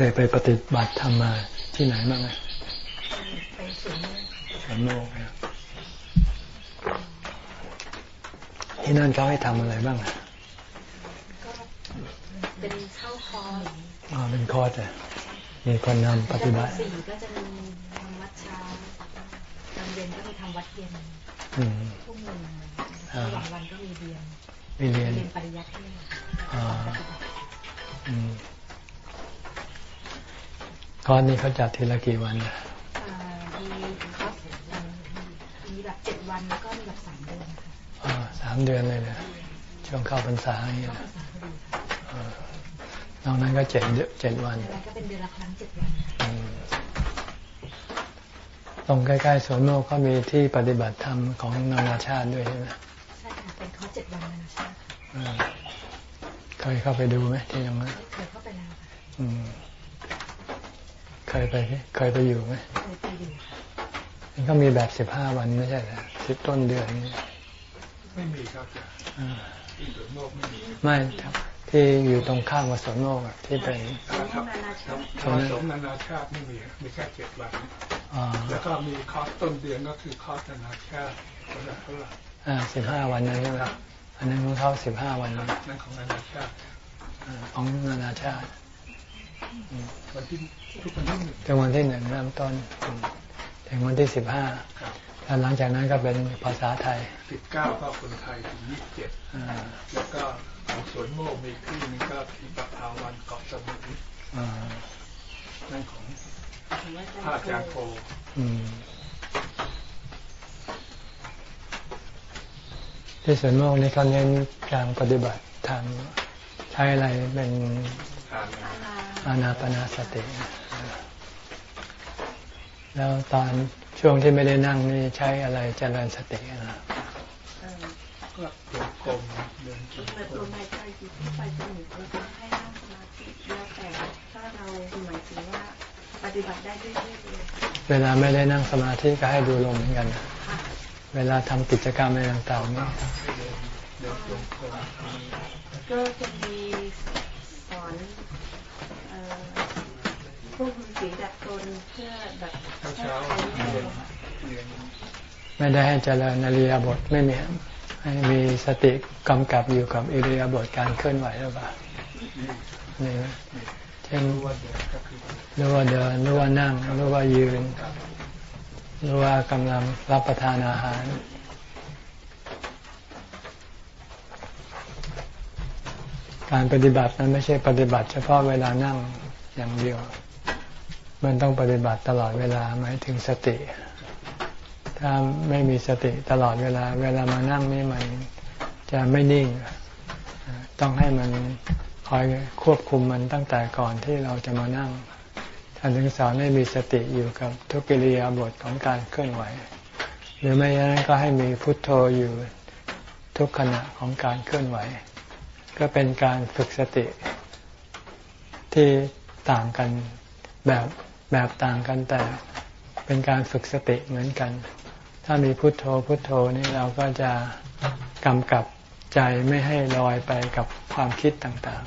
เคยไปปฏิบัติธรรมมาที่ไหนบ้างไหมไปสวนโมกข์สวนโมกข์นะที่นั่นเขาให้ทำอะไรบ้างอะก็เป็นเข้าคอร์สอ๋อเป็นคอร์สอะมีคนนำปฏิบัติสี่ก็จะมีทำวัดเช้าตอนเย็นก็มีทำวัดเย็นอืมทุ่มหนึ่งอ่าระหว่างวันก็มีเรียนมีเรียนเรียนปริยัติด้วยอ่าอืม คอร์สนี้เขาจัดทีละกี่วันอะอ่ามีคอร์สเอ่อมีแบบเจ็ดวันแล้วก็มีแบบสามเดือนค่ะอ่าสามเดือนเลยนะช่วงเข้าพรรษาอย่างเงี้ยก็นะภาษาพอดีค่ะนอกนั้นก็เจ็ดเดือนเจ็ดวันอะไรก็เป็นเดือนละครั้งเจ็ดวันค่ะอืมตรงใกล้ๆสวนโมกก็มีที่ปฏิบัติธรรมของนานาชาติด้วยใช่ไหมใช่ค่ะเป็นคอร์สเจ็ดวันนานาชาติค่ะอ่าเคยเข้าไปดูไหมที่ตรงนั้นเคยเข้าไปแล้วค่ะอืม เคยไปเคยไปอยู่ไหมเคยไปอยู่ค่ะมันก็มีแบบสิบห้าวันไม่ใช่เหรอสิบต้นเดือนนี้ไม่มีครับอาจารย์อ่าที่สวนโมกไม่มีไม่ครับ ที่อยู่ตรงข้ามกับสวนโมกอะที่เป็นครับครับนานาชาติคอร์สนานาชาติไม่มีมีแค่เจ็ดวันอ่าแล้วก็มีคอร์สต้นเดือนก็คือคอร์สนานาชาติคนละเท่าไหร่อ่าสิบห้าวันนั้นใช่ไหมอันนั้นของเขาสิบห้าวันนะนั่นของนานาชาติอ่าของนานาชาติ วันที่ทุกวันที่หนึ่งถึงวันที่หนึ่งเริ่มต้นอืมถึงวันที่สิบห้าครับแล้วหลังจากนั้นก็เป็นภาษาไทยสิบเก้าก็คนไทยถึงยี่สิบเจ็ดอ่าแล้วก็ของสวนโมกมีที่หนึงก็ที่ปะพาวันเกาะสมุยอ่านั่นของถือว่าพระอาจารย์โพอืมที่สวนโมกนี่เขาเน้นการปฏิบัติทางใช้อะไรเป็นทานนะ อานาปนาสติ แล้วตอนช่วงที่ไม่ได้นั่งนี่ใช้อะไรเจริญสตินะก็เดินกลมเดินจงเปิดกลรมมหายใจอยู่ที่ปจมูกเราจะให้นั่งสมาธิแล้วแต่ถ้าเราหมายถึงว่าปฏิบัติได้ด้วยๆเลยเวลาไม่ได้นั่งสมาธิก็ให้ดูลมเหมือนกัน เวลาทำกิจกรรมอะไรต่างๆนี่ก็จะมีสอน พวกฤาษีดัดตนเพื่อแบบเช้าไม่ได้ให้เจริญอริยบทไม่มีให้มีสติกำกับอยู่กับอิริยาบถการเคลื่อนไหวหรือเปล่านี่ไหมเช่นรู้ว่าเดินรือว่าเดินรัวนั่งรือว่ายืนรือว่ากำลังรับประทานอาหารการปฏิบัตินั้นไม่ใช่ปฏิบัติเฉพาะเวลานั่งอย่างเดียว มันต้องปฏิบัติตลอดเวลาหมายถึงสติ ถ้าไม่มีสติตลอดเวลา เวลามานั่งนี่มันจะไม่นิ่ง ต้องให้มันคอยควบคุมมันตั้งแต่ก่อนที่เราจะมานั่งท่านถึงสอนให้มีสติอยู่กับทุกกิริยาบทของการเคลื่อนไหว หรือไม่อย่างนั้นก็ให้มีพุทโธอยู่ทุกขณะของการเคลื่อนไหว ก็เป็นการฝึกสติที่ต่างกันแบบ แบบต่างกันแต่เป็นการฝึกสติเหมือนกัน ถ้ามีพุทโธพุทโธนี่เราก็จะกำกับใจไม่ให้ลอยไปกับความคิดต่าง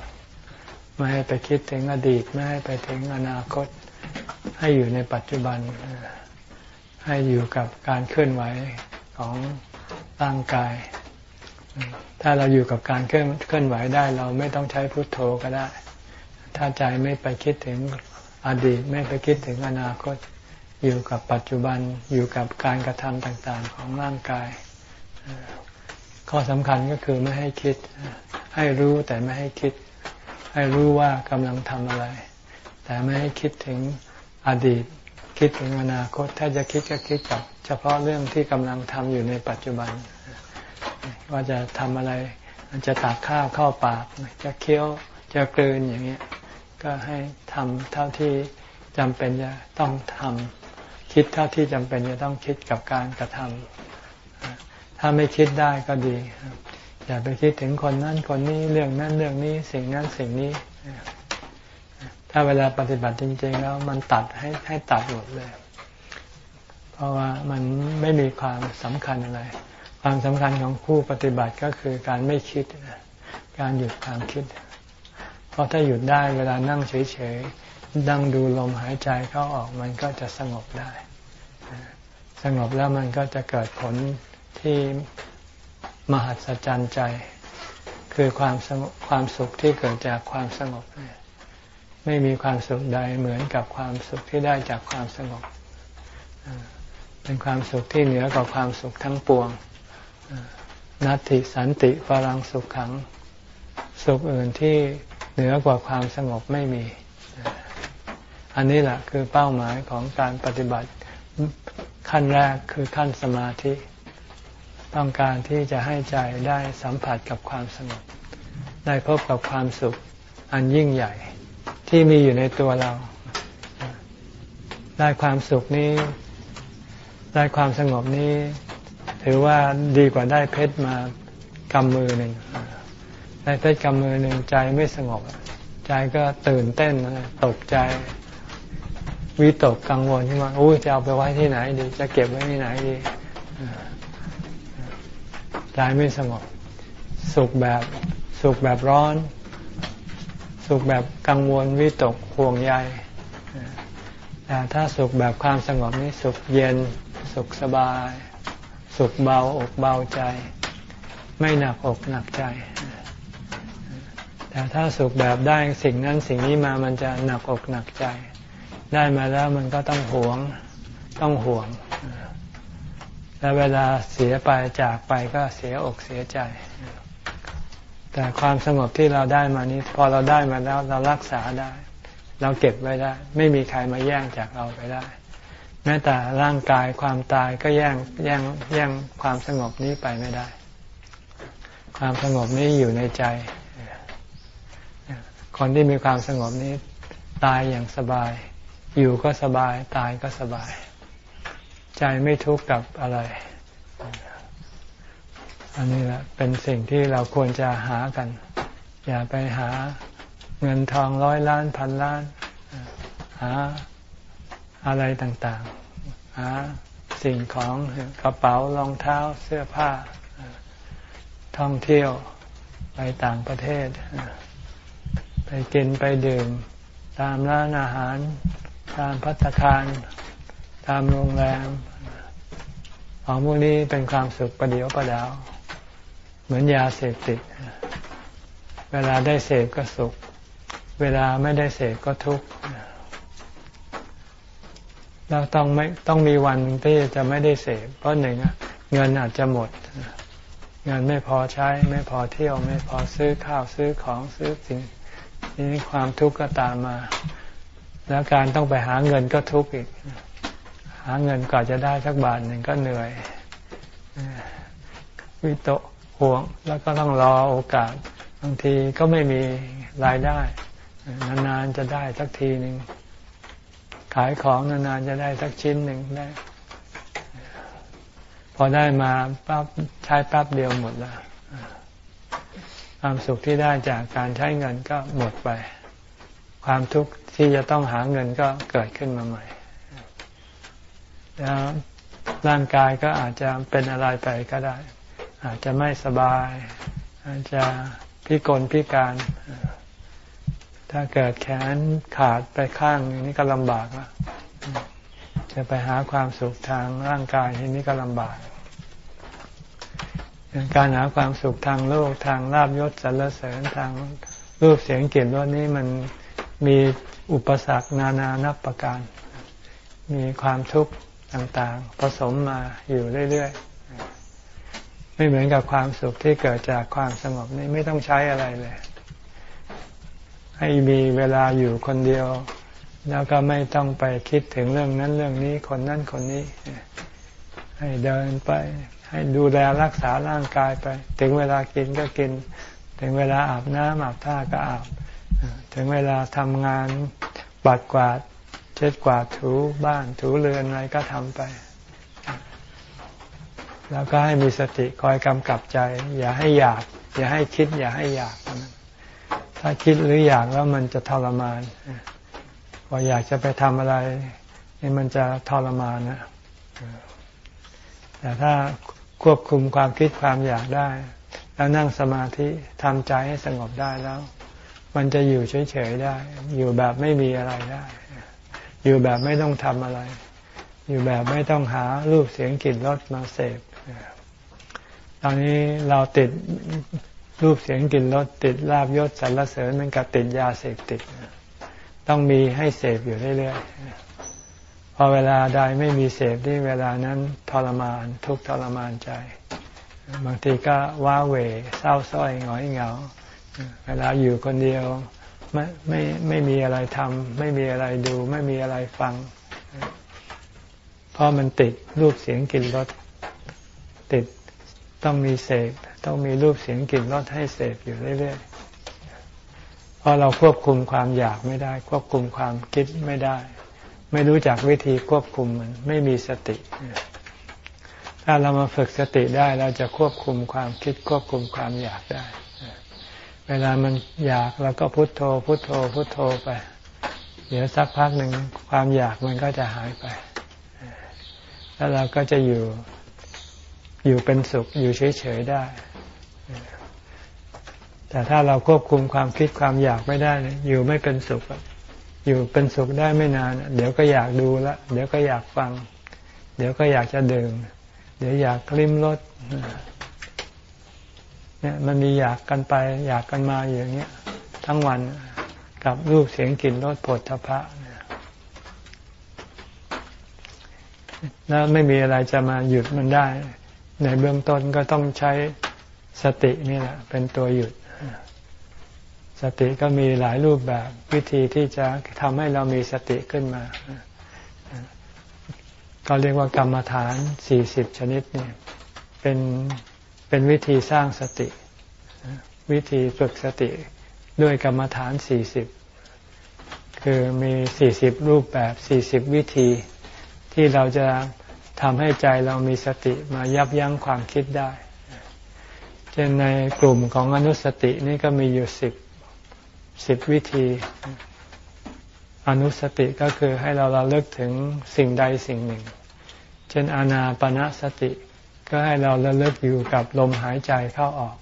ๆ ไม่ให้ไปคิดถึงอดีต ไม่ให้ไปถึงอนาคต ให้อยู่ในปัจจุบัน ให้อยู่กับการเคลื่อนไหวของร่างกาย ถ้าเราอยู่กับการเคลื่อนเคลื่อนไหวได้ เราไม่ต้องใช้พุทโธก็ได้ ถ้าใจไม่ไปคิดถึง อดีตไม่ไปคิดถึงอนาคต อยู่กับปัจจุบันอยู่กับการกระทำต่างๆของร่างกาย ข้อสำคัญก็คือไม่ให้คิด ให้รู้แต่ไม่ให้คิด ให้รู้ว่ากำลังทำอะไร แต่ไม่ให้คิดถึงอดีต คิดถึงอนาคต ถ้าจะคิดก็คิดกับ เฉพาะเรื่องที่กำลังทำอยู่ในปัจจุบัน ว่าจะทำอะไรจะตักข้าวเข้าปากจะเคี้ยวจะกลืนอย่างเงี้ย ก็ให้ทำเท่าที่จำเป็นจะต้องทำคิดเท่าที่จำเป็นจะต้องคิดกับการกระทำถ้าไม่คิดได้ก็ดี อย่าไปคิดถึงคนนั้นคนนี้เรื่องนั้นเรื่องนี้สิ่งนั้นสิ่งนี้ถ้าเวลาปฏิบัติจริง ๆ แล้วมันตัดให้ให้ตัดหมดเลย เพราะว่ามันไม่มีความสำคัญอะไร ความสำคัญของผู้ปฏิบัติก็คือการไม่คิด การหยุดความคิด เพราะถ้าหยุดได้เวลานั่งเฉยๆดังดูลมหายใจเข้าออกมันก็จะสงบได้ สงบแล้วมันก็จะเกิดผลที่มหัศจรรย์ใจ คือความสงบความสุขที่เกิดจากความสงบ ไม่มีความสุขใดเหมือนกับความสุขที่ได้จากความสงบ เป็นความสุขที่เหนือกว่าความสุขทั้งปวงนัตติสันติพลังสุขขัง สุขอื่นที่ นือกว่าความสงบไม่มี อันนี้แหละคือเป้าหมายของการปฏิบัติขั้นแรกคือขั้นสมาธิ ต้องการที่จะให้ใจได้สัมผัสกับความสงบ ได้พบกับความสุขอันยิ่งใหญ่ที่มีอยู่ในตัวเรา ได้ความสุขนี้ ได้ความสงบนี้ ถือว่าดีกว่าได้เพชรมากำมือหนึ่ง ได้เพชรกำมือหนึ่งใจไม่สงบ ใจก็ตื่นเต้นตกใจวิตกกังวลขึ้นมาโอ้จะเอาไปไว้ที่ไหนดี จะเก็บไว้ที่ไหนดีใจไม่สงบ สุขแบบสุขแบบร้อน สุขแบบกังวลวิตกห่วงใยแต่ถ้าสุขแบบความสงบนี้สุขเย็น สุขสบาย สุขเบาอกเบาใจ ไม่หนักอกหนักใจ แต่ถ้าสุขแบบได้สิ่งนั้นสิ่งนี้มามันจะหนักอกหนักใจ ได้มาแล้วมันก็ต้องหวงต้องห่วง และเวลาเสียไปจากไปก็เสียอกเสียใจ แต่ความสงบที่เราได้มานี้ พอเราได้มาแล้วเรารักษาได้ เราเก็บไว้ได้ ไม่มีใครมาแย่งจากเราไปได้ แม้แต่ร่างกายความตายก็แย่งแย่งแย่งความสงบนี้ไปไม่ได้ ความสงบนี้อยู่ในใจ คนที่มีความสงบนี้ ตายอย่างสบาย อยู่ก็สบาย ตายก็สบาย ใจไม่ทุกข์กับอะไร อันนี้แหละเป็นสิ่งที่เราควรจะหากัน อย่าไปหาเงินทองร้อยล้านพันล้าน หาอะไรต่างๆ หาสิ่งของกระเป๋ารองเท้าเสื้อผ้า ท่องเที่ยวไปต่างประเทศ ไปกินไปดื่ม ตามร้านอาหาร ตามพัตคาร ตามโรงแรม ของพวกนี้เป็นความสุขประเดียวประดาว เหมือนยาเสพติด เวลาได้เสพก็สุข เวลาไม่ได้เสพก็ทุกข์เราต้องไม่ต้องมีวันที่จะไม่ได้เสพเพราะหนึ่งเงินอาจจะหมดเงินไม่พอใช้ไม่พอเที่ยวไม่พอซื้อข้าวซื้อของซื้อสิ่ง นี้ความทุกข์ก็ตามมา แล้วการต้องไปหาเงินก็ทุกข์อีก หาเงินก่อจะได้สักบาทหนึ่งก็เหนื่อยวิโตห่วง แล้วก็ต้องรอโอกาส บางทีก็ไม่มีรายได้ นานๆจะได้สักทีหนึ่งขายของนานๆจะได้สักชิ้นหนึ่งได้ พอได้มาปั๊บใช้ปั๊บเดียวหมดแล้ว ความสุขที่ได้จากการใช้เงินก็หมดไป ความทุกข์ที่จะต้องหาเงินก็เกิดขึ้นมาใหม่แล้วร่างกายก็อาจจะเป็นอะไรไปก็ได้ อาจจะไม่สบาย อาจจะพิกลพิการ ถ้าเกิดแขนขาดไปข้างนี้ก็ลำบากแล้วจะไปหาความสุขทางร่างกายทีนี้ก็ลำบาก การหาความสุขทางโลกทางลาบยศสรรเสริญทางรูปเสียงกลิ่นรสนี้มันมีอุปสรรคนานานับประการ มีความทุกข์ต่างๆ ผสมมาอยู่เรื่อยๆ ไม่เหมือนกับความสุขที่เกิดจากความสงบนี่ไม่ต้องใช้อะไรเลย ให้มีเวลาอยู่คนเดียว แล้วก็ไม่ต้องไปคิดถึงเรื่องนั้นเรื่องนี้คนนั้นคนนี้ ให้เดินไป ให้ดูแลรักษาร่างกายไป ถึงเวลากินก็กิน ถึงเวลาอาบน้ำอาบท่าก็อาบ ถึงเวลาทำงานปัดกวาด เช็ดกวาดถูบ้านถูเรือนอะไรก็ทำไป แล้วก็ให้มีสติคอยกำกับใจ อย่าให้อยาก อย่าให้คิด อย่าให้อยาก ถ้าคิดหรืออยากแล้วมันจะทรมานพออยากจะไปทำอะไรนี่มันจะทรมานนะแต่ถ้า ควบคุมความคิดความอยากได้ แล้วนั่งสมาธิทำใจให้สงบได้แล้ว มันจะอยู่เฉยๆได้ อยู่แบบไม่มีอะไรได้ อยู่แบบไม่ต้องทำอะไร อยู่แบบไม่ต้องหารูปเสียงกลิ่นรสมาเสพตอนนี้เราติดรูปเสียงกลิ่นรสติดลาบยศสรรเสริญมันกับติดยาเสพติด ต้องมีให้เสพอยู่เรื่อยๆ อเวลาใดไม่มีเสพที่เวลานั้นทรมานทุกทรมานใจ บางทีก็ว้าเหวเศร้าส้อยหงอยเหงา เวลาอยู่คนเดียวไม่ไม่ไม่มีอะไรทำไม่มีอะไรดู ไม่มีอะไรฟัง เพราะมันติดรูปเสียงกลิ่นรสติดต้องมีเสพต้องมีรูปเสียงกลิ่นรสให้เสพอยู่เรื่อยๆเพราะเราควบคุมความอยากไม่ได้ ควบคุมความคิดไม่ได้ ไม่รู้จักวิธีควบคุมมัน ไม่มีสติ ถ้าเรามาฝึกสติได้เราจะควบคุมความคิดควบคุมความอยากได้ เวลามันอยากเราก็พุโทโธ พุโทโธ พุโทโธไป เดี๋ยวสักพักหนึ่งความอยากมันก็จะหายไป แล้วเราก็จะอยู่อยู่เป็นสุขอยู่เฉยๆได้ แต่ถ้าเราควบคุมความคิดความอยากไม่ได้ อยู่ไม่เป็นสุข อยู่เป็นสุขได้ไม่นาน เดี๋ยวก็อยากดูละเดี๋ยวก็อยากฟัง เดี๋ยวก็อยากจะดื่มเดี๋ยวอยากลิ้มรสเนี่ยมันมีอยากกันไป อยากกันมาอย่างเงี้ย ทั้งวันกับรูปเสียงกลิ่นรสผลทพะแล้วไม่มีอะไรจะมาหยุดมันได้ ในเบื้องต้นก็ต้องใช้สตินี่แหละ เป็นตัวหยุด สติก็มีหลายรูปแบบวิธีที่จะทำให้เรามีสติขึ้นมา ก็เรียกว่ากรรมฐานสี่สิบชนิดเนี่ยเป็นเป็นวิธีสร้างสติ วิธีฝึกสติด้วยกรรมฐานสี่สิบคือมีสี่สิบรูปแบบสี่สิบวิธีที่เราจะทำให้ใจเรามีสติมายับยั้งความคิดได้ เช่นในกลุ่มของอนุสตินี่ก็มีอยู่สิบ สิบวิธี อนุสติก็คือให้เราเราเลิกถึงสิ่งใดสิ่งหนึ่ง เช่นอานาปณะสติ ก็ให้เราระลึกอยู่กับลมหายใจเข้าออก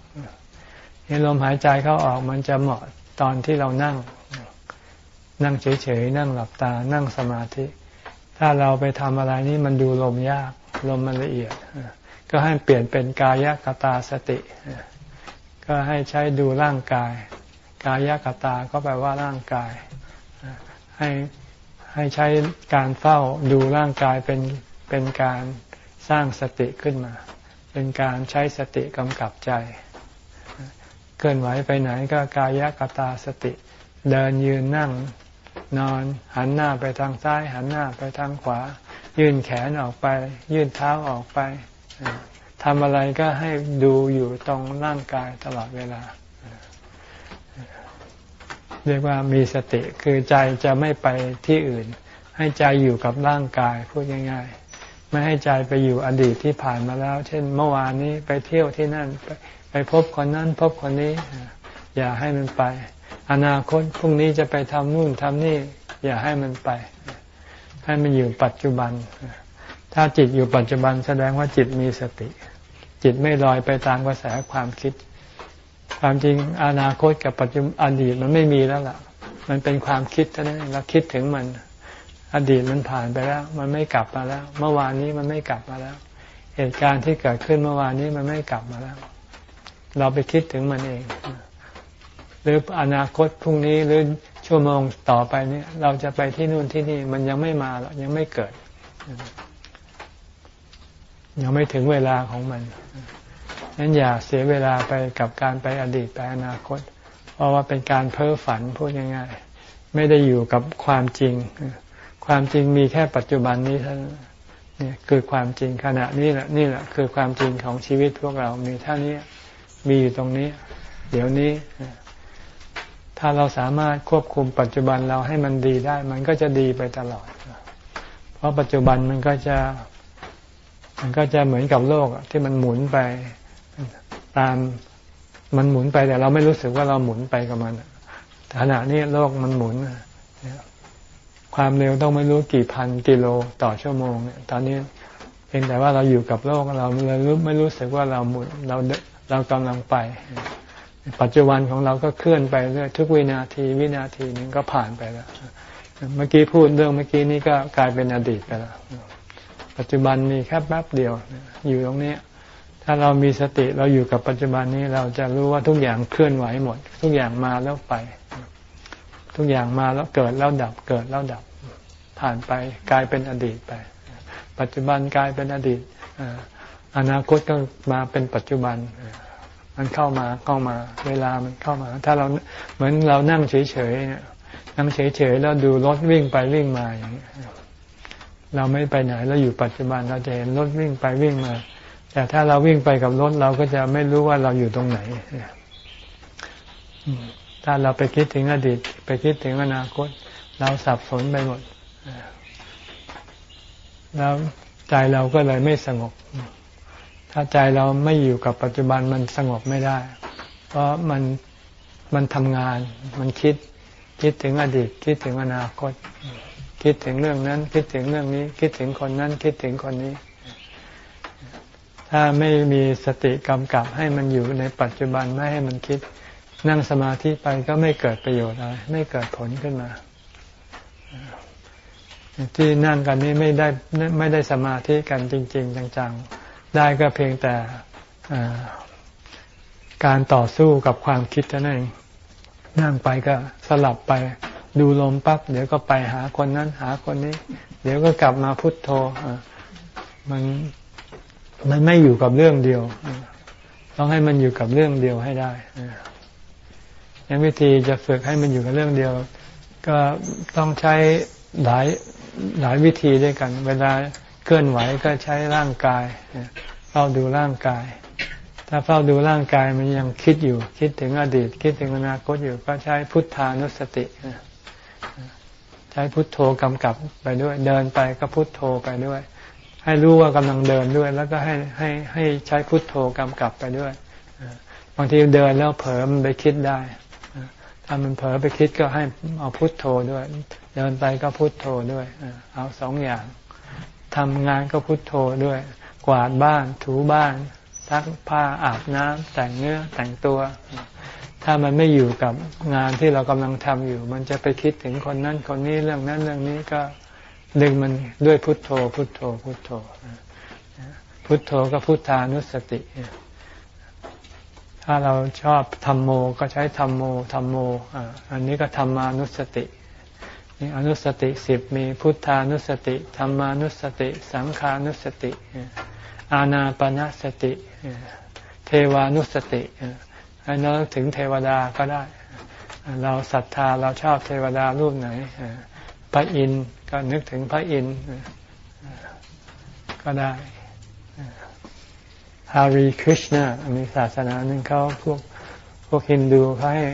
นี่ลมหายใจเข้าออกมันจะเหมาะตอนที่เรานั่ง นั่งเฉยๆนั่งหลับตา นั่งสมาธิ ถ้าเราไปทำอะไรนี่มันดูลมยาก ลมมันละเอียด ก็ให้เปลี่ยนเป็นกายกตาสติ ก็ให้ใช้ดูร่างกาย กายกตาก็แปลว่าร่างกาย ให้ให้ใช้การเฝ้าดูร่างกายเป็นเป็นการสร้างสติขึ้นมา เป็นการใช้สติกำกับใจ เคลื่อนไหวไปไหนก็กายกตาสติ เดินยืนนั่งนอนหันหน้าไปทางซ้าย หันหน้าไปทางขวา ยื่นแขนออกไป ยื่นเท้าออกไปทำอะไรก็ให้ดูอยู่ตรงร่างกายตลอดเวลา เรียกว่ามีสติคือใจจะไม่ไปที่อื่น ให้ใจอยู่กับร่างกายพูดง่าย ๆ ไม่ให้ใจไปอยู่อดีตที่ผ่านมาแล้ว เช่นเมื่อวานนี้ไปเที่ยวที่นั่นไปไปพบคนนั้นพบคนนี้ อย่าให้มันไป อนาคตพรุ่งนี้จะไปทำนู่นทำนี่ อย่าให้มันไป ให้มันอยู่ปัจจุบัน ถ้าจิตอยู่ปัจจุบันแสดงว่าจิตมีสติ จิตไม่ลอยไปตามกระแสความคิด ความจริงอนาคตกับปัจจุบันอดีตมันไม่มีแล้วล่ะ มันเป็นความคิดเท่านั้นเราคิดถึงมัน อดีตมันผ่านไปแล้ว มันไม่กลับมาแล้ว เมื่อวานนี้มันไม่กลับมาแล้ว เหตุการณ์ที่เกิดขึ้นเมื่อวานนี้มันไม่กลับมาแล้ว เราไปคิดถึงมันเอง หรืออนาคตพรุ่งนี้หรือชั่วโมงต่อไปนี้เราจะไปที่นู่นที่นี่มันยังไม่มาหรอกยังไม่เกิด ยังไม่ถึงเวลาของมัน นั้นอย่าเสียเวลาไปกับการไปอดีตไปอนาคต เพราะว่าเป็นการเพ้อฝันพูดง่ายๆไม่ได้อยู่กับความจริง ความจริงมีแค่ปัจจุบันนี้เท่านั้นนี่คือความจริงขณะนี้แหละนี่แหละคือความจริงของชีวิตพวกเรามีเท่านี้มีอยู่ตรงนี้ เดี๋ยวนี้ ถ้าเราสามารถควบคุมปัจจุบันเราให้มันดีได้ มันก็จะดีไปตลอด เพราะปัจจุบันมันก็จะ มันก็จะเหมือนกับโลกที่มันหมุนไป ตามมันหมุนไปแต่เราไม่รู้สึกว่าเราหมุนไปกับมันขณะนี้โลกมันหมุนความเร็วต้องไม่รู้กี่พันกิโลต่อชั่วโมงเนี่ยตอนนี้เพียงแต่ว่าเราอยู่กับโลกเราเรู้ไม่รู้สึกว่าเราหมุนเราเรากำลังไป ปัจจุบันของเราก็เคลื่อนไปเรื่อยทุกวินาทีวินาทีนึงก็ผ่านไปแล้วเมื่อกี้พูดเรื่องเมื่อกี้นี้ก็กลายเป็นอดีตไปแล้วปัจจุบันมีแค่แป๊บเดียว อยู่ตรงนี้ ถ้าเรามีสติเราอยู่กับปัจจุบันนี้เราจะรู้ว่าทุกอย่างเคลื่อนไหวหมด ทุกอย่างมาแล้วไป ทุกอย่างมาแล้วเกิดแล้วดับเกิดแล้วดับ ผ่านไปกลายเป็นอดีตไป ปัจจุบันกลายเป็นอดีตอนาคตก็มาเป็นปัจจุบัน มันเข้ามาเข้ามา เวลามันเข้ามา ถ้าเราเหมือนเรานั่งเฉยๆนั่งเฉยๆแล้วดูรถวิ่งไปวิ่งมาอย่างนี้เราไม่ไปไหนเราอยู่ปัจจุบันเราจะเห็นรถวิ่งไปวิ่งมา แต่ถ้าเราวิ่งไปกับรถเราก็จะไม่รู้ว่าเราอยู่ตรงไหน ถ้าเราไปคิดถึงอดีต ไปคิดถึงอนาคต เราสับสนไปหมด แล้วใจเราก็เลยไม่สงบ ถ้าใจเราไม่อยู่กับปัจจุบันมันสงบไม่ได้ เพราะมันมันทำงาน มันคิด คิดถึงอดีต คิดถึงอนาคต คิดถึงเรื่องนั้น คิดถึงเรื่องนี้ คิดถึงคนนั้น คิดถึงคนนี้ ถ้าไม่มีสติกำกับให้มันอยู่ในปัจจุบันไม่ให้มันคิด นั่งสมาธิไปก็ไม่เกิดประโยชน์อะไรไม่เกิดผลขึ้นมาที่นั่งกันนี้ไม่ได้ไม่ได้สมาธิกันจริง ๆ จังๆ ได้ก็เพียงแต่การต่อสู้กับความคิดเท่านั้นนั่งไปก็สลับไปดูลมปั๊บเดี๋ยวก็ไปหาคนนั้นหาคนนี้ เดี๋ยวก็กลับมาพุทโธมัน มันไม่อยู่กับเรื่องเดียว ต้องให้มันอยู่กับเรื่องเดียวให้ได้ยังวิธีจะฝึกให้มันอยู่กับเรื่องเดียว ก็ต้องใช้หลายหลายวิธีด้วยกัน เวลาเคลื่อนไหวก็ใช้ร่างกายเฝ้าดูร่างกาย ถ้าเฝ้าดูร่างกายมันยังคิดอยู่ คิดถึงอดีต คิดถึงอนาคตอยู่ ก็ใช้พุทธานุสติใช้พุทโธกำกับไปด้วย เดินไปก็พุทโธไปด้วย ให้รู้ว่ากำลังเดินด้วย แล้วก็ให้ให้ให้ใช้พุทโธกำกับไปด้วยบางทีเดินแล้วเผลอมันไปคิดได้ถ้ามันเผลอไปคิดก็ให้เอาพุทโธด้วย เดินไปก็พุทโธด้วยเอาสองอย่างทำงานก็พุทโธด้วย กวาดบ้านถูบ้านซักผ้าอาบน้ำแต่งเนื้อแต่งตัว ถ้ามันไม่อยู่กับงานที่เรากำลังทำอยู่ มันจะไปคิดถึงคนนั้นคนนี้เรื่องนั้นเรื่องนี้ก็ ดึงมันด้วยพุทโธ พุทโธ พุทโธ พุทโธก็พุทธานุสติ ถ้าเราชอบทำโมก็ใช้ทำโมทำโม อันนี้ก็ธรรมานุสติอนุสติสิบมีพุทธานุสติธรรมานุสติ สังขานุสติ อาณาปณสติ เทวานุสติให้เราถึงเทวดาก็ได้ เราศรัทธาเราชอบเทวดารูปไหนพระอินทร์ ก็นึกถึงพระอินทร์ก็ได้ฮารีคริชนามีศาสนาหนึ่งเขาพวกพวกฮินดูเขาให้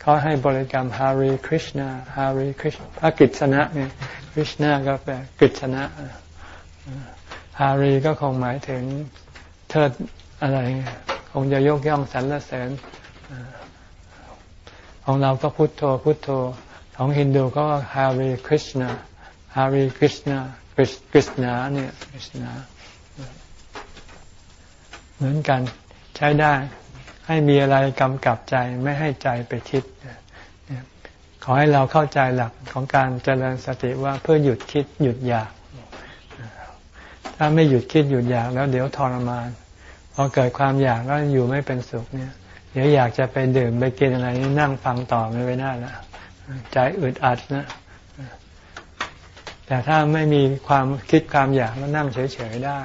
เขาให้บริกรรมฮารีคริชนาฮารีคริชพระกิตนะเนี่ยคริชนาก็แปลกิตนะฮารีก็คงหมายถึงเทิดอะไร คงจะยกย่องสรรเสริญของเราก็พุทโธพุทโธ ของฮินดูก็ฮารีคริชนา ฮารีคริชนาคริสนาเนี่ยคริสนาเหมือนกันใช้ได้ ให้มีอะไรกำกับใจไม่ให้ใจไปคิด ขอให้เราเข้าใจหลักของการเจริญสติว่าเพื่อหยุดคิดหยุดอยาก ถ้าไม่หยุดคิดหยุดอยากแล้วเดี๋ยวทรมานพอเกิดความอยากแล้วอยู่ไม่เป็นสุขเนี่ย เดี๋ยวอยากจะไปดื่มไปกินอะไรนี่นั่งฟังต่อไม่ได้แล้วใจอึดอัดนะ แต่ถ้าไม่มีความคิดความอยากแล้วนั่งเฉยๆได้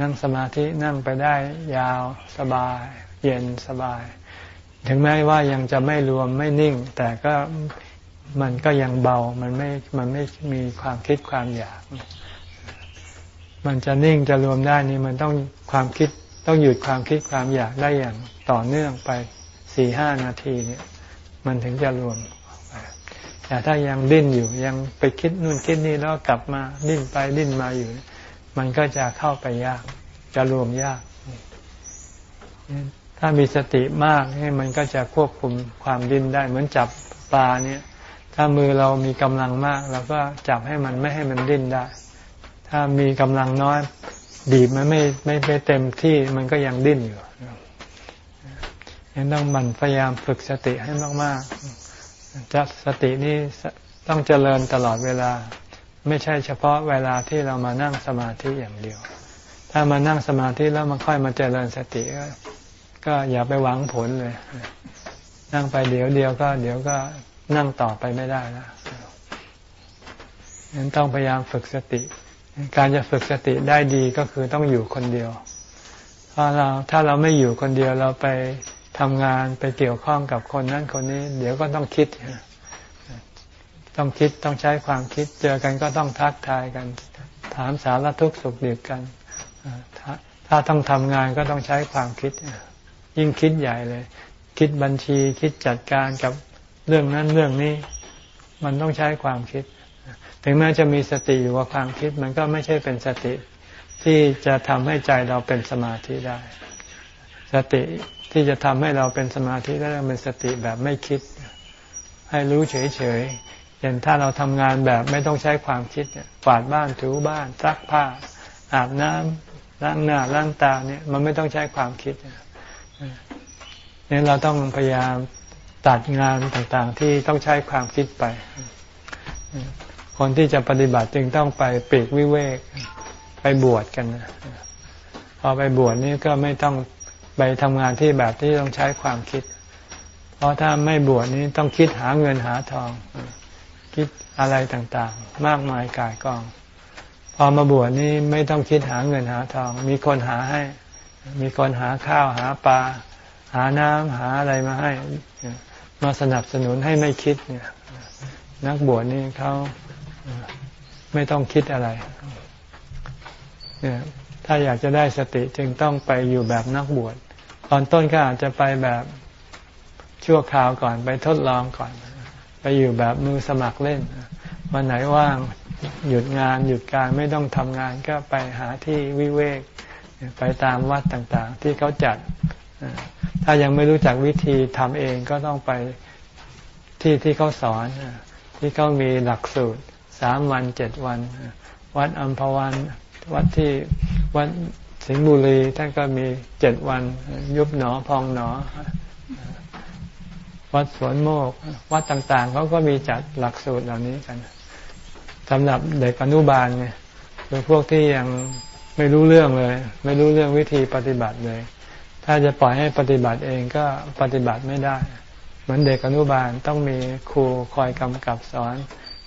นั่งสมาธินั่งไปได้ยาวสบาย เย็นสบาย ถึงแม้ว่ายังจะไม่รวมไม่นิ่ง แต่ก็มันก็ยังเบามันไม่มันไม่มีความคิดความอยาก มันจะนิ่งจะรวมได้นี่มันต้องความคิดต้องหยุดความคิดความอยากได้อย่างต่อเนื่องไปสี่ห้านาทีเนี่ย มันถึงจะรวม แต่ถ้ายังดิ้นอยู่ยังไปคิดนู่นคิดนี่แล้วกลับมาดิ้นไปดิ้นมาอยู่ มันก็จะเข้าไปยาก จะรวมยาก ถ้ามีสติมากนี่มันก็จะควบคุมความดิ้นได้เหมือนจับปลาเนี่ย ถ้ามือเรามีกำลังมากเราก็จับให้มันไม่ให้มันดิ้นได้ ถ้ามีกำลังน้อยบีบมันไม่ไม่ไปเต็มที่มันก็ยังดิ้นอยู่ยังต้องมันพยายามฝึกสติให้มากๆ จะสตินี้ต้องเจริญตลอดเวลา ไม่ใช่เฉพาะเวลาที่เรามานั่งสมาธิอย่างเดียว ถ้ามานั่งสมาธิแล้วมันค่อยมาเจริญสติ ก็ก็อย่าไปหวังผลเลย นั่งไปเดี๋ยวเดียวก็ เดี๋ยวก็นั่งต่อไปไม่ได้แล้วงั้นต้องพยายามฝึกสติ การจะฝึกสติได้ดีก็คือต้องอยู่คนเดียว เพราะเราถ้าเราไม่อยู่คนเดียวเราไป ทำงานไปเกี่ยวข้องกับคนนั้นคนนี้ เดี๋ยวก็ต้องคิด ต้องคิดต้องใช้ความคิด เจอกันก็ต้องทักทายกัน ถามสารทุกข์สุขดิบกัน ถ้าต้องทำงานก็ต้องใช้ความคิด ยิ่งคิดใหญ่เลย คิดบัญชีคิดจัดการกับเรื่องนั้นเรื่องนี้ มันต้องใช้ความคิด ถึงแม้จะมีสติอยู่กับความคิดมันก็ไม่ใช่เป็นสติที่จะทำให้ใจเราเป็นสมาธิได้ สติ ที่จะทำให้เราเป็นสมาธิได้เป็นสติแบบไม่คิด ให้รู้เฉยๆอย่างถ้าเราทำงานแบบไม่ต้องใช้ความคิดกวาดบ้านถูบ้านซักผ้า อาบน้ำล้างหน้าล้างตาเนี่ยมันไม่ต้องใช้ความคิดเนี่ยเราต้องพยายามตัดงานต่างๆ ที่ต้องใช้ความคิดไป คนที่จะปฏิบัติจึงต้องไปปีกวิเวกไปบวชกันพอไปบวชนี่ก็ไม่ต้อง ไปทำงานที่แบบที่ต้องใช้ความคิด เพราะถ้าไม่บวชนี้ต้องคิดหาเงินหาทอง คิดอะไรต่างๆ มากมายกายกอง พอมาบวชนี่ไม่ต้องคิดหาเงินหาทอง มีคนหาให้ มีคนหาข้าวหาปลาหาน้ำหาอะไรมาให้ มาสนับสนุนให้ไม่คิดเนี่ย นักบวชนี่เขาไม่ต้องคิดอะไรเนี่ย ถ้าอยากจะได้สติจึงต้องไปอยู่แบบนักบวช ตอนต้นก็อาจจะไปแบบชั่วคราวก่อนไปทดลองก่อน ไปอยู่แบบมือสมัครเล่นวันไหนว่างหยุดงานหยุดการไม่ต้องทำงานก็ไปหาที่วิเวก ไปตามวัดต่างๆ ที่เขาจัด ถ้ายังไม่รู้จักวิธีทำเองก็ต้องไปที่ที่เขาสอน ที่เขามีหลักสูตรสามวันเจ็ดวัน วัดอัมพวัน วัดที่วัดสิงห์บุรีท่านก็มีเจ็ดวัน ยุบหนอพองหนอ วัดสวนโมก วัดต่างๆเขาก็มีจัดหลักสูตรเหล่านี้กันสำหรับเด็กอนุบาลไงคือพวกที่ยังไม่รู้เรื่องเลย ไม่รู้เรื่องวิธีปฏิบัติเลย ถ้าจะปล่อยให้ปฏิบัติเองก็ปฏิบัติไม่ได้ เหมือนเด็กอนุบาลต้องมีครูคอยกำกับสอน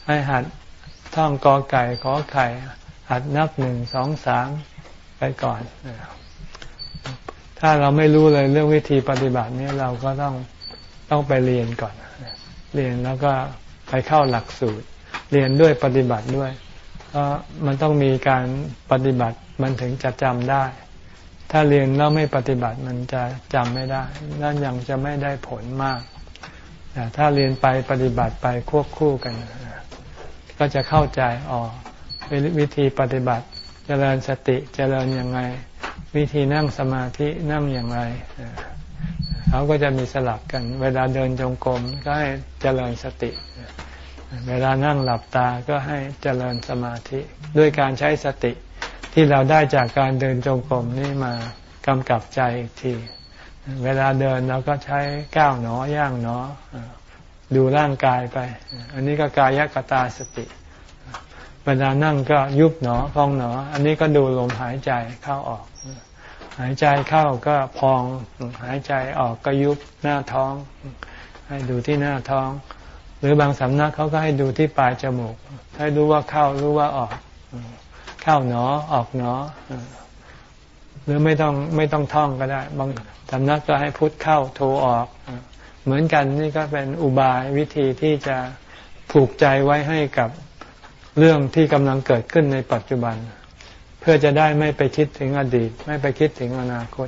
ให้หัดท่องกอไก่ขอไข่ หัดนับหนึ่งสองสามไปก่อน ถ้าเราไม่รู้เลยเรื่องวิธีปฏิบัตินี้เราก็ต้องต้องไปเรียนก่อน เรียนแล้วก็ไปเข้าหลักสูตร เรียนด้วยปฏิบัติด้วยเพราะมันต้องมีการปฏิบัติมันถึงจะจำได้ ถ้าเรียนแล้วไม่ปฏิบัติมันจะจำไม่ได้ นั่นยังจะไม่ได้ผลมากแต่ถ้าเรียนไปปฏิบัติไปควบคู่กัน ก็จะเข้าใจอ๋อ วิธีปฏิบัติ เจริญสติเจริญยังไงวิธีนั่งสมาธินั่งอย่างไรเขาก็จะมีสลับกัน เวลาเดินจงกรมก็ให้เจริญสติ เวลานั่งหลับตาก็ให้เจริญสมาธิ ด้วยการใช้สติที่เราได้จากการเดินจงกรมนี่มากำกับใจอีกที เวลาเดินเราก็ใช้ก้าวหนอย่างหนอดูร่างกายไป อันนี้ก็กายกตาสติ เวลานั่งก็ยุบหนอพองหนอ อันนี้ก็ดูลมหายใจเข้าออก หายใจเข้าก็พอง หายใจออกก็ยุบหน้าท้อง ให้ดูที่หน้าท้อง หรือบางสำนักเขาก็ให้ดูที่ปลายจมูก ให้รู้ว่าเข้ารู้ว่าออก เข้าหนอออกหนอ หรือไม่ต้องไม่ต้องท่องก็ได้ บางสำนักก็ให้พุทธเข้าโทออก เหมือนกันนี่ก็เป็นอุบายวิธีที่จะผูกใจไว้ให้กับ เรื่องที่กำลังเกิดขึ้นในปัจจุบัน เพื่อจะได้ไม่ไปคิดถึงอดีต ไม่ไปคิดถึงอนาคต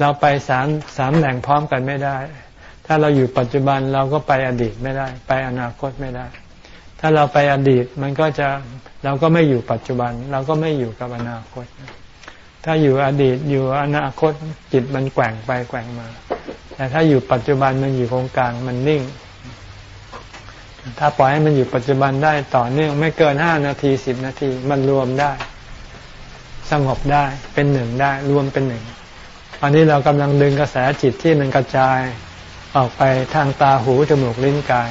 เราไปสามสามแหล่งพร้อมกันไม่ได้ ถ้าเราอยู่ปัจจุบันเราก็ไปอดีตไม่ได้ ไปอนาคตไม่ได้ ถ้าเราไปอดีตมันก็จะเราก็ไม่อยู่ปัจจุบัน เราก็ไม่อยู่กับอนาคต ถ้าอยู่อดีตอยู่อนาคตจิตมันแกว่งไปแกว่งมา แต่ถ้าอยู่ปัจจุบันมันอยู่ตรงกลางมันนิ่ง ถ้าปล่อยให้มันอยู่ปัจจุบันได้ต่อเนื่องไม่เกินห้านาทีสิบนาที มันรวมได้ สงบได้เป็นหนึ่งได้ รวมเป็นหนึ่งอันนี้เรากำลังดึงกระแสจิตที่มันกระจายออกไปทางตาหูจมูกลิ้นกาย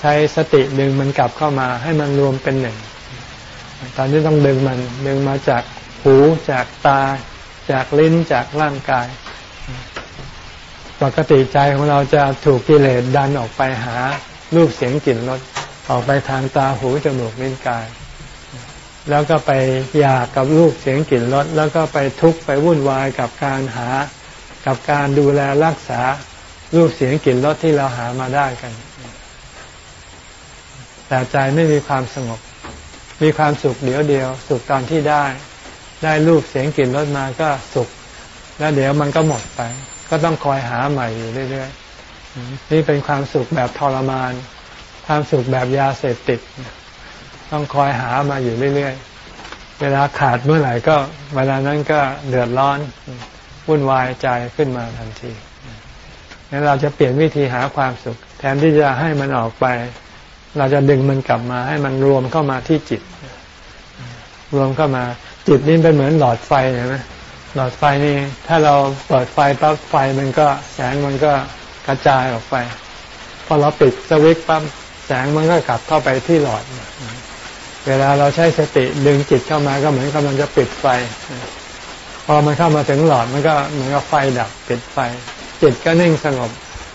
ใช้สติดึงมันกลับเข้ามา ให้มันรวมเป็นหนึ่ง ตอนนี้ต้องดึงมันดึงมาจากหูจากตา จากลิ้นจากร่างกาย ปกติใจของเราจะถูกกิเลสดันออกไปหา รูปเสียงกลิ่นรสออกไปทางตาหูจมูกลิ้นกาย แล้วก็ไปอยากกับรูปเสียงกลิ่นรสแล้วก็ไปทุกข์ไปวุ่นวายกับการหา กับการดูแลรักษารูปเสียงกลิ่นรสที่เราหามาได้กัน แต่ใจไม่มีความสงบ มีความสุขเดียวเดียว สุขตอนที่ได้ ได้รูปเสียงกลิ่นรสมาก็สุข แล้วเดี๋ยวมันก็หมดไป ก็ต้องคอยหาใหม่อยู่เรื่อยๆ นี่เป็นความสุขแบบทรมาน ความสุขแบบยาเสพติด ต้องคอยหามาอยู่เรื่อยๆ เวลาขาดเมื่อไหร่ก็เวลานั้นก็เดือดร้อนวุ่นวายใจขึ้นมาทันทีงั้นเราจะเปลี่ยนวิธีหาความสุข แทนที่จะให้มันออกไป เราจะดึงมันกลับมาให้มันรวมเข้ามาที่จิต รวมเข้ามา จิตนี่เป็นเหมือนหลอดไฟเห็นไหมหลอดไฟนี่ถ้าเราเปิดไฟปั๊บไฟมันก็แสงมันก็ กระจายออกไปพอเราปิดสวิตช์ปั๊บแสงมันก็กลับเข้าไปที่หลอด เวลาเราใช้สติดึงจิตเข้ามาก็เหมือนกำลังจะปิดไฟ พอมันเข้ามาถึงหลอดมันก็เหมือนกับไฟดับปิดไฟ จิตก็นิ่งสงบ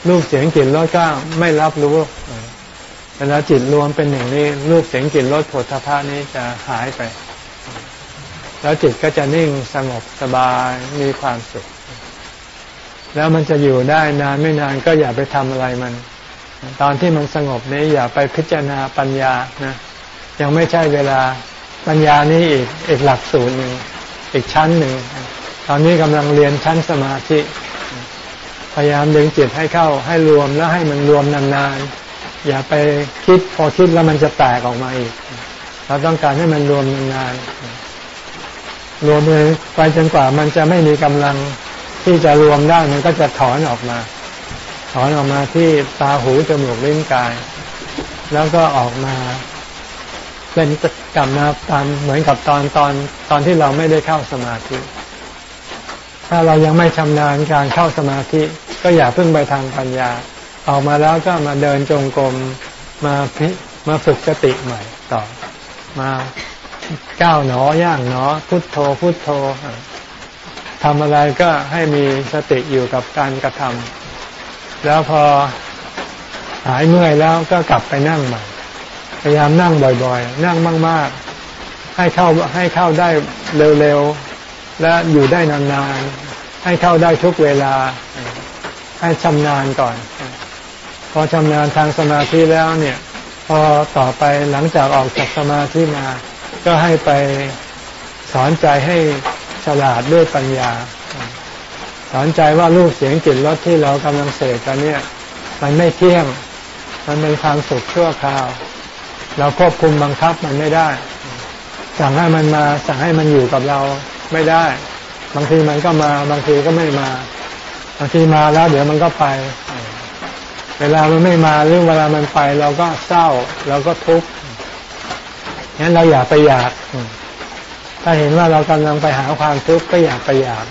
รูปเสียงกลิ่นรสก็ไม่รับรู้เวลาจิตรวมเป็นอย่งนี้รูปเสียงกลิ่นรสผลทพะนี้จะหายไป แล้วจิตก็จะนิ่งสงบสบายมีความสุข แล้วมันจะอยู่ได้นานไม่นานก็อย่าไปทำอะไรมัน ตอนที่มันสงบนี้อย่าไปพิจารณาปัญญานะยังไม่ใช่เวลาปัญญานี้อีกอีกหลักสูตรหนึ่งอีกชั้นหนึ่ง ตอนนี้กำลังเรียนชั้นสมาธิ พยายามดึงจิตให้เข้าให้รวมแล้วให้มันรวมนานๆ อย่าไปคิดพอคิดแล้วมันจะแตกออกมาอีก เราต้องการให้มันรวมนานๆรวมเลยไปจนกว่ามันจะไม่มีกำลัง ที่จะรวมได้มันก็จะถอนออกมา ถอนออกมาที่ตาหูจมูกลิ้นกาย แล้วก็ออกมาเป็นกลับมาตามเหมือนกับตอนตอนตอนที่เราไม่ได้เข้าสมาธิ ถ้าเรายังไม่ชำนาญการเข้าสมาธิ ก็อย่าเพิ่งไปทางปัญญา ออกมาแล้วก็มาเดินจงกรมมาพิมาฝึกสติใหม่ต่อ มาก้าวหนอย่างหนอ พุทโธพุทโธ ทำอะไรก็ให้มีสติอยู่กับการกระทำแล้วพอหายเมื่อยแล้วก็กลับไปนั่งใหม่พยายามนั่งบ่อยๆ นั่งมาก ๆ ให้เข้าให้เข้าได้เร็วๆ และอยู่ได้นานๆ ให้เข้าได้ทุกเวลา ให้ชำนาญก่อน พอชำนาญทางสมาธิแล้วเนี่ย พอต่อไปหลังจากออกจากสมาธิมา ก็ให้ไปสอนใจให้ ฉลาดด้วยปัญญา สอนใจว่ารูปเสียงกลิ่นรสที่เรากำลังเสกกันเนี่ย มันไม่เที่ยง มันเป็นความสุขชั่วคราว เราควบคุมบังคับมันไม่ได้ สั่งให้มันมา สั่งให้มันอยู่กับเราไม่ได้ บางทีมันก็มา บางทีก็ไม่มา บางทีมาแล้ว เดี๋ยวมันก็ไป เวลามันไม่มาหรือเวลามันไป เราก็เศร้า เราก็ทุกข์งั้นเราอย่าไปอยาก ถ้าเห็นว่าเรากำลังไปหาความทุกข์ก็อยากไปอยาก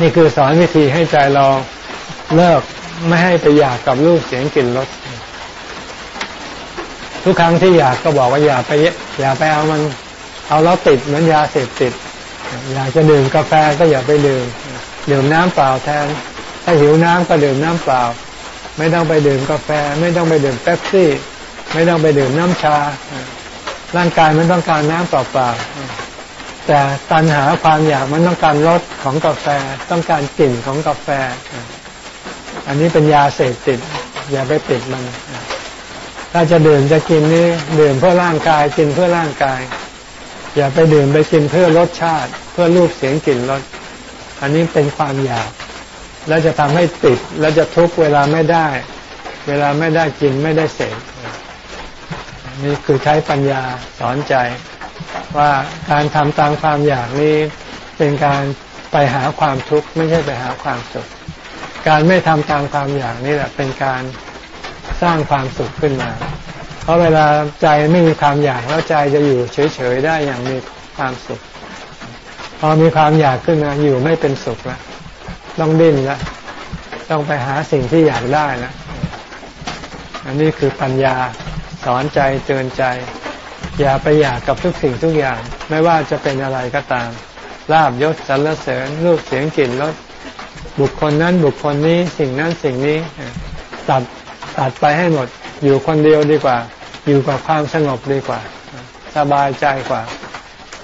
นี่คือสอนวิธีให้ใจเราเลิกไม่ให้ไปอยากกับรูปเสียงกลิ่นรสทุกครั้งที่อยากก็บอกว่าอย่าไปอย่าไปเอามัน เอาแล้วติดเหมือนยาเสพติด อยากจะดื่มกาแฟก็อย่าไปดื่มดื่มน้ำเปล่าแทน ถ้าหิวน้ำก็ดื่มน้ำเปล่า ไม่ต้องไปดื่มกาแฟ ไม่ต้องไปดื่มเป๊ปซี่ ไม่ต้องไปดื่มน้ำชา ร่างกายมันต้องการน้ำเปล่าๆ แต่ตัณหาความอยากมันต้องการรสของกาแฟต้องการกลิ่นของกาแฟ อันนี้เป็นยาเสพติด อย่าไปติดมัน ถ้าจะดื่มจะกินนี่ดื่มเพื่อร่างกายกินเพื่อร่างกาย อย่าไปดื่มไปกินเพื่อรสชาติ เพื่อรูปเสียงกลิ่นรสอันนี้เป็นความอยาก แล้วจะทำให้ติดแล้วจะทุกเวลาไม่ได้ เวลาไม่ได้กินไม่ได้เสพนี่คือใช้ปัญญาสอนใจ ว่าการทำตามความอยากนี้เป็นการไปหาความทุกข์ไม่ใช่ไปหาความสุข การไม่ทำตามความอยากนี่แหละเป็นการสร้างความสุขขึ้นมา เพราะเวลาใจไม่มีความอยากแล้วใจจะอยู่เฉยๆได้อย่างมีความสุข พอมีความอยากขึ้นมาอยู่ไม่เป็นสุขแล้วต้องดิ้นแล้วต้องไปหาสิ่งที่อยากได้นะอันนี้คือปัญญาสอนใจเตือนใจ อย่าไปอยากกับทุกสิ่งทุกอย่าง ไม่ว่าจะเป็นอะไรก็ตามลาบยศสรรเสริญรูปเสียงกลิ่นรสบุคคลนั้นบุคคลนี้สิ่งนั้นสิ่งนี้ตัดตัดไปให้หมด อยู่คนเดียวดีกว่า อยู่กับความสงบดีกว่า สบายใจกว่า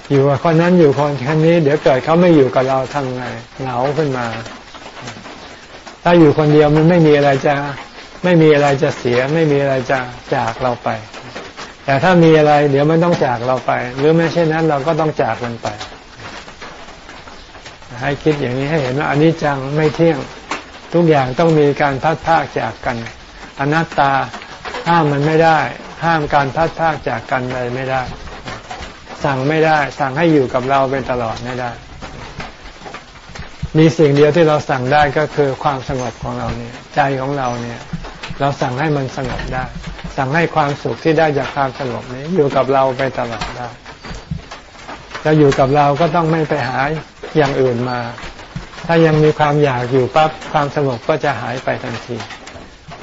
อยู่กับคนนั้นอยู่คนคนนี้ เดี๋ยวเกิดเขาไม่อยู่กับเราทำไงเหงาขึ้นมา ถ้าอยู่คนเดียวมันไม่มีอะไรจะไม่มีอะไรจะเสีย ไม่มีอะไรจะจากเราไป แต่ถ้ามีอะไร เดี๋ยวมันต้องจากเราไป หรือไม่เช่นนั้นเราก็ต้องจากมันไป ให้คิดอย่างนี้ให้เห็นว่าอันนี้จังไม่เที่ยงทุกอย่างต้องมีการพัดพากจากกัน อนัตตาห้ามมันไม่ได้ ห้ามการพัดพากจากกันเลยไม่ได้ สั่งไม่ได้ สั่งให้อยู่กับเราเป็นตลอดไม่ได้ มีสิ่งเดียวที่เราสั่งได้ก็คือความสงบของเราเนี่ย ใจของเราเนี่ย เราสั่งให้มันสงบได้ สั่งให้ความสุขที่ได้จากความสงบนี้ อยู่กับเราไปตลอดได้จะอยู่กับเราก็ต้องไม่ไปหาอย่างอื่นมา ถ้ายังมีความอยากอยู่ปั๊บความสงบก็จะหายไปทันที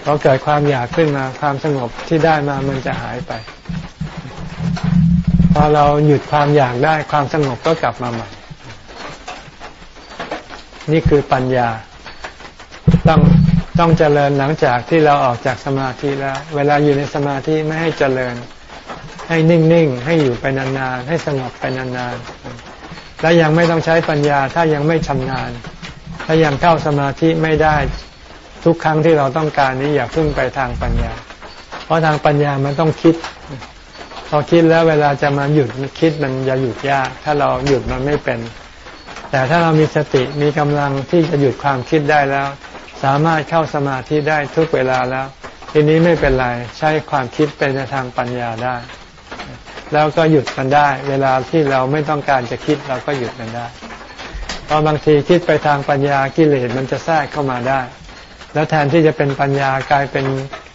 พอเกิดความอยากขึ้นมาความสงบที่ได้มามันจะหายไป พอเราหยุดความอยากได้ความสงบก็กลับมาใหม่ นี่คือปัญญาต้อง ต้องเจริญหลังจากที่เราออกจากสมาธิแล้ว เวลาอยู่ในสมาธิไม่ให้เจริญ ให้นิ่งๆ ให้อยู่ไปนานๆ ให้สงบไปนานๆ และยังไม่ต้องใช้ปัญญาถ้ายังไม่ชำนาญ ถ้ายังเข้าสมาธิไม่ได้ทุกครั้งที่เราต้องการนี้อย่าพึ่งไปทางปัญญา เพราะทางปัญญามันต้องคิด พอคิดแล้วเวลาจะมาหยุดคิดมันจะหยุดยาก ถ้าเราหยุดมันไม่เป็น แต่ถ้าเรามีสติมีกำลังที่จะหยุดความคิดได้แล้ว สามารถเข้าสมาธิได้ทุกเวลาแล้ว ทีนี้ไม่เป็นไรใช้ความคิดเป็นในทางปัญญาได้ แล้วก็หยุดมันได้ เวลาที่เราไม่ต้องการจะคิดเราก็หยุดมันได้พอบางทีคิดไปทางปัญญากิเลสมันจะแทรกเข้ามาได้ แล้วแทนที่จะเป็นปัญญากลายเป็น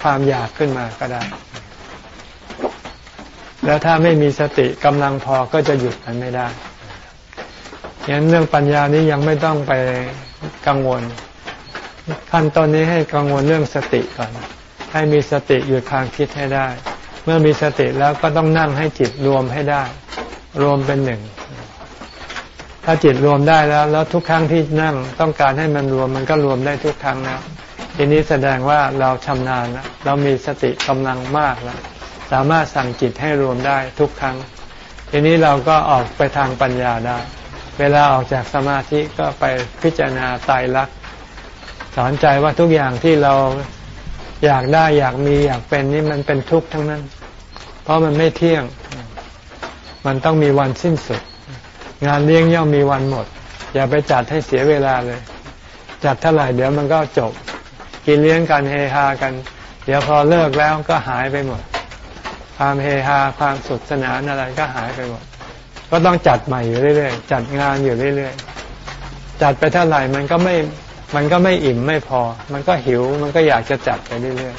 ความอยากขึ้นมาก็ได้ แล้วถ้าไม่มีสติกำลังพอก็จะหยุดมันไม่ได้ยันเรื่องปัญญานี้ยังไม่ต้องไปกังวล ขั้นตอนนี้ให้กังวลเรื่องสติก่อน ให้มีสติหยุดความคิดให้ได้ เมื่อมีสติแล้วก็ต้องนั่งให้จิตรวมให้ได้ รวมเป็นหนึ่ง ถ้าจิตรวมได้แล้ว แล้วทุกครั้งที่นั่งต้องการให้มันรวมมันก็รวมได้ทุกครั้งนะทีนี้แสดงว่าเราชำนาญแล้วเรามีสติกำลังมากแล้วสามารถสั่งจิตให้รวมได้ทุกครั้ง ทีนี้เราก็ออกไปทางปัญญาได้ เวลาออกจากสมาธิก็ไปพิจารณาตายรัก สอนใจว่าทุกอย่างที่เราอยากได้อยากมีอยากเป็นนี่มันเป็นทุกข์ทั้งนั้น เพราะมันไม่เที่ยง มันต้องมีวันสิ้นสุด งานเลี้ยงย่อมมีวันหมด อย่าไปจัดให้เสียเวลาเลย จัดเท่าไหร่เดี๋ยวมันก็จบ กินเลี้ยงกันเฮฮากัน เดี๋ยวพอเลิกแล้วก็หายไปหมด ความเฮฮาความสุขสนานอะไรก็หายไปหมด ก็ต้องจัดใหม่อยู่เรื่อยๆจัดงานอยู่เรื่อยๆจัดไปเท่าไหร่มันก็ไม่ มันก็ไม่อิ่มไม่พอ มันก็หิว มันก็อยากจะจัดไปเรื่อย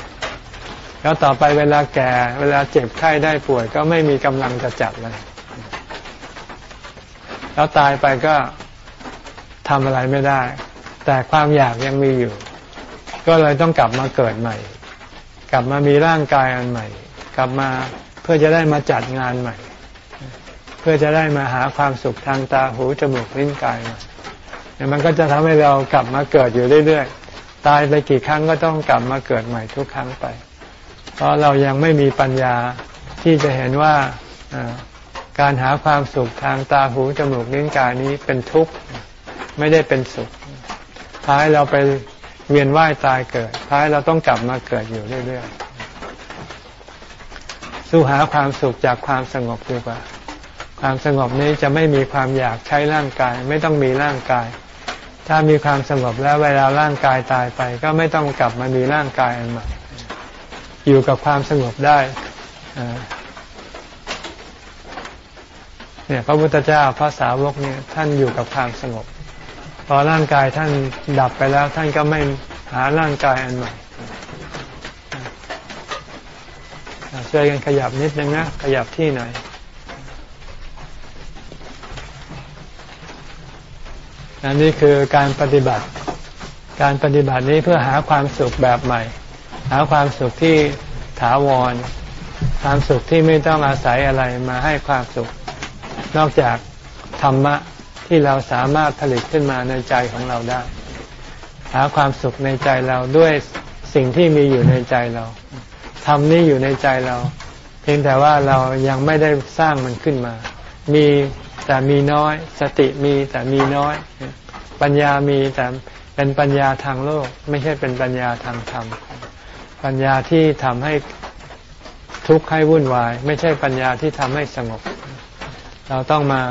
ๆ แล้วต่อไปเวลาแก่ เวลาเจ็บไข้ได้ป่วย ก็ไม่มีกำลังจะจัดเลย แล้วตายไปก็ทำอะไรไม่ได้ แต่ความอยากยังมีอยู่ ก็เลยต้องกลับมาเกิดใหม่ กลับมามีร่างกายอันใหม่ กลับมาเพื่อจะได้มาจัดงานใหม่ เพื่อจะได้มาหาความสุขทางตาหูจมูกลิ้นกายมาเนี่ย มันก็จะทำให้เรากลับมาเกิดอยู่เรื่อยๆ ตายไปกี่ครั้งก็ต้องกลับมาเกิดใหม่ทุกครั้งไป เพราะเรายังไม่มีปัญญาที่จะเห็นว่าการหาความสุขทางตาหูจมูกลิ้นกายนี้เป็นทุกข์ไม่ได้เป็นสุขพาให้เราไปเวียนว่ายตายเกิดพาให้เราต้องกลับมาเกิดอยู่เรื่อยๆ สู้หาความสุขจากความสงบดีกว่า ความสงบนี้จะไม่มีความอยากใช้ร่างกาย ไม่ต้องมีร่างกาย ถ้ามีความสงบแล้วเวลาร่างกายตายไป ก็ไม่ต้องกลับมามีร่างกายอันใหม่อยู่กับความสงบได้เนี่ยพระพุทธเจ้าพระสาวกเนี่ยท่านอยู่กับความสงบ พอร่างกายท่านดับไปแล้ว ท่านก็ไม่หาร่างกายอันใหม่ช่วยกันขยับนิดนึงนะขยับที่หน่อย อันนี้คือการปฏิบัติ การปฏิบัตินี้เพื่อหาความสุขแบบใหม่ หาความสุขที่ถาวร ความสุขที่ไม่ต้องอาศัยอะไรมาให้ความสุข นอกจากธรรมะที่เราสามารถผลิตขึ้นมาในใจของเราได้ หาความสุขในใจเราด้วยสิ่งที่มีอยู่ในใจเราธรรมนี้อยู่ในใจเรา เพียงแต่ว่าเรายังไม่ได้สร้างมันขึ้นมา มี แต่มีน้อย สติมีแต่มีน้อย ปัญญามีแต่เป็นปัญญาทางโลก ไม่ใช่เป็นปัญญาทางธรรม ปัญญาที่ทำให้ทุกข์ให้วุ่นวาย ไม่ใช่ปัญญาที่ทำให้สงบ เราต้องมา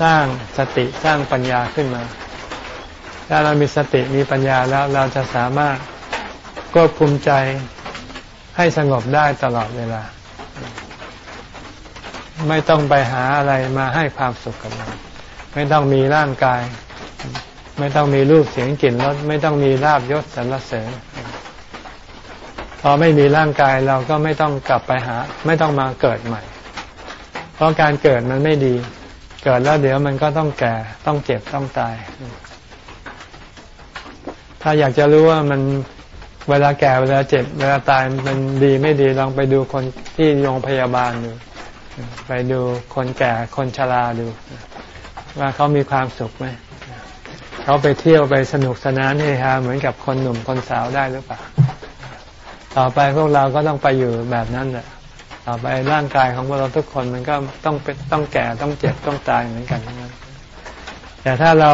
สร้างสติสร้างปัญญาขึ้นมา ถ้าเรามีสติมีปัญญาแล้วเราจะสามารถควบคุมใจให้สงบได้ตลอดเวลา ไม่ต้องไปหาอะไรมาให้ความสุขกับเรา ไม่ต้องมีร่างกาย ไม่ต้องมีรูปเสียงกลิ่นรสไม่ต้องมีลาบยศสรรเสริญพอไม่มีร่างกายเราก็ไม่ต้องกลับไปหา ไม่ต้องมาเกิดใหม่ เพราะการเกิดมันไม่ดี เกิดแล้วเดี๋ยวมันก็ต้องแก่ต้องเจ็บต้องตาย ถ้าอยากจะรู้ว่ามันเวลาแก่เวลาเจ็บ เวลาตายมันดีไม่ดีลองไปดูคนที่โรงพยาบาลดู ไปดูคนแก่คนชราดู ว่าเขามีความสุขไหมเขาไปเที่ยวไปสนุกสนานเฮฮาเหมือนกับคนหนุ่มคนสาวได้หรือเปล่าต่อไปพวกเราก็ต้องไปอยู่แบบนั้นแหละต่อไปร่างกายของพวกเราทุกคนมันก็ต้องเป็นต้องแก่ต้องเจ็บต้องตายเหมือนกันทั้งนั้นแต่ถ้าเรา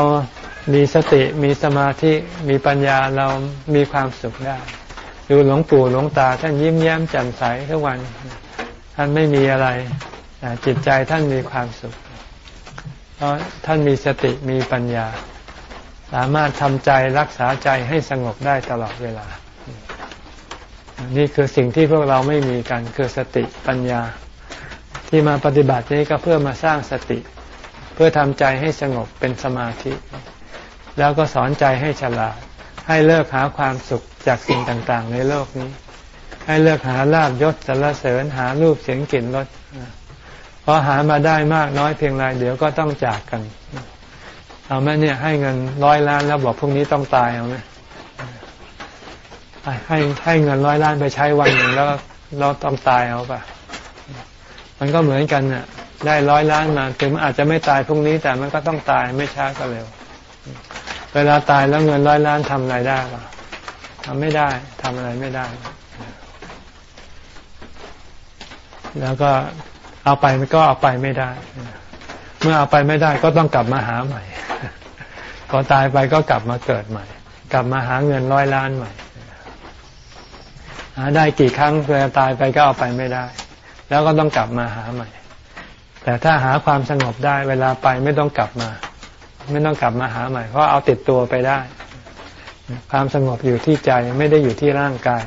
มีสติมีสมาธิมีปัญญาเรามีความสุขได้ ดูหลวงปู่หลวงตาท่านยิ้มแย้มแจ่มใสทุกวัน ท่านไม่มีอะไรจิตใจท่านมีความสุข เพราะท่านมีสติมีปัญญา สามารถทำใจรักษาใจให้สงบได้ตลอดเวลา นี่คือสิ่งที่พวกเราไม่มีกันคือสติปัญญา ที่มาปฏิบัตินี้ก็เพื่อมาสร้างสติ เพื่อทำใจให้สงบเป็นสมาธิ แล้วก็สอนใจให้ฉลาด ให้เลิกหาความสุขจากสิ่งต่างๆ ในโลกนี้ ให้เลิกหาลาบยศสรรเสริญหารูปเสียงกลิ่นรสพราะหามาได้มากน้อยเพียงไรเดี๋ยวก็ต้องจากกัน เอาไหมเนี่ยให้เงินร้อยล้านแล้วบอกพรุ่งนี้ต้องตายเอาไหมให้ให้เงินร้อยล้านไปใช้วันหนึ่งแล้วเราต้องตายเอาปะมันก็เหมือนกันน่ะ ได้ร้อยล้านมาถึงมันอาจจะไม่ตายพรุ่งนี้แต่มันก็ต้องตายไม่ช้าก็เร็ว เวลาตายแล้วเงินร้อยล้านทำอะไรได้ปะทำไม่ได้ทำอะไรไม่ได้ แล้วก็เอาไปมันก็เอาไปไม่ได้ เมื่อเอาไปไม่ได้ก็ต้องกลับมาหาใหม่พอตายไปก็กลับมาเกิดใหม่ กลับมาหาเงินร้อยล้านใหม่หาได้กี่ครั้งเวลาตายไปก็เอาไปไม่ได้ แล้วก็ต้องกลับมาหาใหม่ แต่ถ้าหาความสงบได้เวลาไปไม่ต้องกลับมา ไม่ต้องกลับมาหาใหม่ เพราะเอาติดตัวไปได้ ความสงบอยู่ที่ใจไม่ได้อยู่ที่ร่างกาย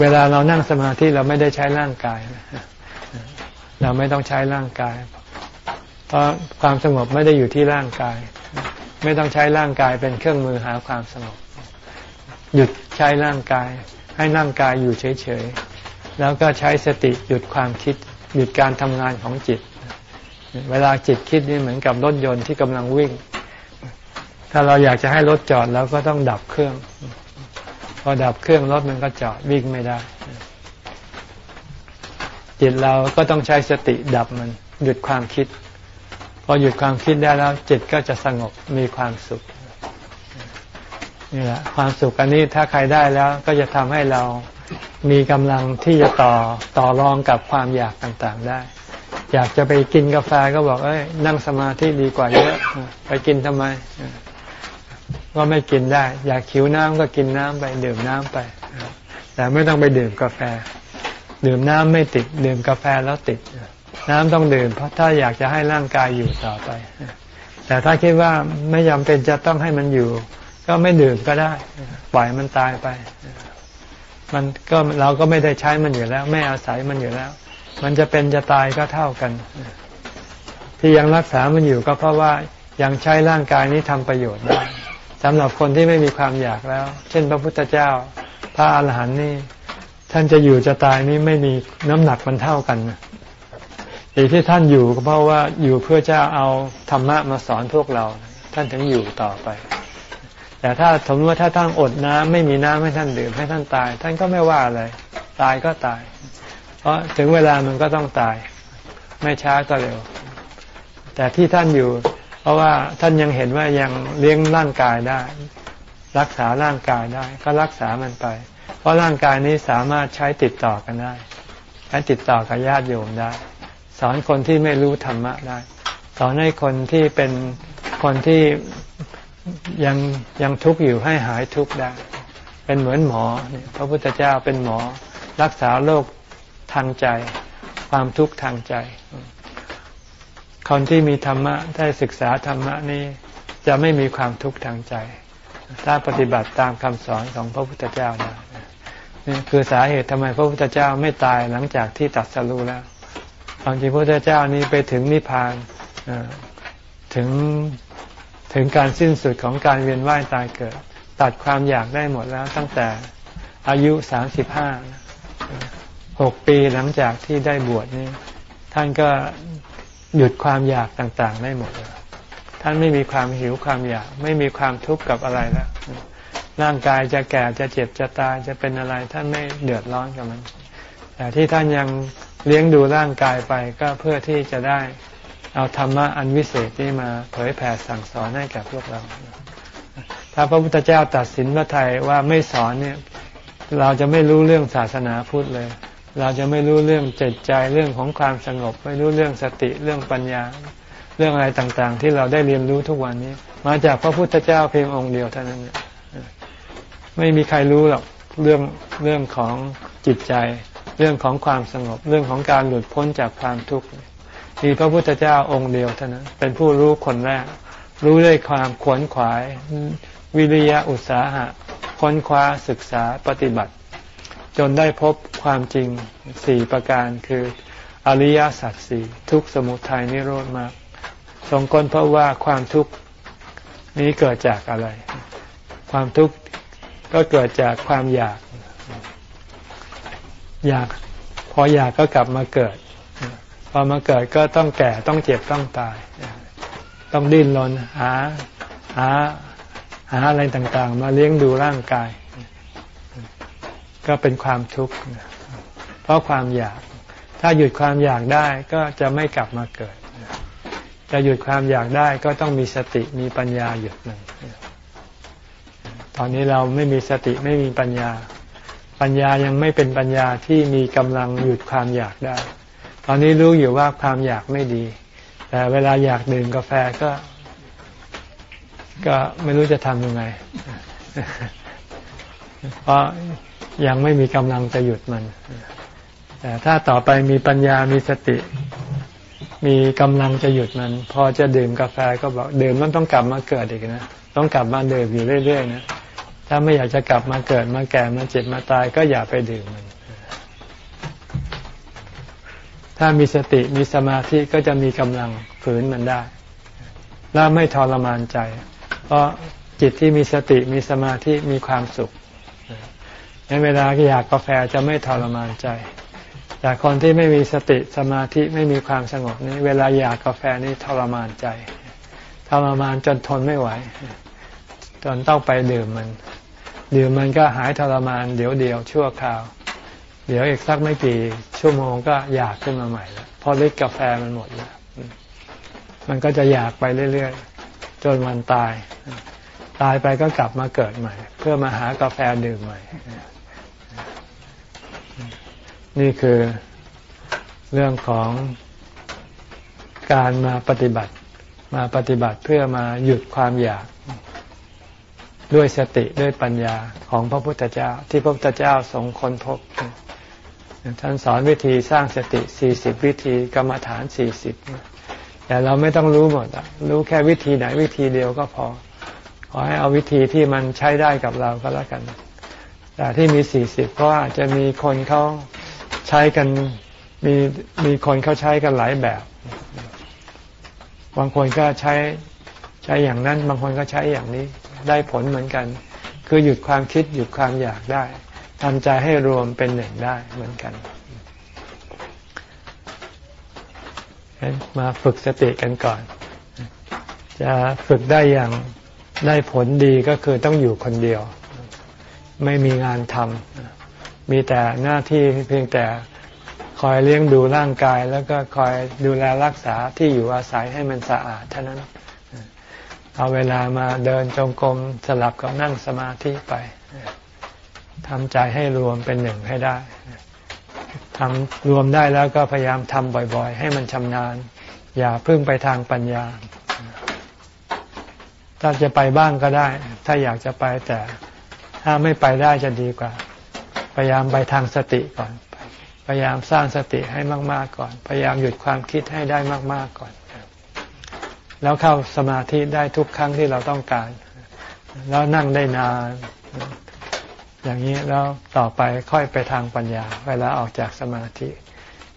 เวลาเรานั่งสมาธิเราไม่ได้ใช้ร่างกาย เราไม่ต้องใช้ร่างกาย เพราะความสงบไม่ได้อยู่ที่ร่างกาย ไม่ต้องใช้ร่างกายเป็นเครื่องมือหาความสงบ หยุดใช้ร่างกาย ให้ร่างกายอยู่เฉยๆ แล้วก็ใช้สติหยุดความคิด หยุดการทำงานของจิต เวลาจิตคิดนี่เหมือนกับรถยนต์ที่กำลังวิ่ง ถ้าเราอยากจะให้รถจอดเราก็ต้องดับเครื่อง พอดับเครื่องรถมันก็จอดวิ่งไม่ได้ จิตเราก็ต้องใช้สติดับมัน หยุดความคิด พอหยุดความคิดได้แล้ว จิตก็จะสงบมีความสุขนี่แหละความสุขอันนี้ถ้าใครได้แล้วก็จะทำให้เรามีกำลังที่จะต่อต่อรองกับความอยากต่างๆได้ อยากจะไปกินกาแฟก็บอกเอ้ยนั่งสมาธิดีกว่าเยอะไปกินทำไม ก็ไม่กินได้ อยากขิวน้ำก็กินน้ำไป ดื่มน้ำไป แต่ไม่ต้องไปดื่มกาแฟ ดื่มน้ำไม่ติด ดื่มกาแฟแล้วติด น้ำต้องดื่ม เพราะถ้าอยากจะให้ร่างกายอยู่ต่อไป แต่ถ้าคิดว่าไม่ยำเป็นจะต้องให้มันอยู่ ก็ไม่ดื่มก็ได้ ปล่อยมันตายไป มันก็เราก็ไม่ได้ใช้มันอยู่แล้ว ไม่อาศัยมันอยู่แล้ว มันจะเป็นจะตายก็เท่ากัน ที่ยังรักษามันอยู่ก็เพราะว่ายังใช้ร่างกายนี้ทำประโยชน์ได้ สำหรับคนที่ไม่มีความอยากแล้ว เช่น พระพุทธเจ้า พระอาหารหันต์นี่ ท่านจะอยู่จะตายนี่ไม่มีน้ำหนักมันเท่ากันอีที่ท่านอยู่ก็เพราะว่าอยู่เพื่อจะเอาธรรมะมาสอนพวกเรา ท่านถึงอยู่ต่อไป แต่ถ้าสมมติว่าถ้าท่านอดน้ำไม่มีน้ำให้ท่านดื่มให้ท่านตาย ท่านก็ไม่ว่าอะไร ตายก็ตาย เพราะถึงเวลามันก็ต้องตาย ไม่ช้าก็เร็ว แต่ที่ท่านอยู่ เพราะว่าท่านยังเห็นว่ายังเลี้ยงร่างกายได้ รักษาร่างกายได้ ก็รักษามันไป เพราะร่างกายนี้สามารถใช้ติดต่อกันได้ใช้ติดต่อกับญาติโยมได้ สอนคนที่ไม่รู้ธรรมะได้ สอนให้คนที่เป็นคนที่ยังยังทุกข์อยู่ให้หายทุกข์ได้ เป็นเหมือนหมอ พระพุทธเจ้าเป็นหมอ รักษาโรคทางใจ ความทุกข์ทางใจ คนที่มีธรรมะได้ศึกษาธรรมะนี้จะไม่มีความทุกข์ทางใจ ถ้าปฏิบัติตามคำสอนของพระพุทธเจ้าได้นี่คือสาเหตุทำไมพระพุทธเจ้าไม่ตายหลังจากที่ตัดสรู้แล้วความจริงพระพุทธเจ้านี้ไปถึงนิพพานถึงถึงการสิ้นสุดของการเวียนว่ายตายเกิด ตัดความอยากได้หมดแล้วตั้งแต่อายุสามสิบห้าหกปีหลังจากที่ได้บวชนี้ท่านก็ หยุดความอยากต่างๆได้หมดแล้วท่านไม่มีความหิวความอยาก ไม่มีความทุกข์กับอะไรแล้วร่างกายจะแก่จะเจ็บจะตายจะเป็นอะไร ท่านไม่เดือดร้อนกับมัน แต่ที่ท่านยังเลี้ยงดูร่างกายไปก็เพื่อที่จะได้เอาธรรมะอันวิเศษนี้มาเผยแผ่สั่งสอนให้กับพวกเรา ถ้าพระพุทธเจ้าตัดสินพระไทยว่าไม่สอนเนี่ย เราจะไม่รู้เรื่องศาสนาพุทธเลย เราจะไม่รู้เรื่องจิตใจเรื่องของความสงบ ไม่รู้เรื่องสติเรื่องปัญญา เรื่องอะไรต่างๆ ที่เราได้เรียนรู้ทุกวันนี้ มาจากพระพุทธเจ้าเพียงองค์เดียวเท่านั้นไม่มีใครรู้หรอกเรื่องเรื่องของจิตใจ เรื่องของความสงบ เรื่องของการหลุดพ้นจากความทุกข์มีพระพุทธเจ้าองค์เดียวเท่านั้น เป็นผู้รู้คนแรก รู้ด้วยความขวนขวาย วิริยะอุตสาหะค้นคว้าศึกษาปฏิบัติ จนได้พบความจริงสี่ประการคืออริยสัจสี่ทุกสมุทัยนิโรธมากทรงค้นพบว่าความทุกข์นี้เกิดจากอะไร ความทุกข์ก็เกิดจากความอยาก อยากพออยากก็กลับมาเกิด พอมาเกิดก็ต้องแก่ต้องเจ็บต้องตาย ต้องดิ้นรนหาหาหาอะไรต่างๆ มาเลี้ยงดูร่างกาย ก็เป็นความทุกข์เพราะความอยาก ถ้าหยุดความอยากได้ก็จะไม่กลับมาเกิด จะหยุดความอยากได้ก็ต้องมีสติมีปัญญาหยุดมันตอนนี้เราไม่มีสติไม่มีปัญญา ปัญญายังไม่เป็นปัญญาที่มีกำลังหยุดความอยากได้ ตอนนี้รู้อยู่ว่าความอยากไม่ดี แต่เวลาอยากดื่มกาแฟก็ ก็ไม่รู้จะทำยังไง เพราะ ยังไม่มีกำลังจะหยุดมัน แต่ถ้าต่อไปมีปัญญามีสติ มีกำลังจะหยุดมัน พอจะดื่มกาแฟก็บอกดื่มมันต้องกลับมาเกิดอีกนะต้องกลับมาดื่มอยู่เรื่อยๆนะถ้าไม่อยากจะกลับมาเกิดมาแก่มาเจ็บมาตายก็อย่าไปดื่มมัน ถ้ามีสติมีสมาธิก็จะมีกำลังฝืนมันได้และไม่ทรมานใจ เพราะจิตที่มีสติมีสมาธิมีความสุข ในเวลาอยากกาแฟจะไม่ทรมานใจ แต่คนที่ไม่มีสติสมาธิไม่มีความสงบนี้ เวลาอยากกาแฟนี่ทรมานใจ ทรมานจนทนไม่ไหว จนต้องไปดื่มมัน ดื่มมันก็หายทรมานเดี๋ยวเดียวชั่วคราว เดี๋ยวอีกสักไม่กี่ชั่วโมงก็อยากขึ้นมาใหม่แล้วพอฤทธิ์กาแฟมันหมดแล้วมันก็จะอยากไปเรื่อยๆ จนวันตาย ตายไปก็กลับมาเกิดใหม่ เพื่อมาหากาแฟดื่มใหม่ นี่คือเรื่องของการมาปฏิบัติ มาปฏิบัติเพื่อมาหยุดความอยาก ด้วยสติด้วยปัญญาของพระพุทธเจ้า ที่พระพุทธเจ้าทรงค้นพบ ท่านสอนวิธีสร้างสติสี่สิบวิธีกรรมฐานสี่สิบแต่เราไม่ต้องรู้หมดรู้แค่วิธีไหนวิธีเดียวก็พอ ขอให้เอาวิธีที่มันใช้ได้กับเราก็แล้วกัน แต่ที่มีสี่สิบเพราะอาจจะมีคนเขา ใช้กันมีมีคนเขาใช้กันหลายแบบ บางคนก็ใช้ใช้อย่างนั้น บางคนก็ใช้อย่างนี้ได้ผลเหมือนกัน คือหยุดความคิดหยุดความอยากได้ทำใจให้รวมเป็นหนึ่งได้เหมือนกันมาฝึกสติกันก่อน จะฝึกได้อย่างได้ผลดีก็คือต้องอยู่คนเดียว ไม่มีงานทำ มีแต่หน้าที่เพียงแต่คอยเลี้ยงดูร่างกาย แล้วก็คอยดูแลรักษาที่อยู่อาศัยให้มันสะอาดเท่านั้น เอาเวลามาเดินจงกรมสลับกับนั่งสมาธิไปทำใจให้รวมเป็นหนึ่งให้ได้ทำรวมได้แล้วก็พยายามทำบ่อยๆ ให้มันชำนาญ อย่าพึ่งไปทางปัญญา ถ้าจะไปบ้างก็ได้ ถ้าอยากจะไปแต่ถ้าไม่ไปได้จะดีกว่า พยายามไปทางสติก่อน พยายามสร้างสติให้มาก ๆก่อน พยายามหยุดความคิดให้ได้มาก ๆก่อน แล้วเข้าสมาธิได้ทุกครั้งที่เราต้องการ แล้วนั่งได้นาน อย่างนี้แล้วต่อไปค่อยไปทางปัญญา เวลาออกจากสมาธิ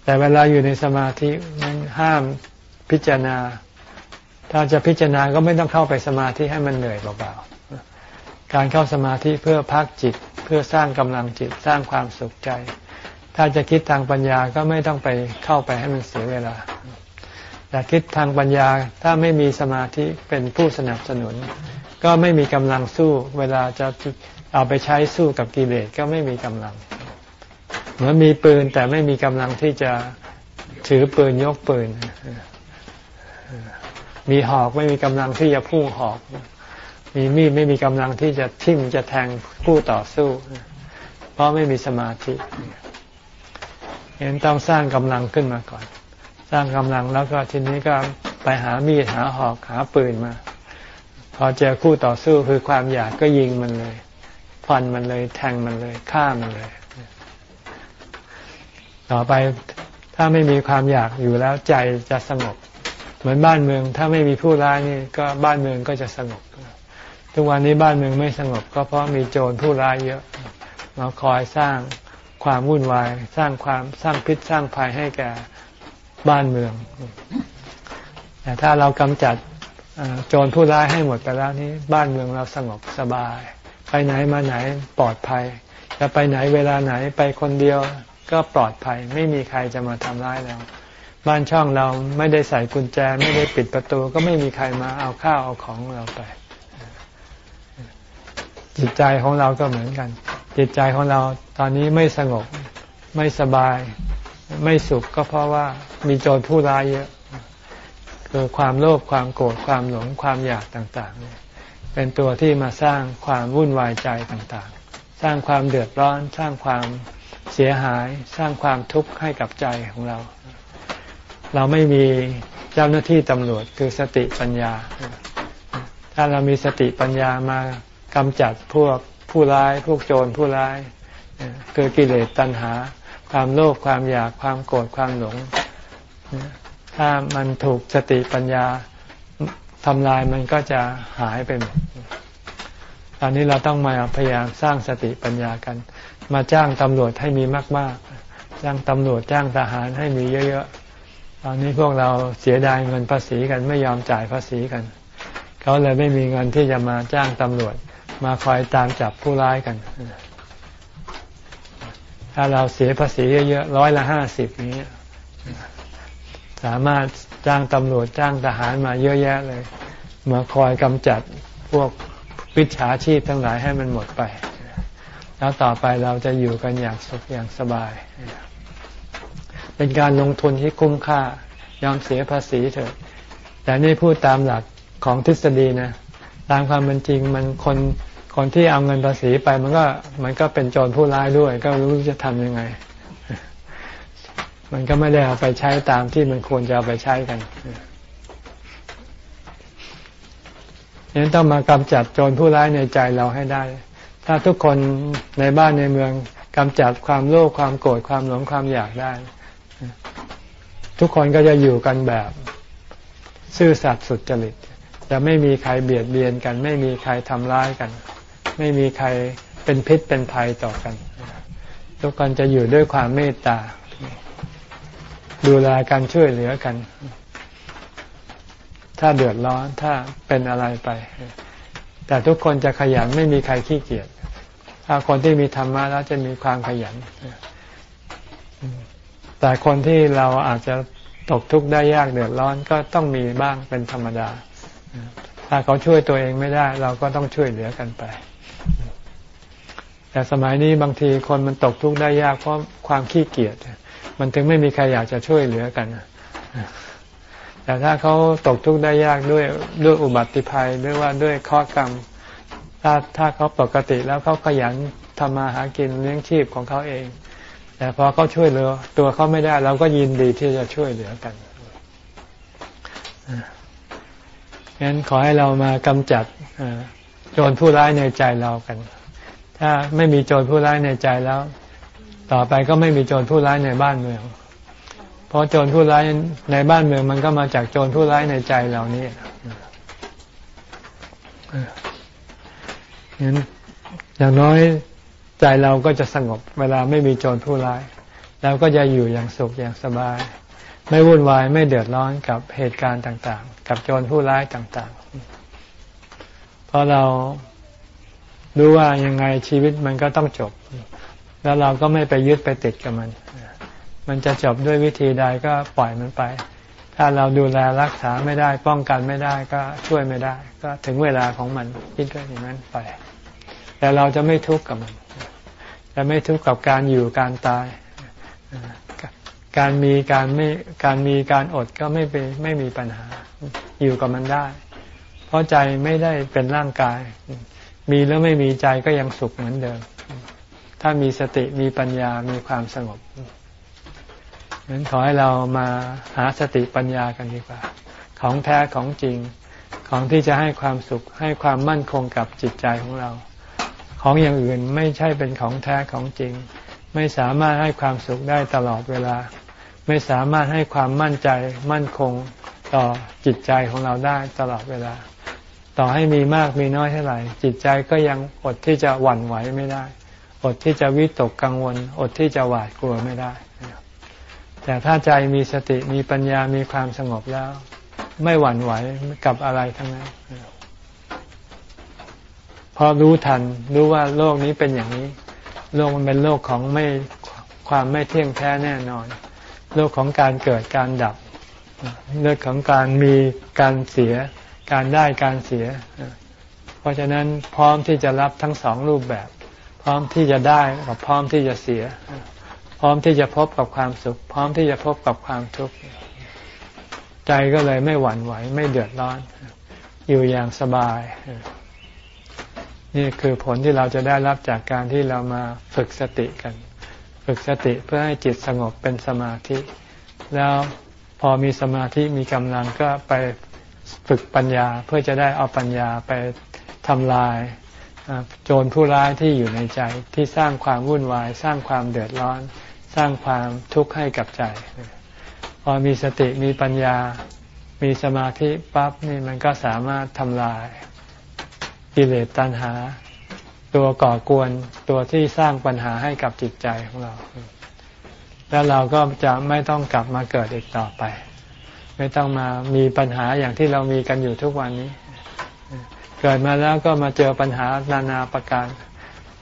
แต่เวลาอยู่ในสมาธิมันห้ามพิจารณา ถ้าจะพิจารณาก็ไม่ต้องเข้าไปสมาธิให้มันเหนื่อยเปล่าๆ การเข้าสมาธิเพื่อพักจิตเพื่อสร้างกำลังจิตสร้างความสุขใจ ถ้าจะคิดทางปัญญาก็ไม่ต้องไปเข้าไปให้มันเสียเวลาแต่คิดทางปัญญาถ้าไม่มีสมาธิเป็นผู้สนับสนุน ก็ไม่มีกำลังสู้ เวลาจะเอาไปใช้สู้กับกิเลสก็ไม่มีกำลัง เหมือนมีปืนแต่ไม่มีกำลังที่จะถือปืนยกปืน มีหอกไม่มีกำลังที่จะพุ่งหอก มีมีดไม่มีกำลังที่จะทิ่มจะแทงผู้ต่อสู้ เพราะไม่มีสมาธิเห็นต้องสร้างกำลังขึ้นมาก่อน สร้างกำลังแล้วก็ทีนี้ก็ไปหามีดหาหอกหาปืนมา พอเจอคู่ต่อสู้คือความอยากก็ยิงมันเลยฟันมันเลยแทงมันเลยฆ่ามันเลย ต่อไปถ้าไม่มีความอยากอยู่แล้วใจจะสงบ เหมือนบ้านเมือง ถ้าไม่มีผู้ร้ายนี่ก็บ้านเมืองก็จะสงบ ทุกวันนี้บ้านเมืองไม่สงบ ก็เพราะมีโจรผู้ร้ายเยอะมาคอยสร้างความวุ่นวาย สร้างความสร้างพิษสร้างภัยให้แก่บ้านเมือง แต่ถ้าเรากำจัดโจรผู้ร้ายให้หมดไปแล้วนี้ บ้านเมืองเราสงบสบาย ไปไหนมาไหนปลอดภัย จะไปไหนเวลาไหนไปคนเดียวก็ปลอดภัย ไม่มีใครจะมาทำร้ายเราบ้านช่องเราไม่ได้ใส่กุญแจ ไม่ได้ปิดประตู ก็ไม่มีใครมาเอาข้าวเอาของเราไป จิตใจของเราก็เหมือนกัน จิตใจของเราตอนนี้ไม่สงบ ไม่สบาย ไม่สุขก็เพราะว่ามีโจรผู้ร้ายเยอะคือความโลภความโกรธความหลงความอยากต่างๆเนี่ยเป็นตัวที่มาสร้างความวุ่นวายใจต่างๆ สร้างความเดือดร้อน สร้างความเสียหาย สร้างความทุกข์ให้กับใจของเรา เราไม่มีเจ้าหน้าที่ตำรวจคือสติปัญญา ถ้าเรามีสติปัญญามา กำจัดพวกผู้ร้ายพวกโจรผู้ร้ายคือกิเลสตัณหา ความโลภความอยากความโกรธความหลง ถ้ามันถูกสติปัญญาทำลายมันก็จะหายไปหมดตอนนี้เราต้องมาพยายามสร้างสติปัญญากัน มาจ้างตำรวจให้มีมาก ๆ จ้างตำรวจจ้างทหารให้มีเยอะๆ ตอนนี้พวกเราเสียดายเงินภาษีกันไม่ยอมจ่ายภาษีกัน เขาเลยไม่มีเงินที่จะมาจ้างตำรวจ มาคอยตามจับผู้ร้ายกัน ถ้าเราเสียภาษีเยอะๆร้อยละห้าสิบนี้ สามารถจ้างตำรวจจ้างทหารมาเยอะแยะเลย มาคอยกำจัดพวกวิชาชีพทั้งหลายให้มันหมดไป แล้วต่อไปเราจะอยู่กันอย่างสุขอย่างสบาย เป็นการลงทุนที่คุ้มค่ายอมเสียภาษีเถอะ แต่นี่พูดตามหลักของทฤษฎีนะ ตามความเป็นจริงมันคน คนที่เอาเงินภาษีไปมันก็ มันก็เป็นโจรผู้ร้ายด้วย ก็รู้จะทำยังไง มันก็ไม่ได้เอาไปใช้ตามที่มันควรจะเอาไปใช้กันยังต้องมากำจัดโจรผู้ร้ายในใจเราให้ได้ ถ้าทุกคนในบ้านในเมืองกำจัดความโลภความโกรธความหลงความอยากได้ ทุกคนก็จะอยู่กันแบบ ซื่อสัตย์สุจริตจะไม่มีใครเบียดเบียนกัน ไม่มีใครทำร้ายกัน ไม่มีใครเป็นพิษเป็นภัยต่อกัน ทุกคนจะอยู่ด้วยความเมตตา ดูแลกันช่วยเหลือกัน ถ้าเดือดร้อนถ้าเป็นอะไรไป แต่ทุกคนจะขยันไม่มีใครขี้เกียจถ้าคนที่มีธรรมะแล้วจะมีความขยัน แต่คนที่เราอาจจะตกทุกข์ได้ยากเดือดร้อนก็ต้องมีบ้างเป็นธรรมดา ถ้าเขาช่วยตัวเองไม่ได้ เราก็ต้องช่วยเหลือกันไป แต่สมัยนี้บางทีคนมันตกทุกข์ได้ยากเพราะความขี้เกียจมันถึงไม่มีใครอยากจะช่วยเหลือกันแต่ถ้าเขาตกทุกข์ได้ยากด้วยด้วยอุบัติภัยหรือว่าด้วยข้อกรรม ถ้าถ้าเขาปกติแล้วเขาขยันทำมาหากินเลี้ยงชีพของเขาเอง แต่พอเขาช่วยเหลือ ตัวเขาไม่ได้เราก็ยินดีที่จะช่วยเหลือกันงั้นขอให้เรามากำจัดโจรผู้ร้ายในใจเรากัน ถ้าไม่มีโจรผู้ร้ายในใจแล้ว ต่อไปก็ไม่มีโจรผู้ร้ายในบ้านเมือง เพราะโจรผู้ร้ายในบ้านเมืองมันก็มาจากโจรผู้ร้ายในใจเรานี่งั้นอย่างน้อยใจเราก็จะสงบ เวลาไม่มีโจรผู้ร้ายเราก็จะอยู่อย่างสุขอย่างสบาย ไม่วุ่นวายไม่เดือดร้อนกับเหตุการณ์ต่าง ๆ กับโจรผู้ร้ายต่าง ๆ เพราะเรา รู้ว่ายังไงชีวิตมันก็ต้องจบ แล้วเราก็ไม่ไปยึดไปติดกับมัน มันจะจบด้วยวิธีใดก็ปล่อยมันไป ถ้าเราดูแลรักษาไม่ได้ ป้องกันไม่ได้ก็ช่วยไม่ได้ ก็ถึงเวลาของมันคิดก็อย่างนั้นไป แต่เราจะไม่ทุกข์กับมัน จะไม่ทุกข์กับการอยู่การตาย การมีการไม่การมีการอดก็ไม่เป็นไม่มีปัญหาอยู่กับมันได้ เพราะใจไม่ได้เป็นร่างกาย มีแล้วไม่มีใจก็ยังสุขเหมือนเดิม ถ้ามีสติมีปัญญามีความสงบงั้นขอให้เรามาหาสติปัญญากันดีกว่า ของแท้ของจริงของที่จะให้ความสุขให้ความมั่นคงกับจิตใจของเรา ของอย่างอื่นไม่ใช่เป็นของแท้ของจริง ไม่สามารถให้ความสุขได้ตลอดเวลา ไม่สามารถให้ความมั่นใจมั่นคงต่อจิตใจของเราได้ตลอดเวลา ต่อให้มีมากมีน้อยเท่าไหร่ จิตใจก็ยังอดที่จะหวั่นไหวไม่ได้ อดที่จะวิตกกังวล อดที่จะหวาดกลัวไม่ได้ แต่ถ้าใจมีสติมีปัญญามีความสงบแล้ว ไม่หวั่นไหวกับอะไรทั้งนั้นพอรู้ทันรู้ว่าโลกนี้เป็นอย่างนี้ โลกมันเป็นโลกของไม่ความไม่เที่ยงแท้แน่นอน โลกของการเกิดการดับเรื่องของการมีการเสีย การได้การเสีย เพราะฉะนั้นพร้อมที่จะรับทั้งสองรูปแบบ พร้อมที่จะได้กับพร้อมที่จะเสีย พร้อมที่จะพบกับความสุข พร้อมที่จะพบกับความทุกข์ใจก็เลยไม่หวั่นไหวไม่เดือดร้อน อยู่อย่างสบายนี่คือผลที่เราจะได้รับจากการที่เรามาฝึกสติกัน ฝึกสติเพื่อให้จิตสงบเป็นสมาธิ แล้วพอมีสมาธิมีกำลังก็ไป ฝึกปัญญาเพื่อจะได้เอาปัญญาไปทำลายโจรผู้ร้ายที่อยู่ในใจที่สร้างความวุ่นวาย สร้างความเดือดร้อน สร้างความทุกข์ให้กับใจ พอมีสติมีปัญญา มีสมาธิปั๊บนี่มันก็สามารถทำลายกิเลสตัณหา ตัวก่อกวนตัวที่สร้างปัญหาให้กับจิตใจของเรา แล้วเราก็จะไม่ต้องกลับมาเกิดอีกต่อไป ไม่ต้องมามีปัญหาอย่างที่เรามีกันอยู่ทุกวันนี้ เกิดมาแล้วก็มาเจอปัญหานานาประการ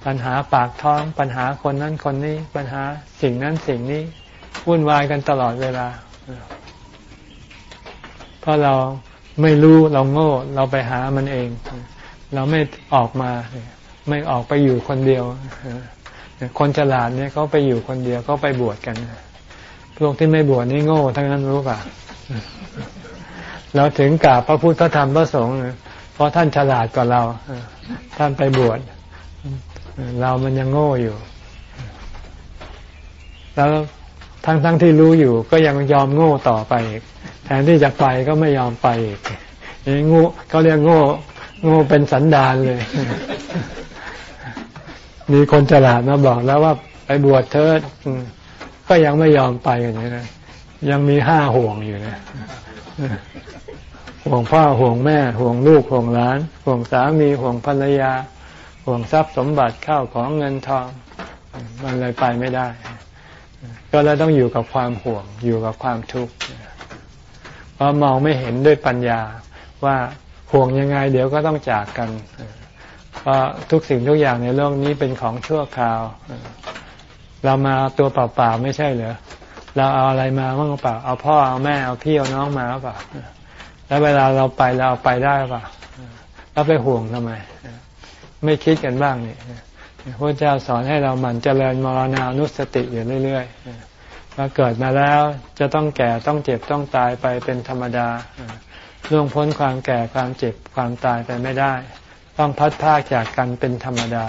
ปัญหาปากท้อง ปัญหาคนนั้นคนนี้ ปัญหาสิ่งนั้นสิ่งนี้วุ่นวายกันตลอดเวลา เพราะเราไม่รู้เราโง่ เราไปหามันเอง เราไม่ออกมา ไม่ออกไปอยู่คนเดียว คนฉลาดเนี่ยเขาไปอยู่คนเดียวเขาไปบวชกัน พวกที่ไม่บวชนี่โง่ทั้งนั้นรู้ป่ะ เราถึงกราบพระพุทธพระธรรมพระสงฆ์เพราะท่านฉลาดกว่าเราท่านไปบวชเรามันยังโง่อยู่ แล้วทั้งทั้งที่รู้อยู่ ก็ยังยอมโง่ต่อไปอีกแทนที่จะไปก็ไม่ยอมไปอีกนี่งูเขาเรียกโง่ โง่เป็นสันดานเลย มีคนฉลาดมาบอกแล้วว่าไปบวชเถิดก็ยังไม่ยอมไปอย่างนี้นะ ยังมีห้าห่วงอยู่นะห่วงพ่อห่วงแม่ห่วงลูกห่วงหลาน ห่วงสามีห่วงภรรยา ห่วงทรัพย์สมบัติเข้าของเงินทอง มันเลยไปไม่ได้ ก็เลยต้องอยู่กับความห่วง อยู่กับความทุกข์เพราะมองไม่เห็นด้วยปัญญาว่าห่วงยังไง เดี๋ยวก็ต้องจากกันเพราะทุกสิ่งทุกอย่างในโลกนี้เป็นของชั่วคราว เรามาตัวเปล่าๆไม่ใช่เหรอ เราเอาอะไรมาบ้างเปล่า เอาพ่อเอาแม่เอาพี่เอาน้องมาเปล่า แล้วเวลาเราไปเราเอาไปได้เปล่าแล้วไปห่วงทำไม ไม่คิดกันบ้างนี่พระเจ้าสอนให้เราหมั่นเจริญมรณานุสติอยู่เรื่อยๆว่าเกิดมาแล้วจะต้องแก่ต้องเจ็บต้องตายไปเป็นธรรมดาล่วงพ้นความแก่ความเจ็บความตายไปไม่ได้ ต้องพัดพากจากกันเป็นธรรมดา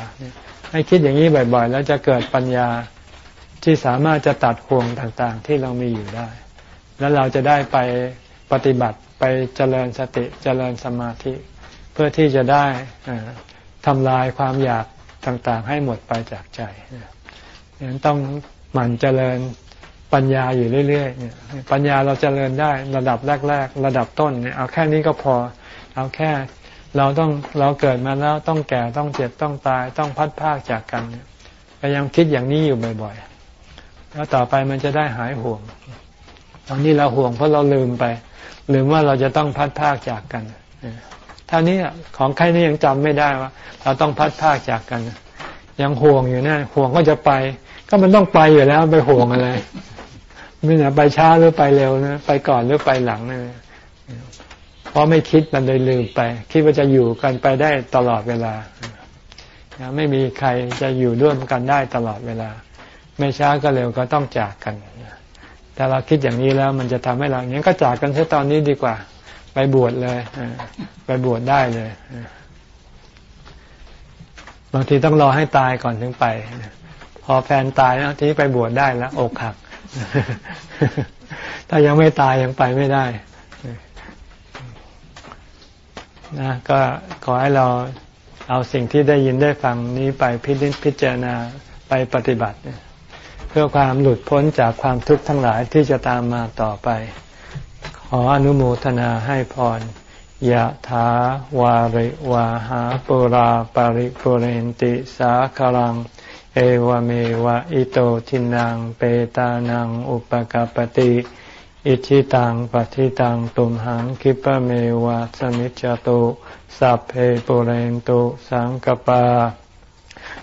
ให้คิดอย่างนี้บ่อยๆ แล้วจะเกิดปัญญา ที่สามารถจะตัดห่วงต่างๆ ที่เรามีอยู่ได้ แล้วเราจะได้ไปปฏิบัติไปเจริญสติเจริญสมาธิ เพื่อที่จะได้ทำลายความอยากต่างๆ ให้หมดไปจากใจดังนั้นต้องหมั่นเจริญปัญญาอยู่เรื่อยๆปัญญาเราเจริญได้ระดับแรก ๆ ระดับต้นเอาแค่นี้ก็พอ เอาแค่เราต้องเราเกิดมาแล้วต้องแก่ต้องเจ็บต้องตายต้องพัดพากจากกันพยายามคิดอย่างนี้อยู่บ่อยๆ แล้วต่อไปมันจะได้หายห่วง ตอนนี้เราห่วงเพราะเราลืมไป ลืมว่าเราจะต้องพัดพากจากกันท่านี้ของใครนี่ยังจำไม่ได้ว่า เราต้องพัดพากจากกัน ยังห่วงอยู่นะห่วงก็จะไป ก็มันต้องไปอยู่แล้วไปห่วงอะไรไม่เนี่ยไปช้าหรือไปเร็วนะไปก่อนหรือไปหลังนะเพราะไม่คิดมันเลยลืมไป คิดว่าจะอยู่กันไปได้ตลอดเวลาไม่มีใครจะอยู่ร่วมกันได้ตลอดเวลา ไม่ช้าก็เร็วก็ต้องจากกัน แต่เราคิดอย่างนี้แล้วมันจะทำให้เราอย่างนี้ก็จากกันแค่ตอนนี้ดีกว่า ไปบวชเลยไปบวชได้เลยบางทีต้องรอให้ตายก่อนถึงไป พอแฟนตายแล้วทีนี้ไปบวชได้แล้วอกหัก ถ้ายังไม่ตายยังไปไม่ได้นะก็ขอให้เราเอาสิ่งที่ได้ยินได้ฟังนี้ไปพิจิตพิจารณาไปปฏิบัติ เพื่อความหลุดพ้นจากความทุกข์ทั้งหลายที่จะตามมาต่อไป ขออนุโมทนาให้พรยะถาวาริวาหาปุราปาริปุเรนติสาคลัง เอวเมวะอิโตทินังเปตานังอุปกาปติอิชิตังปฏิตังตุมหังคิปะเมวะสมิจจตุสัพเพปุเรนตุสังกปา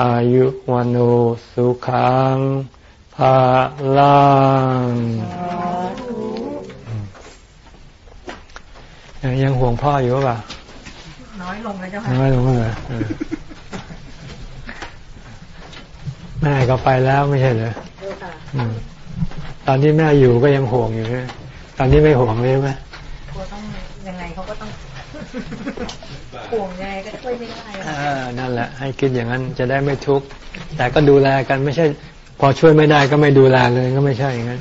อายุวันโอสุขังภาลังยังห่วงพ่ออยู่ป่ะน้อยลงเลยเจ้าค่ะน้อยลงเลยแม่ก็ไปแล้วไม่ใช่เหรอตอนที่แม่อยู่ก็ยังห่วงอยู่ใช่ตอนนี้ไม่ห่วงเลยไหมกลัวต้องยังไงเขาก็ต้อง ห่วงไงก็ช่วยไม่ได้นั่นแหละ ให้คิดอย่างนั้นจะได้ไม่ทุกข์แต่ก็ดูแลกันไม่ใช่ พอช่วยไม่ได้ก็ไม่ดูแลเลยก็ไม่ใช่อย่างนั้น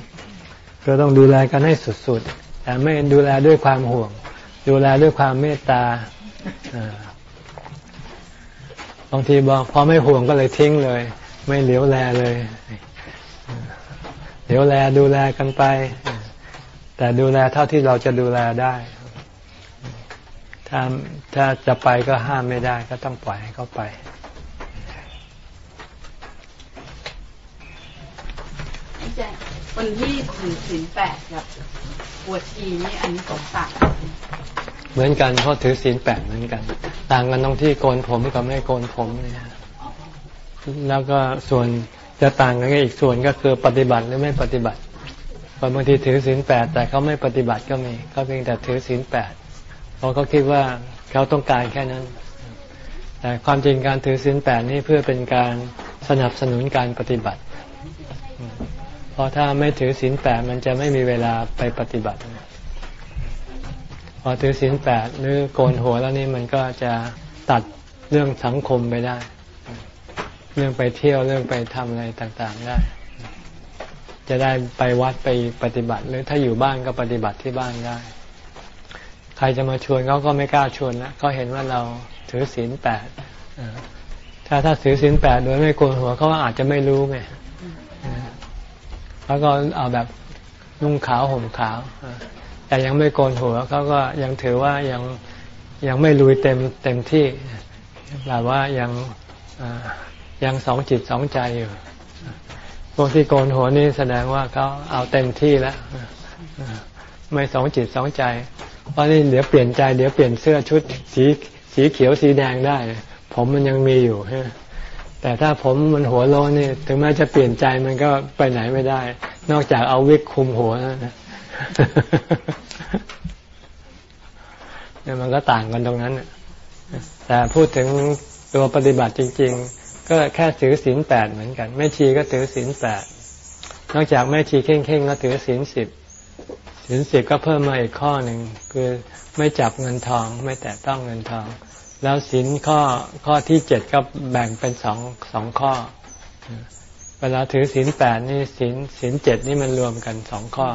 ก็ต้องดูแลกันให้สุดๆแต่ไม่ดูแลด้วยความห่วง ดูแลด้วยความเมตตาบางทีบอกพอไม่ห่วงก็เลยทิ้งเลย ไม่เหลียวแลเลยเดี๋ยวแลดูแลกันไป แต่ดูแลเท่าที่เราจะดูแลได้ ถ้าถ้าจะไปก็ห้ามไม่ได้ ก็ต้องปล่อยให้เขาไปคนที่ถือศีลแปดกับปวดชีนี่อันนี้สงต่างเหมือนกันเพราะถือศีลแปดเหมือนกัน ต่างกันตรงที่โกนผมกับไม่โกนผมเนี่ยแล้วก็ส่วนจะต่างกันอีกส่วนก็คือปฏิบัติหรือไม่ปฏิบัติบางทีถือศีลแปดแต่เขาไม่ปฏิบัติก็มีเขาเพียงแต่ถือศีลแปด เพราะเขาคิดว่าเขาต้องการแค่นั้น แต่ความจริงการถือศีลแปดนี่เพื่อเป็นการสนับสนุนการปฏิบัติ เพราะถ้าไม่ถือศีลแปดมันจะไม่มีเวลาไปปฏิบัติ พอถือศีลแปดหรือโกนหัวแล้วนี่มันก็จะตัดเรื่องสังคมไปได้ เรื่องไปเที่ยวเรื่องไปทำอะไรต่างๆได้ จะได้ไปวัดไปปฏิบัติ หรือถ้าอยู่บ้านก็ปฏิบัติที่บ้านได้ ใครจะมาชวนเขาก็ไม่กล้าชวนนะเขาเห็นว่าเราถือศีลแปดถ้าถ้าถือศีลแปดโดยไม่โกนหัวเขาอาจจะไม่รู้ไงเขาก็เอาแบบนุ่งขาวห่มขาว แต่ยังไม่โกนหัวเขาก็ยังถือว่ายังยังไม่ลุยเต็มเต็มที่แบบว่ายังยังสองจิตสองใจอยู่พวกที่โกนหัวนี่แสดงว่าเขาเอาเต็มที่แล้วไม่สองจิตสองใจ เพราะนี่เดี๋ยวเปลี่ยนใจเดี๋ยวเปลี่ยนเสื้อชุดสีสีเขียวสีแดงได้ ผมมันยังมีอยู่ใช่แต่ถ้าผมมันหัวโลนนี่ถึงแม้จะเปลี่ยนใจมันก็ไปไหนไม่ได้ นอกจากเอาวิกคุมหัวนะเนี่ยมันก็ต่างกันตรงนั้นแต่พูดถึงตัวปฏิบัติจริง ๆ ก็แค่ถือศีลแปดเหมือนกันแม่ชีก็ถือศีลแปดนอกจากแม่ชีเข่งๆก็ถือศีลสิบ ศีลสิบก็เพิ่มมาอีกข้อหนึ่งคือไม่จับเงินทอง ไม่แตะต้องเงินทอง แล้วศีลข้อข้อที่เจ็ดก็แบ่งเป็นสองสองข้อ เวลาถือศีลแปดนี่ศีลศีลเจ็ดนี่มันรวมกันสองข้อ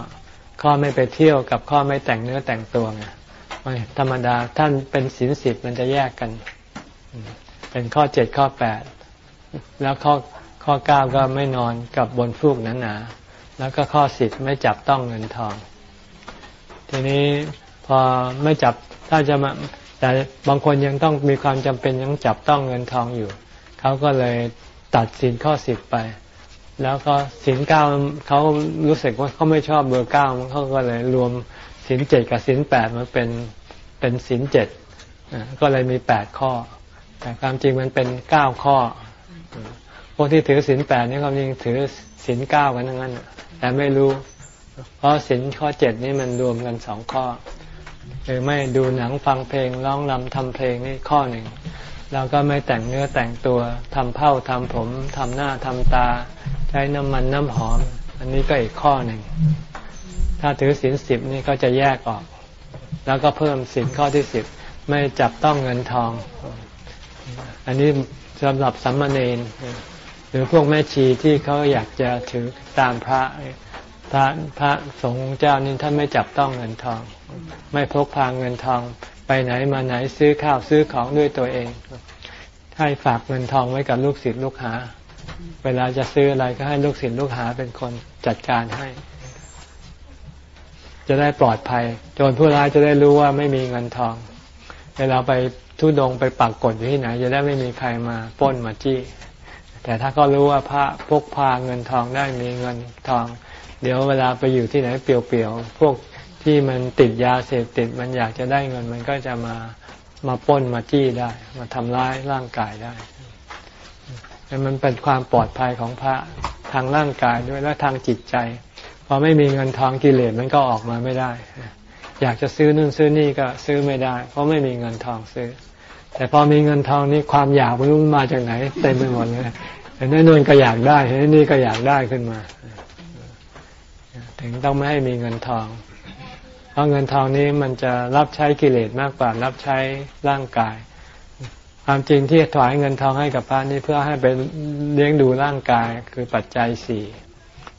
ข้อไม่ไปเที่ยวกับข้อไม่แต่งเนื้อแต่งตัวไงธรรมดาท่านเป็นศีลสิบมันจะแยกกัน เป็นข้อเจ็ดข้อแปดแล้วข้อข้อเก้าก็ไม่นอนกับบนฟูกหนาๆแล้วก็ข้อสิบไม่จับต้องเงินทอง ทีนี้พอไม่จับถ้าจะมาแต่บางคนยังต้องมีความจำเป็นยังจับต้องเงินทองอยู่ เขาก็เลยตัดสินข้อสิบไป แล้วก็สินเก้าเขารู้สึกว่าเขาไม่ชอบเบอร์เก้าเขาก็เลยรวมสินเจ็ดกับสินแปดมาเป็นเป็นสินเจ็ดก็เลยมีแปดข้อ แต่ความจริงมันเป็นเก้าข้อพวกที่ถือสินแปดนี่ความจริงถือสินเก้ากันทั้งนั้นแต่ไม่รู้ เพราะสินข้อเจ็ดนี่มันรวมกันสองข้อคือไม่ดูหนังฟังเพลงร้องรำทำเพลงนี่ข้อหนึ่งแล้วก็ไม่แต่งเนื้อแต่งตัวทำเผ้าทำผมทำหน้าทำตา ใช้น้ำมันน้ำหอม อันนี้ก็อีกข้อหนึ่ง ถ้าถือศีลสิบนี่ก็จะแยกออก แล้วก็เพิ่มศีลข้อที่สิบไม่จับต้องเงินทอง อันนี้สำหรับสัมมาเนนหรือพวกแม่ชีที่เขาอยากจะถือตามพระ พระพระสงฆ์เจ้านี่ท่านไม่จับต้องเงินทอง ไม่พกพาเงินทอง ไปไหนมาไหนซื้อข้าวซื้อของด้วยตัวเอง ให้ฝากเงินทองไว้กับลูกศิษย์ลูกหา เวลาจะซื้ออะไรก็ให้ลูกศิษย์ลูกหาเป็นคนจัดการให้ จะได้ปลอดภัยโจรผู้ร้ายจะได้รู้ว่าไม่มีเงินทอง เวลาไปทุดงไปปักกดอยู่ที่ไหน จะได้ไม่มีใครมาป้นมาจี้ แต่ถ้าเขารู้ว่าพระพกพาเงินทองได้มีเงินทอง เดี๋ยวเวลาไปอยู่ที่ไหนเปลี่ยวๆ พวกที่มันติดยาเสพติดมันอยากจะได้เงินมันก็จะมามาป้นมาจี้ได้ มาทำร้ายร่างกายได้มันเป็นความปลอดภัยของพระทางร่างกายด้วยและทางจิตใจ พอไม่มีเงินทองกิเลสมันก็ออกมาไม่ได้ อยากจะซื้อนู่นซื้อนี่ก็ซื้อไม่ได้ เพราะไม่มีเงินทองซื้อ แต่พอมีเงินทองนี่ความอยากมันมาจากไหนเต็มไปหมดเลยเห็นนู่นก็อยากได้เห็นนี่ก็อยากได้ขึ้นมา ถึงต้องไม่ให้มีเงินทอง เพราะเงินทองนี้มันจะรับใช้กิเลสมากกว่ารับใช้ร่างกาย ความจริงที่ถวายเงินทองให้กับพระนี่เพื่อให้ไปเลี้ยงดูร่างกายคือปัจจัยสี่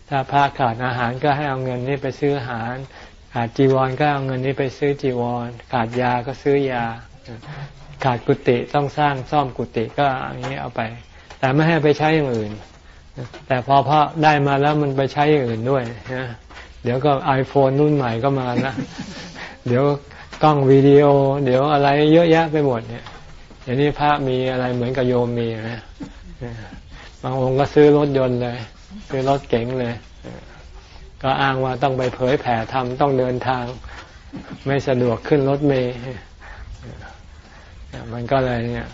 ถ้าพระขาดอาหารก็ให้เอาเงินนี้ไปซื้ออาหาร ขาดจีวรก็เอาเงินนี้ไปซื้อจีวร ขาดยาก็ซื้อยา ขาดกุฏิต้องสร้างซ่อมกุฏิก็อย่างนี้เอาไป แต่ไม่ให้ไปใช้อย่างอื่น แต่พอพระได้มาแล้วมันไปใช้อย่างอื่นด้วยนะเดี๋ยวก็ไอโฟนรุ่นใหม่ก็มานะ เดี๋ยวกล้องวิดีโอ เดี๋ยวอะไรเยอะแยะไปหมดเนี่ยอย่างนี้พระมีอะไรเหมือนกับโยมมีนะบางองค์ก็ซื้อรถยนต์เลย ซื้อรถเก๋งเลย ก็อ้างว่าต้องไปเผยแผ่ธรรมต้องเดินทาง ไม่สะดวกขึ้นรถเมย์มันก็เลยเนี่ย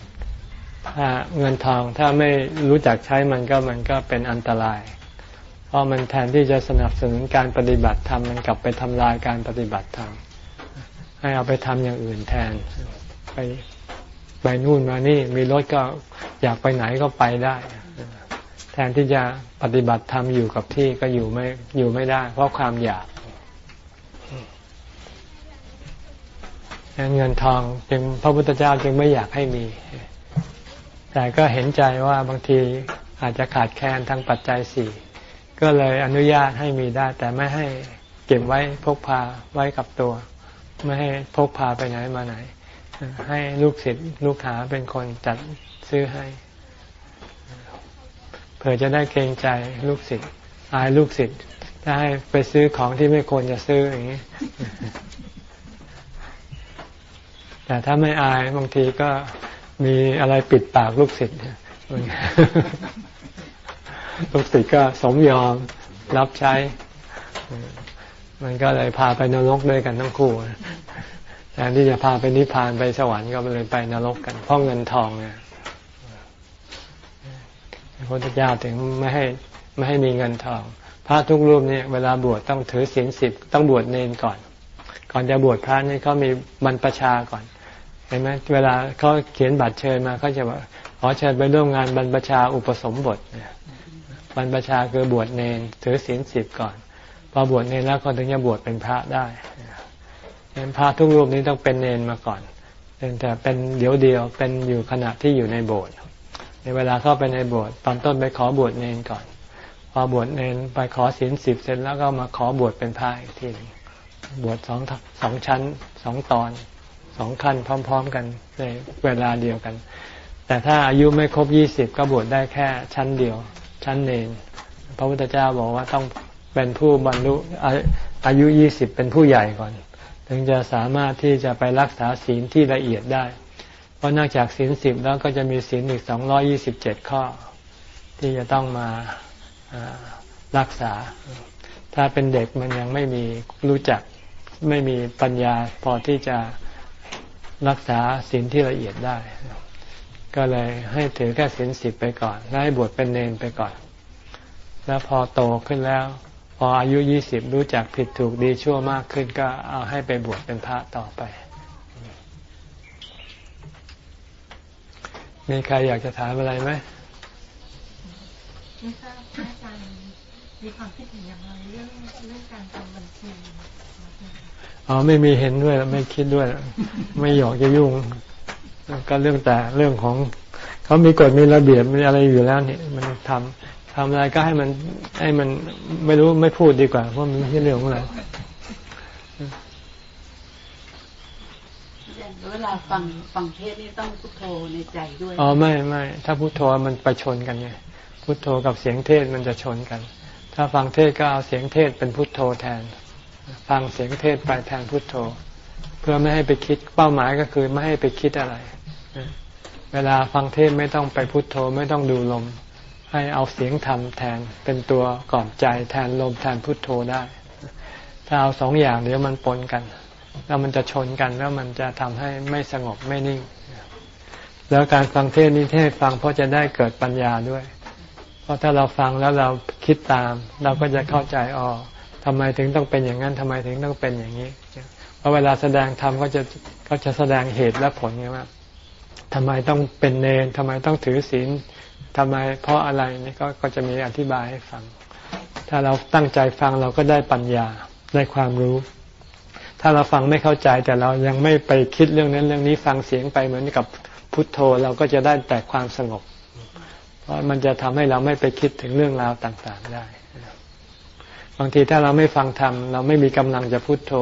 ถ้าเงินทองถ้าไม่รู้จักใช้มันก็มันก็เป็นอันตราย เพราะมันแทนที่จะสนับสนุนการปฏิบัติธรรมมันกลับไปทำลายการปฏิบัติธรรมให้เอาไปทำอย่างอื่นแทน ไปไปนู่นมานี่มีรถก็อยากไปไหนก็ไปได้ แทนที่จะปฏิบัติธรรมอยู่กับที่ก็อยู่ไม่อยู่ไม่ได้ เพราะความอยากเงินทองจึงพระพุทธเจ้าจึงไม่อยากให้มี แต่ก็เห็นใจว่าบางทีอาจจะขาดแคลนทางปัจจัยสี่ก็เลยอนุญาตให้มีได้ แต่ไม่ให้เก็บไว้พกพาไว้กับตัว ไม่ให้พกพาไปไหนมาไหน ให้ลูกศิษย์ลูกหาเป็นคนจัดซื้อให้เผื่อจะได้เกรงใจลูกศิษย์อายลูกศิษย์ถ้าให้ไปซื้อของที่ไม่ควรจะซื้ออย่างนี้ แต่ถ้าไม่อายบางทีก็ มีอะไรปิดปากลูกศิษย์ลูกศิษย์ก็สมยอมรับใช้ มันก็เลยพาไปนรกด้วยกันทั้งคู่แทนที่จะพาไปนิพพานไปสวรรค์ก็เลยไปนรกกันเพราะเงินทองเนี่ยพระพุทธเจ้าถึงไม่ให้ไม่ให้มีเงินทอง พระทุกรูปเนี่ยเวลาบวชต้องถือศีลสิบต้องบวชเนนก่อน ก่อนจะบวชพระนี่เขามีบรรพชาก่อน ห็นไหมเวลาเขาเขียนบัตรเชิญมาเขาจะว่าขอเชิญไปร่วมงานบรรพชาอุปสมบทบรรพชาคือบวชเนนถือศีลสิบก่อน พอบวชเนนแล้วก็ถึงจะบวชเป็นพระได้เห็นพระทุกรูปนี้ต้องเป็นเนนมาก่อนแต่เป็นเดี๋ยวเดียวเป็นอยู่ขณะที่อยู่ในโบสถ์ในเวลาเข้าไปในโบสถ์ตอนต้นไปขอบวชเนนก่อน พอบวชเนนไปขอศีลสิบเสร็จแล้วก็มาขอบวชเป็นพระอีกทีหนึ่งบวชสองสองชั้นสองตอน สองขั้นพร้อม ๆ กันในเวลาเดียวกัน แต่ถ้าอายุไม่ครบยี่สิบก็บวชได้แค่ชั้นเดียว ชั้นเนนพระพุทธเจ้าบอกว่าต้องเป็นผู้บรรลุอายุยี่สิบเป็นผู้ใหญ่ก่อน ถึงจะสามารถที่จะไปรักษาศีลที่ละเอียดได้ เพราะนอกจากศีลสิบแล้วก็จะมีศีลอีกสองร้อยี่สิบเจ็ดข้อ ที่จะต้องมารักษา ถ้าเป็นเด็กมันยังไม่มีรู้จักไม่มีปัญญาพอที่จะ รักษาศีลที่ละเอียดได้ ก็เลยให้ถือแค่ศีลสิบไปก่อน แล้วให้บวชเป็นเนนไปก่อน แล้วพอโตขึ้นแล้ว พออายุยี่สิบรู้จักผิดถูกดีชั่วมากขึ้นก็เอาให้ไปบวชเป็นพระต่อไป มีใครอยากจะถามอะไรไหมไม่ทราบอาจารย์มีความคิดเห็นอย่างไรเรื่องเรื่องการทำบัญชี อ๋อไม่มีเห็นด้วยไม่คิดด้วย ไม่อยากจะยุ่ง ก็เรื่องแต่เรื่องของเขามีกฎมีระเบียบมีอะไรอยู่แล้วนี่มันทำทำอะไรก็ให้มันให้มันไม่รู้ไม่พูดดีกว่าเพราะมันไม่ใช่เรื่องของเราเวลาฟังฟังเทศนี่ต้องพุทโธในใจด้วยอ๋อไม่ไม่ถ้าพุทโธมันไปชนกันไงพุทโธกับเสียงเทศมันจะชนกัน ถ้าฟังเทศก็เอาเสียงเทศเป็นพุทโธแทน ฟังเสียงเทศไปแทนพุทโธ เพื่อไม่ให้ไปคิดเป้าหมายก็คือไม่ให้ไปคิดอะไร เวลาฟังเทศไม่ต้องไปพุทโธไม่ต้องดูลม ให้เอาเสียงธรรมแทนเป็นตัวกล่อมใจแทนลมแทนพุทโธได้ ถ้าเอาสองอย่างเดี๋ยวมันปนกัน แล้วมันจะชนกันแล้วมันจะทำให้ไม่สงบไม่นิ่ง แล้วการฟังเทศนี้เทศฟังเพราะจะได้เกิดปัญญาด้วย เพราะถ้าเราฟังแล้วเราคิดตาม เราก็จะเข้าใจอ๋อ ทำไมถึงต้องเป็นอย่างนั้นทำไมถึงต้องเป็นอย่างนี้เพราะเวลาแสดงธรรมก็จะก็จะแสดงเหตุและผลไงว่าทำไมต้องเป็นเนรทำไมต้องถือศีลทำไมเพราะอะไรนี่ก็ก็จะมีอธิบายให้ฟัง ถ้าเราตั้งใจฟังเราก็ได้ปัญญาได้ความรู้ ถ้าเราฟังไม่เข้าใจแต่เรายังไม่ไปคิดเรื่องนั้นเรื่องนี้ฟังเสียงไปเหมือนกับพุทโธเราก็จะได้แต่ความสงบ เพราะมันจะทำให้เราไม่ไปคิดถึงเรื่องราวต่างๆได้างทีถ้าเราไม่ฟังธรรมเราไม่มีกำลังจะพุทโธ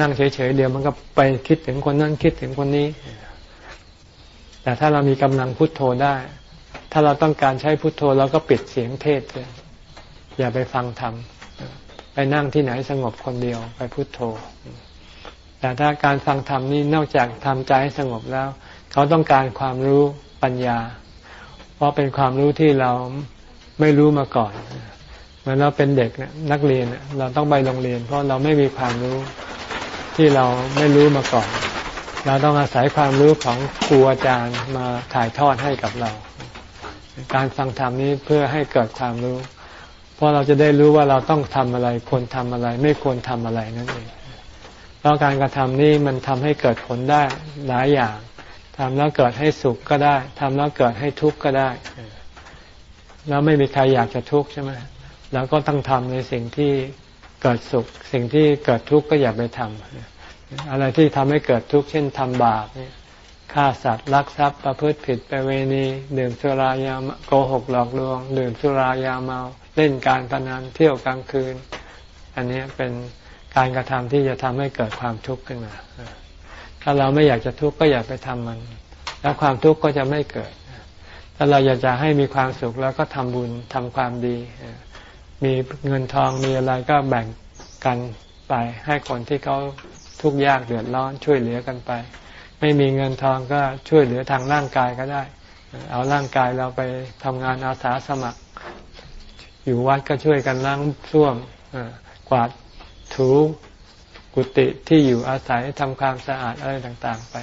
นั่งเฉยๆเดียวมันก็ไปคิดถึงคนนั้นคิดถึงคนนี้ แต่ถ้าเรามีกำลังพุทโธได้ ถ้าเราต้องการใช้พุทโธเราก็ปิดเสียงเทศเลยอย่าไปฟังธรรมไปนั่งที่ไหนสงบคนเดียวไปพุโทโธ แต่ถ้าการฟังธรรมนี่นอกจากทำใจให้สงบแล้ว เขาต้องการความรู้ปัญญา เพราะเป็นความรู้ที่เราไม่รู้มาก่อน มือนเราเป็นเด็กเนี่ยนักเรียนเราต้องไปโรงเรียน เพราะเราไม่มีความรู้ที่เราไม่รู้มาก่อน เราต้องอาศัยความรู้ของครูอาจารย์มาถ่ายทอดให้กับเรา การฟังธรรมนี้เพื่อให้เกิดความรู้ เพราะเราจะได้รู้ว่าเราต้องทำอะไรควรทำอะไร ไม่ควรทำอะไรนั่นเองแล้วการกระทำนี้มันทำให้เกิดผลได้หลายอย่างทำแล้วเกิดให้สุขก็ได้ทำแล้วเกิดให้ทุกข์ก็ได้แล้วไม่มีใครอยากจะทุกข์ใช่ไหม แล้วก็ต้องทำในสิ่งที่เกิดสุข สิ่งที่เกิดทุกข์ก็อย่าไปทำอะไรที่ทำให้เกิดทุกข์เช่นทำบาปเนี่ยฆ่าสัตว์ลักทรัพย์ประพฤติผิดไปเวณีดื่มสุรายาโกหกหลอกลวง ดื่มสุรายาเมาเล่นการพนันเที่ยวกลางคืน อันนี้เป็นการกระทำที่จะทำให้เกิดความทุกข์ขึ้นมา ถ้าเราไม่อยากจะทุกข์ก็อย่าไปทำมัน แล้วความทุกข์ก็จะไม่เกิด ถ้าเราอยากจะให้มีความสุขแล้วก็ทำบุญทำความดี มีเงินทองมีอะไรก็แบ่งกันไป ให้คนที่เขาทุกข์ยากเดือดร้อนช่วยเหลือกันไป ไม่มีเงินทองก็ช่วยเหลือทางร่างกายก็ได้ เอาร่างกายเราไปทำงานอาสาสมัคร อยู่วัดก็ช่วยกันล้างส้วมกวาดถูกุฏิที่อยู่อาศัยทำความสะอาดอะไรต่างๆ ไป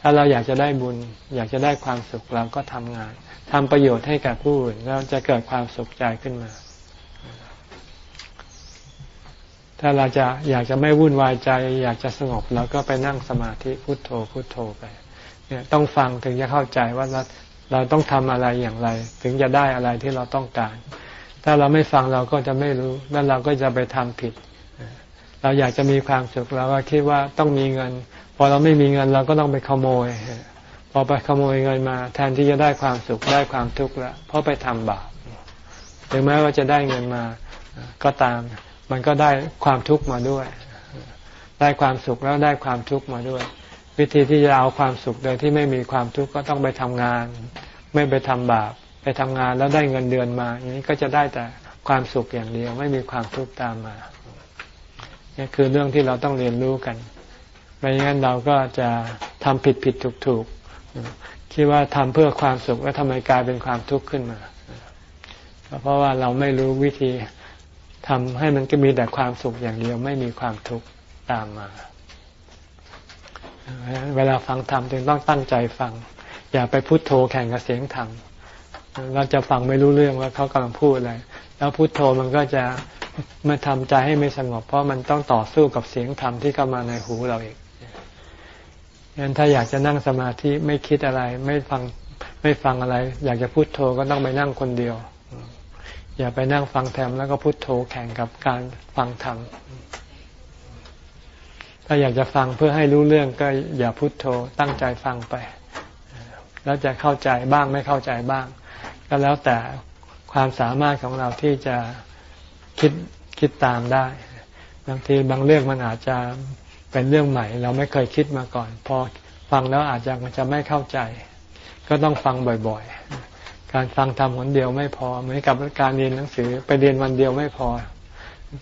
ถ้าเราอยากจะได้บุญ อยากจะได้ความสุขเราก็ทำงานทำประโยชน์ให้กับผู้อื่นแล้วจะเกิดความสุขใจขึ้นมา ถ้าเราจะอยากจะไม่วุ่นวายใจ อยากจะสงบเราก็ไปนั่งสมาธิพุโทโธพุโทโธไป เนี่ยต้องฟังถึงจะเข้าใจว่าเราเราต้องทำอะไรอย่างไร ถึงจะได้อะไรที่เราต้องการ ถ้าเราไม่ฟังเราก็จะไม่รู้แล้วเราก็จะไปทำผิด เราอยากจะมีความสุขเราก็คิดว่าต้องมีเงิน พอเราไม่มีเงินเราก็ต้องไปขโมย พอไปขโมยเงินมา แทนที่จะได้ความสุขได้ความทุกข์แล้วเพราะไปทำบาปถึงแม้ว่าจะได้เงินมาก็ตาม มันก็ได้ความทุกข์มาด้วย ได้ความสุขแล้วได้ความทุกข์มาด้วย วิธีที่จะเอาความสุขโดยที่ไม่มีความทุกข์ก็ต้องไปทำงาน ไม่ไปทำบาป ไปทำงานแล้วได้เงินเดือนมาอย่างนี้ก็จะได้แต่ความสุขอย่างเดียว ไม่มีความทุกข์ตามมานี่คือเรื่องที่เราต้องเรียนรู้กันไม่งั้นเราก็จะทำผิดผิดถูกถูกคิดว่าทำเพื่อความสุขแล้วทำไมกลายเป็นความทุกข์ขึ้นมาเพราะว่าเราไม่รู้วิธี ทำให้มันก็มีแต่ความสุขอย่างเดียวไม่มีความทุกข์ตามมา เวลาฟังธรรมจึงต้องตั้งใจฟัง อย่าไปพุโทโธแข่งกับเสียงธรรมเราจะฟังไม่รู้เรื่องว่าเขากำลังพูดอะไร แล้วพุโทโธมันก็จะมาทำใจให้ไม่สงบ เพราะมันต้องต่อสู้กับเสียงธรรมที่เข้ามาในหูเราเองงั้นถ้าอยากจะนั่งสมาธิไม่คิดอะไร ไม่ฟังไม่ฟังอะไร อยากจะพุโทโธก็ต้องไปนั่งคนเดียว อย่าไปนั่งฟังธรรมแล้วก็พุโทโธแข่งกับการฟังธรรมถ้าอยากจะฟังเพื่อให้รู้เรื่องก็อย่าพุโทโธตั้งใจฟังไป แล้วจะเข้าใจบ้างไม่เข้าใจบ้าง ก็แล้วแต่ความสามารถของเราที่จะคิดคิดตามได้ บางทีบางเรื่องมันอาจจะเป็นเรื่องใหม่ เราไม่เคยคิดมาก่อน พอฟังแล้วอาจจะมันจะไม่เข้าใจ ก็ต้องฟังบ่อยๆ การฟังทำคนเดียวไม่พอ เหมือนกับการเรียนหนังสือ ไปเรียนวันเดียวไม่พอ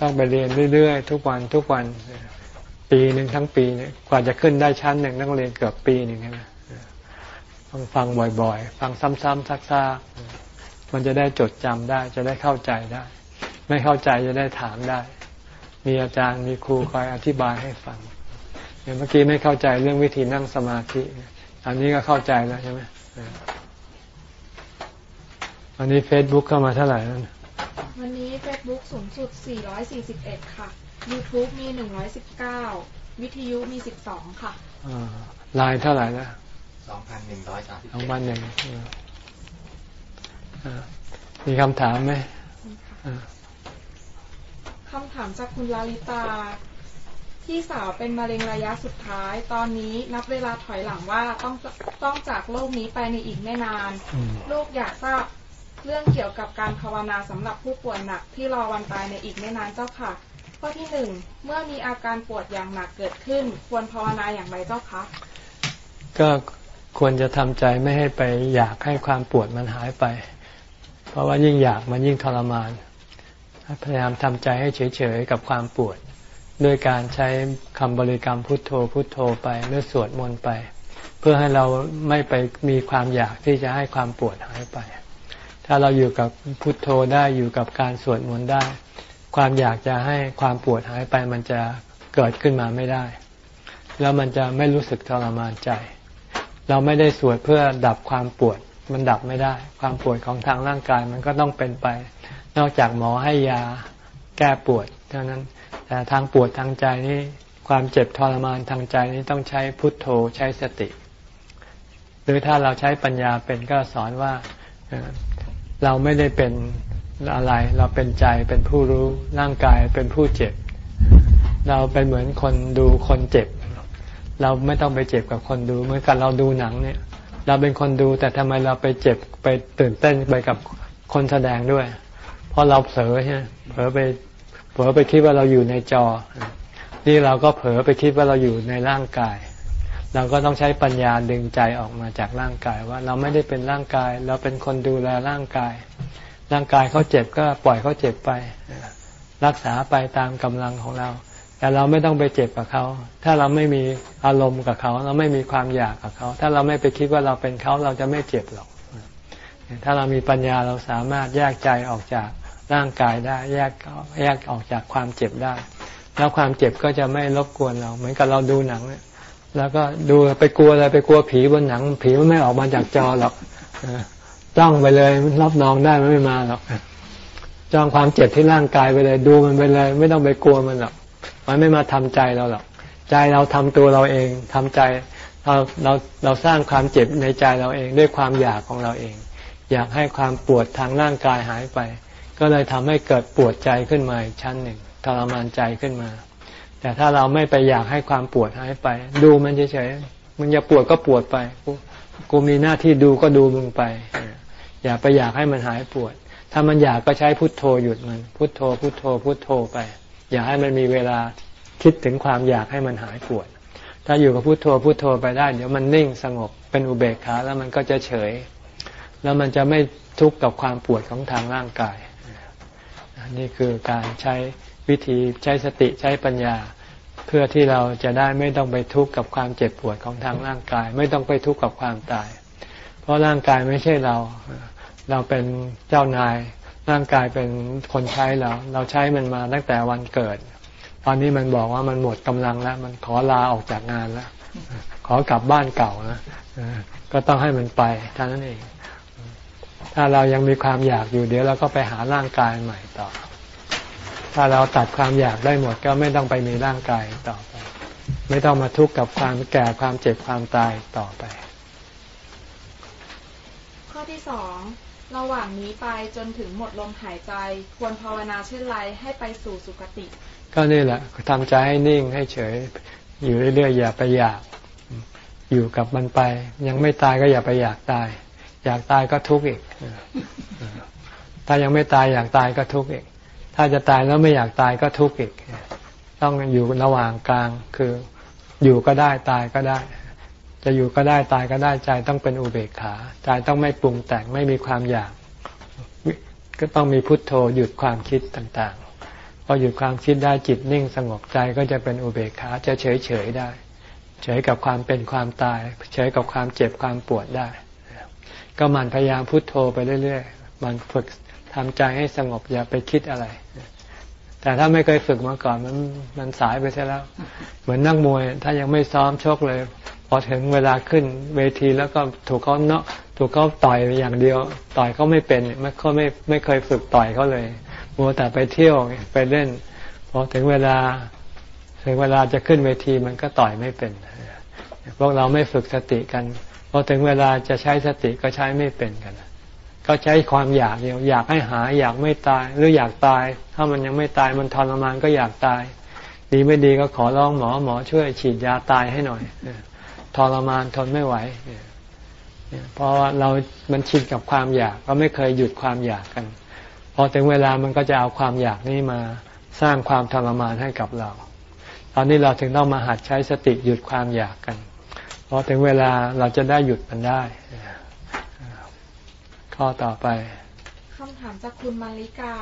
ต้องไปเรียนเรื่อยๆ ทุกวันทุกวัน ปีหนึ่งทั้งปีเนี่ยกว่าจะขึ้นได้ชั้นหนึ่งต้องเรียนเกือบปีหนึ่งใช่ไหมต้องฟังบ่อยๆ ฟังซ้ำๆซักๆมันจะได้จดจำได้ จะได้เข้าใจได้ ไม่เข้าใจจะได้ถามได้ มีอาจารย์มีครูคอยอธิบายให้ฟังเมื่อกี้ไม่เข้าใจเรื่องวิธีนั่งสมาธิ อันนี้ก็เข้าใจแล้วใช่ไหม วันนี้เฟซบุ๊กเข้ามาเท่าไหร่แล้ววันนี้เฟซบุ๊กสูงสุด 441 ค่ะ YouTube มี 119 วิทยุมี 12 ค่ะไลน์เท่าไหร่นะ2,130 2,100มีคำถามไหมคำถามจากคุณลาลิตาพี่สาวเป็นมะเร็งระยะสุดท้าย ตอนนี้นับเวลาถอยหลังว่าต้องต้องจากโลกนี้ไปในอีกไม่นาน ลูกอยากทราบ เรื่องเกี่ยวกับการภาวนาสำหรับผู้ป่วยหนักที่รอวันตายในอีกไม่นานเจ้าค่ะ ข้อที่หนึ่งเมื่อมีอาการปวดอย่างหนักเกิดขึ้น ควรภาวนาอย่างไรเจ้าคะก็ควรจะทำใจไม่ให้ไปอยากให้ความปวดมันหายไป เพราะว่ายิ่งอยากมันยิ่งทรมาน พยายามทำใจให้เฉยๆกับความปวด ด้วยการใช้คำบริกรรมพุทโธพุทโธไปหรือสวดมนต์ไป เพื่อให้เราไม่ไปมีความอยากที่จะให้ความปวดหายไป ถ้าเราอยู่กับพุทโธได้อยู่กับการสวดมนต์ได้ ความอยากจะให้ความปวดหายไปมันจะเกิดขึ้นมาไม่ได้ แล้วมันจะไม่รู้สึกทรมานใจ เราไม่ได้สวดเพื่อดับความปวด มันดับไม่ได้ ความปวดของทางร่างกายมันก็ต้องเป็นไป นอกจากหมอให้ยาแก้ปวด เท่านั้นแต่ทางปวดทางใจนี้ความเจ็บทรมานทางใจนี้ต้องใช้พุทโธใช้สติ หรือถ้าเราใช้ปัญญาเป็นก็สอนว่า เราไม่ได้เป็นอะไร เราเป็นใจเป็นผู้รู้ร่างกายเป็นผู้เจ็บ เราเป็นเหมือนคนดูคนเจ็บ เราไม่ต้องไปเจ็บกับคนดูเหมือนกันเราดูหนังเนี่ย เราเป็นคนดูแต่ทำไมเราไปเจ็บไปตื่นเต้นไปกับคนแสดงด้วย เพราะเราเผลอใช่เผลอไปเผลอไปคิดว่าเราอยู่ในจอ นี่เราก็เผลอไปคิดว่าเราอยู่ในร่างกาย เราก็ต้องใช้ปัญญาดึงใจออกมาจากร่างกายว่าเราไม่ได้เป็นร่างกาย เราเป็นคนดูแลร่างกาย ร่างกายเขาเจ็บก็ปล่อยเขาเจ็บไป รักษาไปตามกำลังของเรา แต่เราไม่ต้องไปเจ็บกับเขา ถ้าเราไม่มีอารมณ์กับเขา เราไม่มีความอยากกับเขา ถ้าเราไม่ไปคิดว่าเราเป็นเขาเราจะไม่เจ็บหรอก ถ้าเรามีปัญญาเราสามารถแยกใจออกจากร่างกายได้แยกแยกออกจากความเจ็บได้ แล้วความเจ็บก็จะไม่รบกวนเรา เหมือนกับเราดูหนังเนี่ย แล้วก็ดูไปกลัวอะไรไปกลัวผีบนหนัง ผีมันไม่ออกมาจากจอหรอกจ้องไปเลยรับรองได้มันไม่มาหรอกจ้องความเจ็บที่ร่างกายไปเลย ดูมันไปเลย ไม่ต้องไปกลัวมันหรอกมันไม่มาทำใจเราหรอกใจเราทำตัวเราเองทำใจเราเราเราสร้างความเจ็บในใจเราเอง ด้วยความอยากของเราเอง อยากให้ความปวดทางร่างกายหายไป ก็เลยทำให้เกิดปวดใจขึ้นมาชั้นหนึ่งทรมานใจขึ้นมา แต่ถ้าเราไม่ไปอยากให้ความปวดหายไป ดูมันเฉยๆมันจะปวดก็ปวดไปกูมีหน้าที่ดูก็ดูมึงไป อย่าไปอยากให้มันหายปวด ถ้ามันอยากก็ใช้พุทโธหยุดมัน พุทโธ พุทโธ พุทโธไป อย่าให้มันมีเวลาคิดถึงความอยากให้มันหายปวด ถ้าอยู่กับพุทโธพุทโธไปได้ เดี๋ยวมันนิ่งสงบเป็นอุเบกขาแล้วมันก็จะเฉย แล้วมันจะไม่ทุกข์กับความปวดของทางร่างกายนี่คือการใช้วิธีใช้สติใช้ปัญญา เพื่อที่เราจะได้ไม่ต้องไปทุกข์กับความเจ็บปวดของทางร่างกาย ไม่ต้องไปทุกข์กับความตาย เพราะร่างกายไม่ใช่เรา เราเป็นเจ้านาย ร่างกายเป็นคนใช้เรา เราใช้มันมาตั้งแต่วันเกิด ตอนนี้มันบอกว่ามันหมดกำลังแล้ว มันขอลาออกจากงานแล้ว ขอกลับบ้านเก่านะก็ต้องให้มันไปท่านั้นเอง ถ้าเรายังมีความอยากอยู่เดี๋ยวเราก็ไปหาร่างกายใหม่ต่อ ถ้าเราตัดความอยากได้หมดก็ไม่ต้องไปมีร่างกายต่อไป ไม่ต้องมาทุกข์กับความแก่ความเจ็บความตายต่อไป ข้อที่สองระหว่างนี้ไปจนถึงหมดลมหายใจ ควรภาวนาเช่นไรให้ไปสู่สุคติ ก็นี่แหละทำใจให้นิ่งให้เฉย อยู่เรื่อยๆอย่าไปอยาก อยู่กับมันไป ยังไม่ตายก็อย่าไปอยากตาย อยากตายก็ทุกข์อีกถ้ายังไม่ตายอยากตายก็ทุกข์อีก ถ้าจะตายแล้วไม่อยากตายก็ทุกข์อีก ต้องอยู่ระหว่างกลางคืออยู่ก็ได้ตายก็ได้ จะอยู่ก็ได้ตายก็ได้ใจต้องเป็นอุเบกขาใจต้องไม่ปรุงแต่งไม่มีความอยาก ก็ต้องมีพุทโธหยุดความคิดต่างๆพอหยุดความคิดได้จิตนิ่งสงบใจก็จะเป็นอุเบกขาจะเฉยเฉยได้ เฉยกับความเป็นความตาย เฉยกับความเจ็บความปวดได้ ก็มันพยายามพุทโธไปเรื่อยๆมันฝึกทำใจให้สงบอย่าไปคิดอะไร แต่ถ้าไม่เคยฝึกมาก่อนมันมันสายไปใช่แล้ว เหมือนนักมวย ถ้ายังไม่ซ้อมชกเลย พอถึงเวลาขึ้นเวทีแล้วก็ถูกเขาเนาะถูกเขาต่อยอย่างเดียว ต่อยเขาไม่เป็นไม่เขาไม่ไม่เคยฝึกต่อยเขาเลยมัวแต่ไปเที่ยวไปเล่นพอถึงเวลา ถึงเวลาจะขึ้นเวทีมันก็ต่อยไม่เป็นพวกเราไม่ฝึกสติกันพอถึงเวลาจะใช้สติก็ใช้ไม่เป็นกัน ก็ใช้ความอยากเดียวอยากให้หายอยากไม่ตายหรืออยากตาย ถ้ามันยังไม่ตายมันทรมานก็อยากตาย ดีไม่ดีก็ขอร้องหมอหมอช่วยฉีดยาตายให้หน่อยทรมานทนไม่ไหวเพราะว่าเรา มันชินกับความอยากก็ไม่เคยหยุดความอยากกัน พอถึงเวลามันก็จะเอาความอยากนี้มาสร้างความทรมานให้กับเรา ตอนนี้เราถึงต้องมาหัดใช้สติหยุดความอยากกัน พอถึงเวลาเราจะได้หยุดมันได้ ข้อต่อไปคำถามจากคุณมาริกา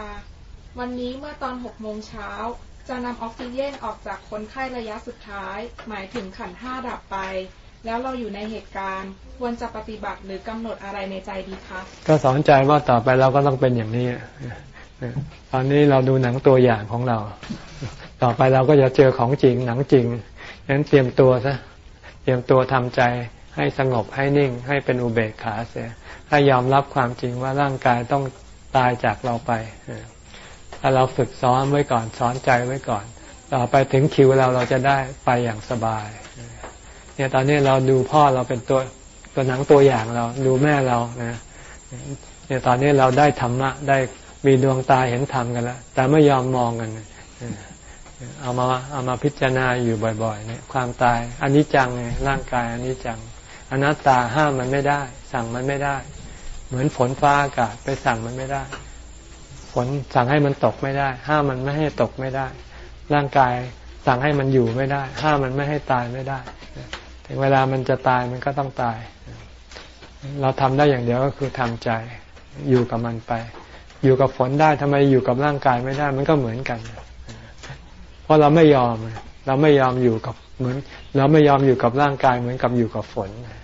วันนี้เมื่อตอนหกโมงเช้าจะนำออกซิเจนออกจากคนไข้ระยะสุดท้าย หมายถึงขันห้าดับไป แล้วเราอยู่ในเหตุการณ์ ควรจะปฏิบัติหรือกำหนดอะไรในใจดีคะก็สอนใจว่าต่อไปเราก็ต้องเป็นอย่างนี้ตอนนี้เราดูหนังตัวอย่างของเรา ต่อไปเราก็จะเจอของจริงหนังจริงงั้นเตรียมตัวซะเตรียมตัวทำใจให้สงบให้นิ่ง ให้เป็นอุเบกขาเสีย ให้ยอมรับความจริงว่าร่างกายต้องตายจากเราไปถ้าเราฝึกซ้อมไว้ก่อนสอนใจไว้ก่อน ต่อไปถึงคิวเราเราจะได้ไปอย่างสบาย เนี่ยตอนนี้เราดูพ่อเราเป็นตัวตัวหนังตัวอย่างเราดูแม่เรานะเนี่ยตอนนี้เราได้ธรรมะได้มีดวงตาเห็นธรรมกันแล้วแต่ไม่ยอมมองกันเอามาเอามาพิจารณาอยู่บ่อย ๆ เนี่ย ความตายอันนี้จังไงร่างกายอันนี้จังอนัตตาห้ามมันไม่ได้ สั่งมันไม่ได้ เหมือนฝนฟ้าอากาศไปสั่งมันไม่ได้ ฝนสั่งให้มันตกไม่ได้ ห้ามมันไม่ให้ตกไม่ได้ ร่างกายสั่งให้มันอยู่ไม่ได้ ห้ามมันไม่ให้ตายไม่ได้ ถึงเวลามันจะตายมันก็ต้องตาย เราทำได้อย่างเดียวก็คือทำใจอยู่กับมันไป อยู่กับฝนได้ทำไมอยู่กับร่างกายไม่ได้ มันก็เหมือนกัน เพราะเราไม่ยอม เราไม่ยอมอยู่กับเหมือน เราไม่ยอมอยู่กับร่างกายเหมือนกับอยู่กับฝนเ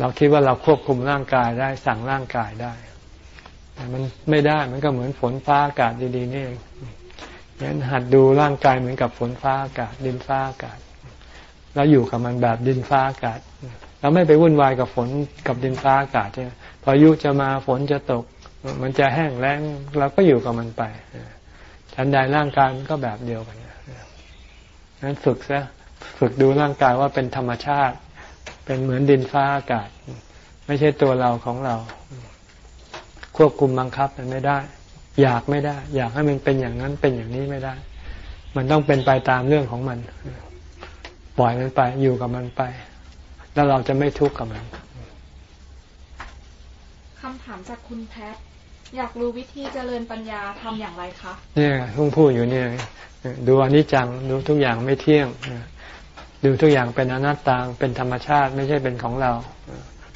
เราคิดว่าเราควบคุมร่างกายได้สั่งร่างกายได้ แต่มันไม่ได้มันก็เหมือนฝนฟ้าอากาศดีๆนี่เองงั้นหัดดูร่างกายเหมือนกับฝนฟ้าอากาศดินฟ้าอากาศแล้วอยู่กับมันแบบดินฟ้าอากาศเราไม่ไปวุ่นวายกับฝนกับดินฟ้าอากาศเนี่ยพอยุจะมาฝนจะตก มันจะแห้งแล้งเราก็อยู่กับมันไปฉันใดร่างกายมันก็แบบเดียวกันนั้นฝึกซะฝึกดูร่างกายว่าเป็นธรรมชาติ เป็นเหมือนดินฟ้าอากาศ ไม่ใช่ตัวเราของเรา ควบคุมบังคับมันไม่ได้ อยากไม่ได้ อยากให้มันเป็นอย่างนั้นเป็นอย่างนี้ไม่ได้ มันต้องเป็นไปตามเรื่องของมัน ปล่อยมันไป อยู่กับมันไป แล้วเราจะไม่ทุกข์กับมันคำถามจากคุณแพทอยากรู้วิธีเจริญปัญญาทำอย่างไรคะ เนี่ยเพิ่งพูดอยู่เนี่ย ดูอนิจจัง ดูทุกอย่างไม่เที่ยง ดูทุกอย่างเป็นอนัตตาเป็นธรรมชาติ ไม่ใช่เป็นของเรา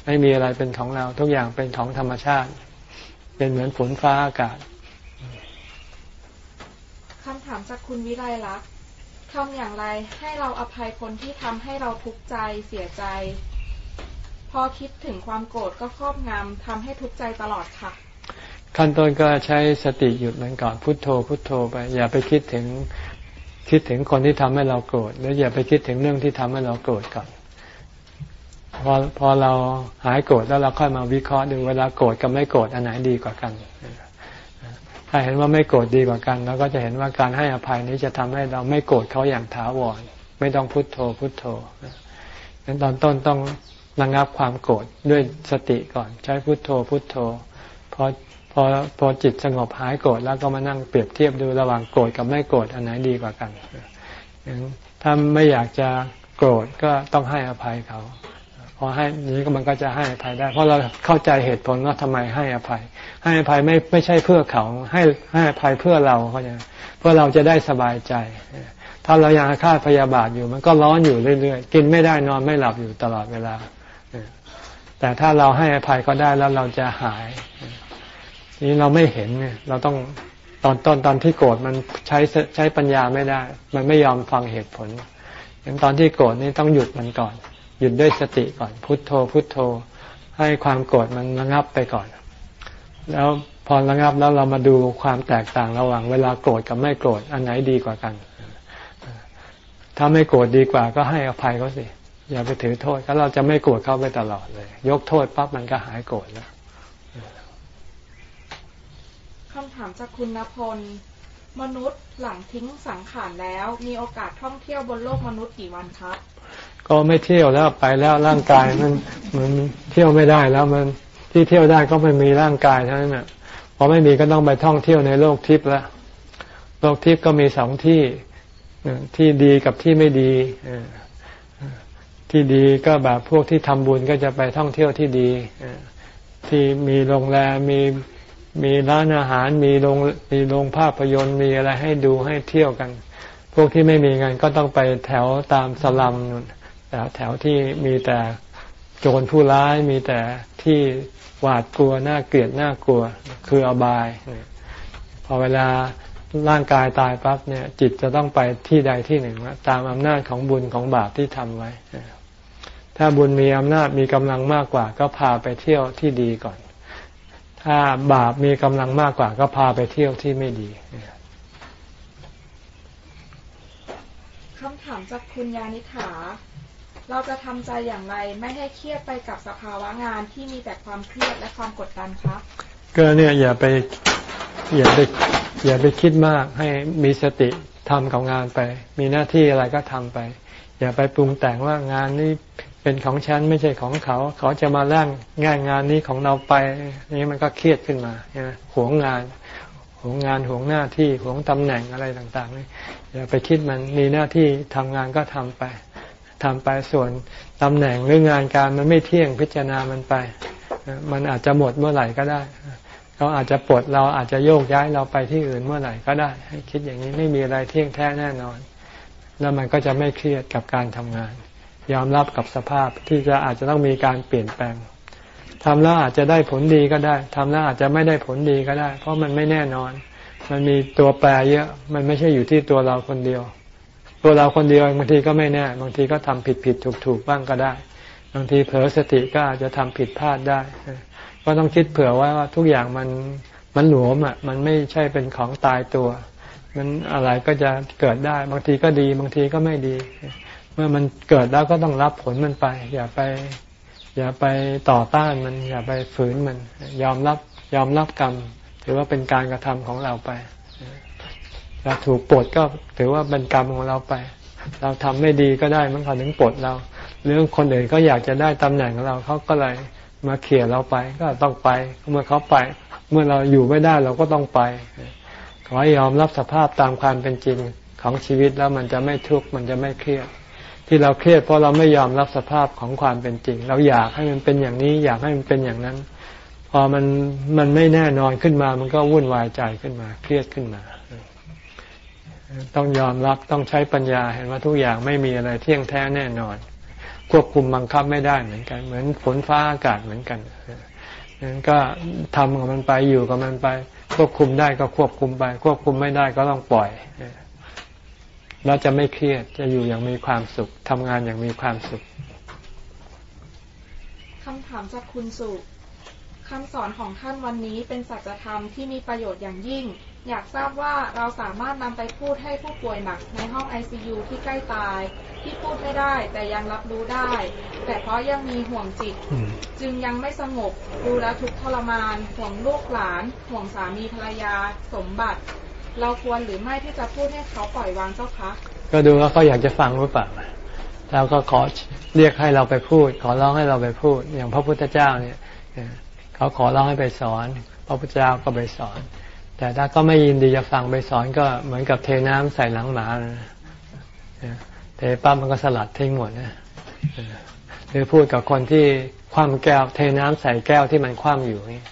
ไม่มีอะไรเป็นของเรา ทุกอย่างเป็นของธรรมชาติ เป็นเหมือนฝนฟ้าอากาศคำถามจากคุณวิไลลักษณ์ทำอย่างไรให้เราอภัยคนที่ทำให้เราทุกข์ใจเสียใจ พอคิดถึงความโกรธก็ครอบงำทำให้ทุกข์ใจตลอดค่ะ ขั้นต้นก็ใช้สติหยุดมันก่อนพุทโธพุทโธไป อย่าไปคิดถึง คิดถึงคนที่ทำให้เราโกรธแล้วอย่าไปคิดถึงเรื่องที่ทำให้เราโกรธก่อนพอพอเราหายโกรธแล้วเราค่อยมาวิเคราะห์ดูเวลาโกรธกับไม่โกรธอันไหนดีกว่ากัน ถ้าเห็นว่าไม่โกรธดีกว่ากันเราก็จะเห็นว่าการให้อภัยนี้จะทำให้เราไม่โกรธเขาอย่างถาวรไม่ต้องพุโทโธพุโทโธงั้นตอนต้นต้องระงับความโกรธด้วยสติก่อน ใช้พุโทโธพุโทโธพอ พอพอจิตสงบหายโกรธแล้วก็มานั่งเปรียบเทียบดูระหว่างโกรธกับไม่โกรธอันไหนดีกว่ากันถ้าไม่อยากจะโกรธก็ต้องให้อภัยเขาพอให้นี้ก็มันก็จะให้อภัยได้ เพราะเราเข้าใจเหตุผลว่าทำไมให้อภัย ให้อภัยไม่ไม่ใช่เพื่อเขา ให้ให้อภัยเพื่อเราเขาจะเพื่อเราจะได้สบายใจ ถ้าเรายังฆ่าพยาบาทอยู่ มันก็ร้อนอยู่เรื่อยๆ กินไม่ได้นอนไม่หลับอยู่ตลอดเวลาแต่ถ้าเราให้อภัยก็ได้แล้วเราจะหาย นี้เราไม่เห็นเนี่ยเราต้องตอนตอนตอนที่โกรธมันใช้ใช้ปัญญาไม่ได้ มันไม่ยอมฟังเหตุผลอย่างตอนที่โกรธนี่ต้องหยุดมันก่อน หยุดด้วยสติก่อน พุทโธ พุทโธ ให้ความโกรธมันระงับไปก่อน แล้วพอระงับแล้วเรามาดูความแตกต่างระหว่าง เวลาโกรธกับไม่โกรธอันไหนดีกว่ากัน ถ้าไม่โกรธดีกว่าก็ให้อภัยเขาสิ อย่าไปถือโทษแล้วเราจะไม่โกรธเขาไปตลอดเลย ยกโทษปั๊บมันก็หายโกรธแล้ว คำถามจากคุณณพล มนุษย์หลังทิ้งสังขารแล้ว มีโอกาสท่องเที่ยวบนโลกมนุษย์กี่วันครับ ก็ไม่เที่ยวแล้วไปแล้วร่างกายมันมันเที่ยวไม่ได้แล้วมันที่เที่ยวได้ก็ไม่มีร่างกายเท่านั้นแหะพอไม่มีก็ต้องไปท่องเที่ยวในโลกทิพย์ล้วโลกทิพย์ก็มีสองที่ที่ดีกับที่ไม่ดีที่ดีก็แบบพวกที่ทำบุญก็จะไปท่องเที่ยวที่ดีที่มีโรงแรมมี มีร้านอาหารมีโรงมีโรงภาพยนตร์มีอะไรให้ดูให้เที่ยวกัน พวกที่ไม่มีเงินก็ต้องไปแถวตามสลัมแต่แถวที่มีแต่โจรผู้ร้ายมีแต่ที่หวาดกลัวน่าเกลียดน่ากลัว คืออบายพอเวลาร่างกายตายปั๊บเนี่ย จิตจะต้องไปที่ใดที่หนึ่งตามอำนาจของบุญของบาปที่ทำไว้ ถ้าบุญมีอำนาจมีกำลังมากกว่า ก็พาไปเที่ยวที่ดีก่อน ถ้าบาปมีกำลังมากกว่าก็พาไปเที่ยวที่ไม่ดีคำถามจากคุณยานิถา เราจะทำใจอย่างไรไม่ให้เครียดไปกับสภาวะงานที่มีแต่ความเครียดและความกดดันครับ ก็เนี่ยอย่าไปอย่าไปอย่าไปคิดมากให้มีสติทำของงานไป มีหน้าที่อะไรก็ทำไป อย่าไปปรุงแต่งว่างานนี้ เป็นของฉันไม่ใช่ของเขา เขาจะมาแล่งงานงานนี้ของเราไปนี่มันก็เครียดขึ้นมาหวงงานหวงงานหวงหน้าที่หวงตำแหน่งอะไรต่างๆนี่อย่าไปคิดมันมีหน้าที่ทำงานก็ทำไปทำไปส่วนตำแหน่งหรืองานการมันไม่เที่ยงพิจารณามันไป มันอาจจะหมดเมื่อไหร่ก็ได้เขาอาจจะปลดเราอาจจะโยกย้ายเราไปที่อื่นเมื่อไหร่ก็ได้ ให้คิดอย่างนี้ไม่มีอะไรเที่ยงแท้แน่นอน แล้วมันก็จะไม่เครียดกับการทำงาน ยอมรับกับสภาพที่จะอาจจะต้องมีการเปลี่ยนแปลงทำแล้วอาจจะได้ผลดีก็ได้ทำแล้วอาจจะไม่ได้ผลดีก็ได้ เพราะมันไม่แน่นอน มันมีตัวแปรเยอะ มันไม่ใช่อยู่ที่ตัวเราคนเดียว ตัวเราคนเดียวบางทีก็ไม่แน่ บางทีก็ทำผิดผิดถูกถูกบ้างก็ได้ บางทีเผลอสติก็อาจจะทำผิดพลาดได้ ก็ต้องคิดเผื่อว่าทุกอย่างมันมันหลวมอะ มันไม่ใช่เป็นของตายตัว มันอะไรก็จะเกิดได้ บางทีก็ดี บางทีก็ไม่ดี มื่อมันเกิดแล้วก็ต้องรับผลมันไป อย่าไป อย่าไปต่อต้านมัน อย่าไปฝืนมัน ยอมรับยอมรับกรรม ถือว่าเป็นการกระทำของเราไปเราถูกปลดก็ถือว่าเป็นกรรมของเราไป เราทำไม่ดีก็ได้มันเขาถึงปลดเราหรือคนอื่นก็อยากจะได้ตำแหน่งของเราเขาก็เลยมาเขี่ยเราไป ก็ต้องไปเมื่อเขาไป เมื่อเราอยู่ไม่ได้เราก็ต้องไป ขอให้ยอมรับสภาพตามความเป็นจริงของชีวิตแล้วมันจะไม่ทุกข์มันจะไม่เครียด ที่เราเครียดเพราะเราไม่ยอมรับสภาพของความเป็นจริง เราอยากให้มันเป็นอย่างนี้ อยากให้มันเป็นอย่างนั้น พอมันมันไม่แน่นอนขึ้นมา มันก็วุ่นวายใจขึ้นมา เครียดขึ้นมา ต้องยอมรับต้องใช้ปัญญาเห็นว่าทุกอย่างไม่มีอะไรเที่ยงแท้แน่นอน ควบคุมบังคับไม่ได้เหมือนกัน เหมือนฝนฟ้าอากาศเหมือนกันนั้นก็ทำกับมันไปอยู่กับมันไป ควบคุมได้ก็ควบคุมไป ควบคุมไม่ได้ก็ต้องปล่อย เราจะไม่เครียดจะอยู่อย่างมีความสุขทำงานอย่างมีความสุขคำถามจากคุณสุคำสอนของท่านวันนี้เป็นสัจธรรมที่มีประโยชน์อย่างยิ่ง อยากทราบว่าเราสามารถนำไปพูดให้ผู้ป่วยหนักในห้องไอซ ICU ที่ใกล้ตาย ที่พูดไม่ได้แต่ยังรับรู้ได้ แต่เพราะยังมีห่วงจิต จึงยังไม่สงบดูแลทุกทรมาน ห่วงลูกหลาน ห่วงสามีภรรยา สมบัติ เราควรหรือไม่ที่จะพูดให้เขาปล่อยวางเจ้าคะก็ดูว่าเขาอยากจะฟังหรือเปล่าเราก็ขอเรียกให้เราไปพูด ขอร้องให้เราไปพูด อย่างพระพุทธเจ้าเนี่ยเขาขอร้องให้ไปสอน พระพุทธเจ้าก็ไปสอน แต่ถ้าก็ไม่ยินดีจะฟังไปสอนก็เหมือนกับเทน้ำใส่หลังหมาเทปั๊บมันก็สลัดทิ้งหมดนะหรือพูดกับคนที่คว่ำแก้ว เทน้ำใส่แก้วที่มันคว่ำอยู่นี่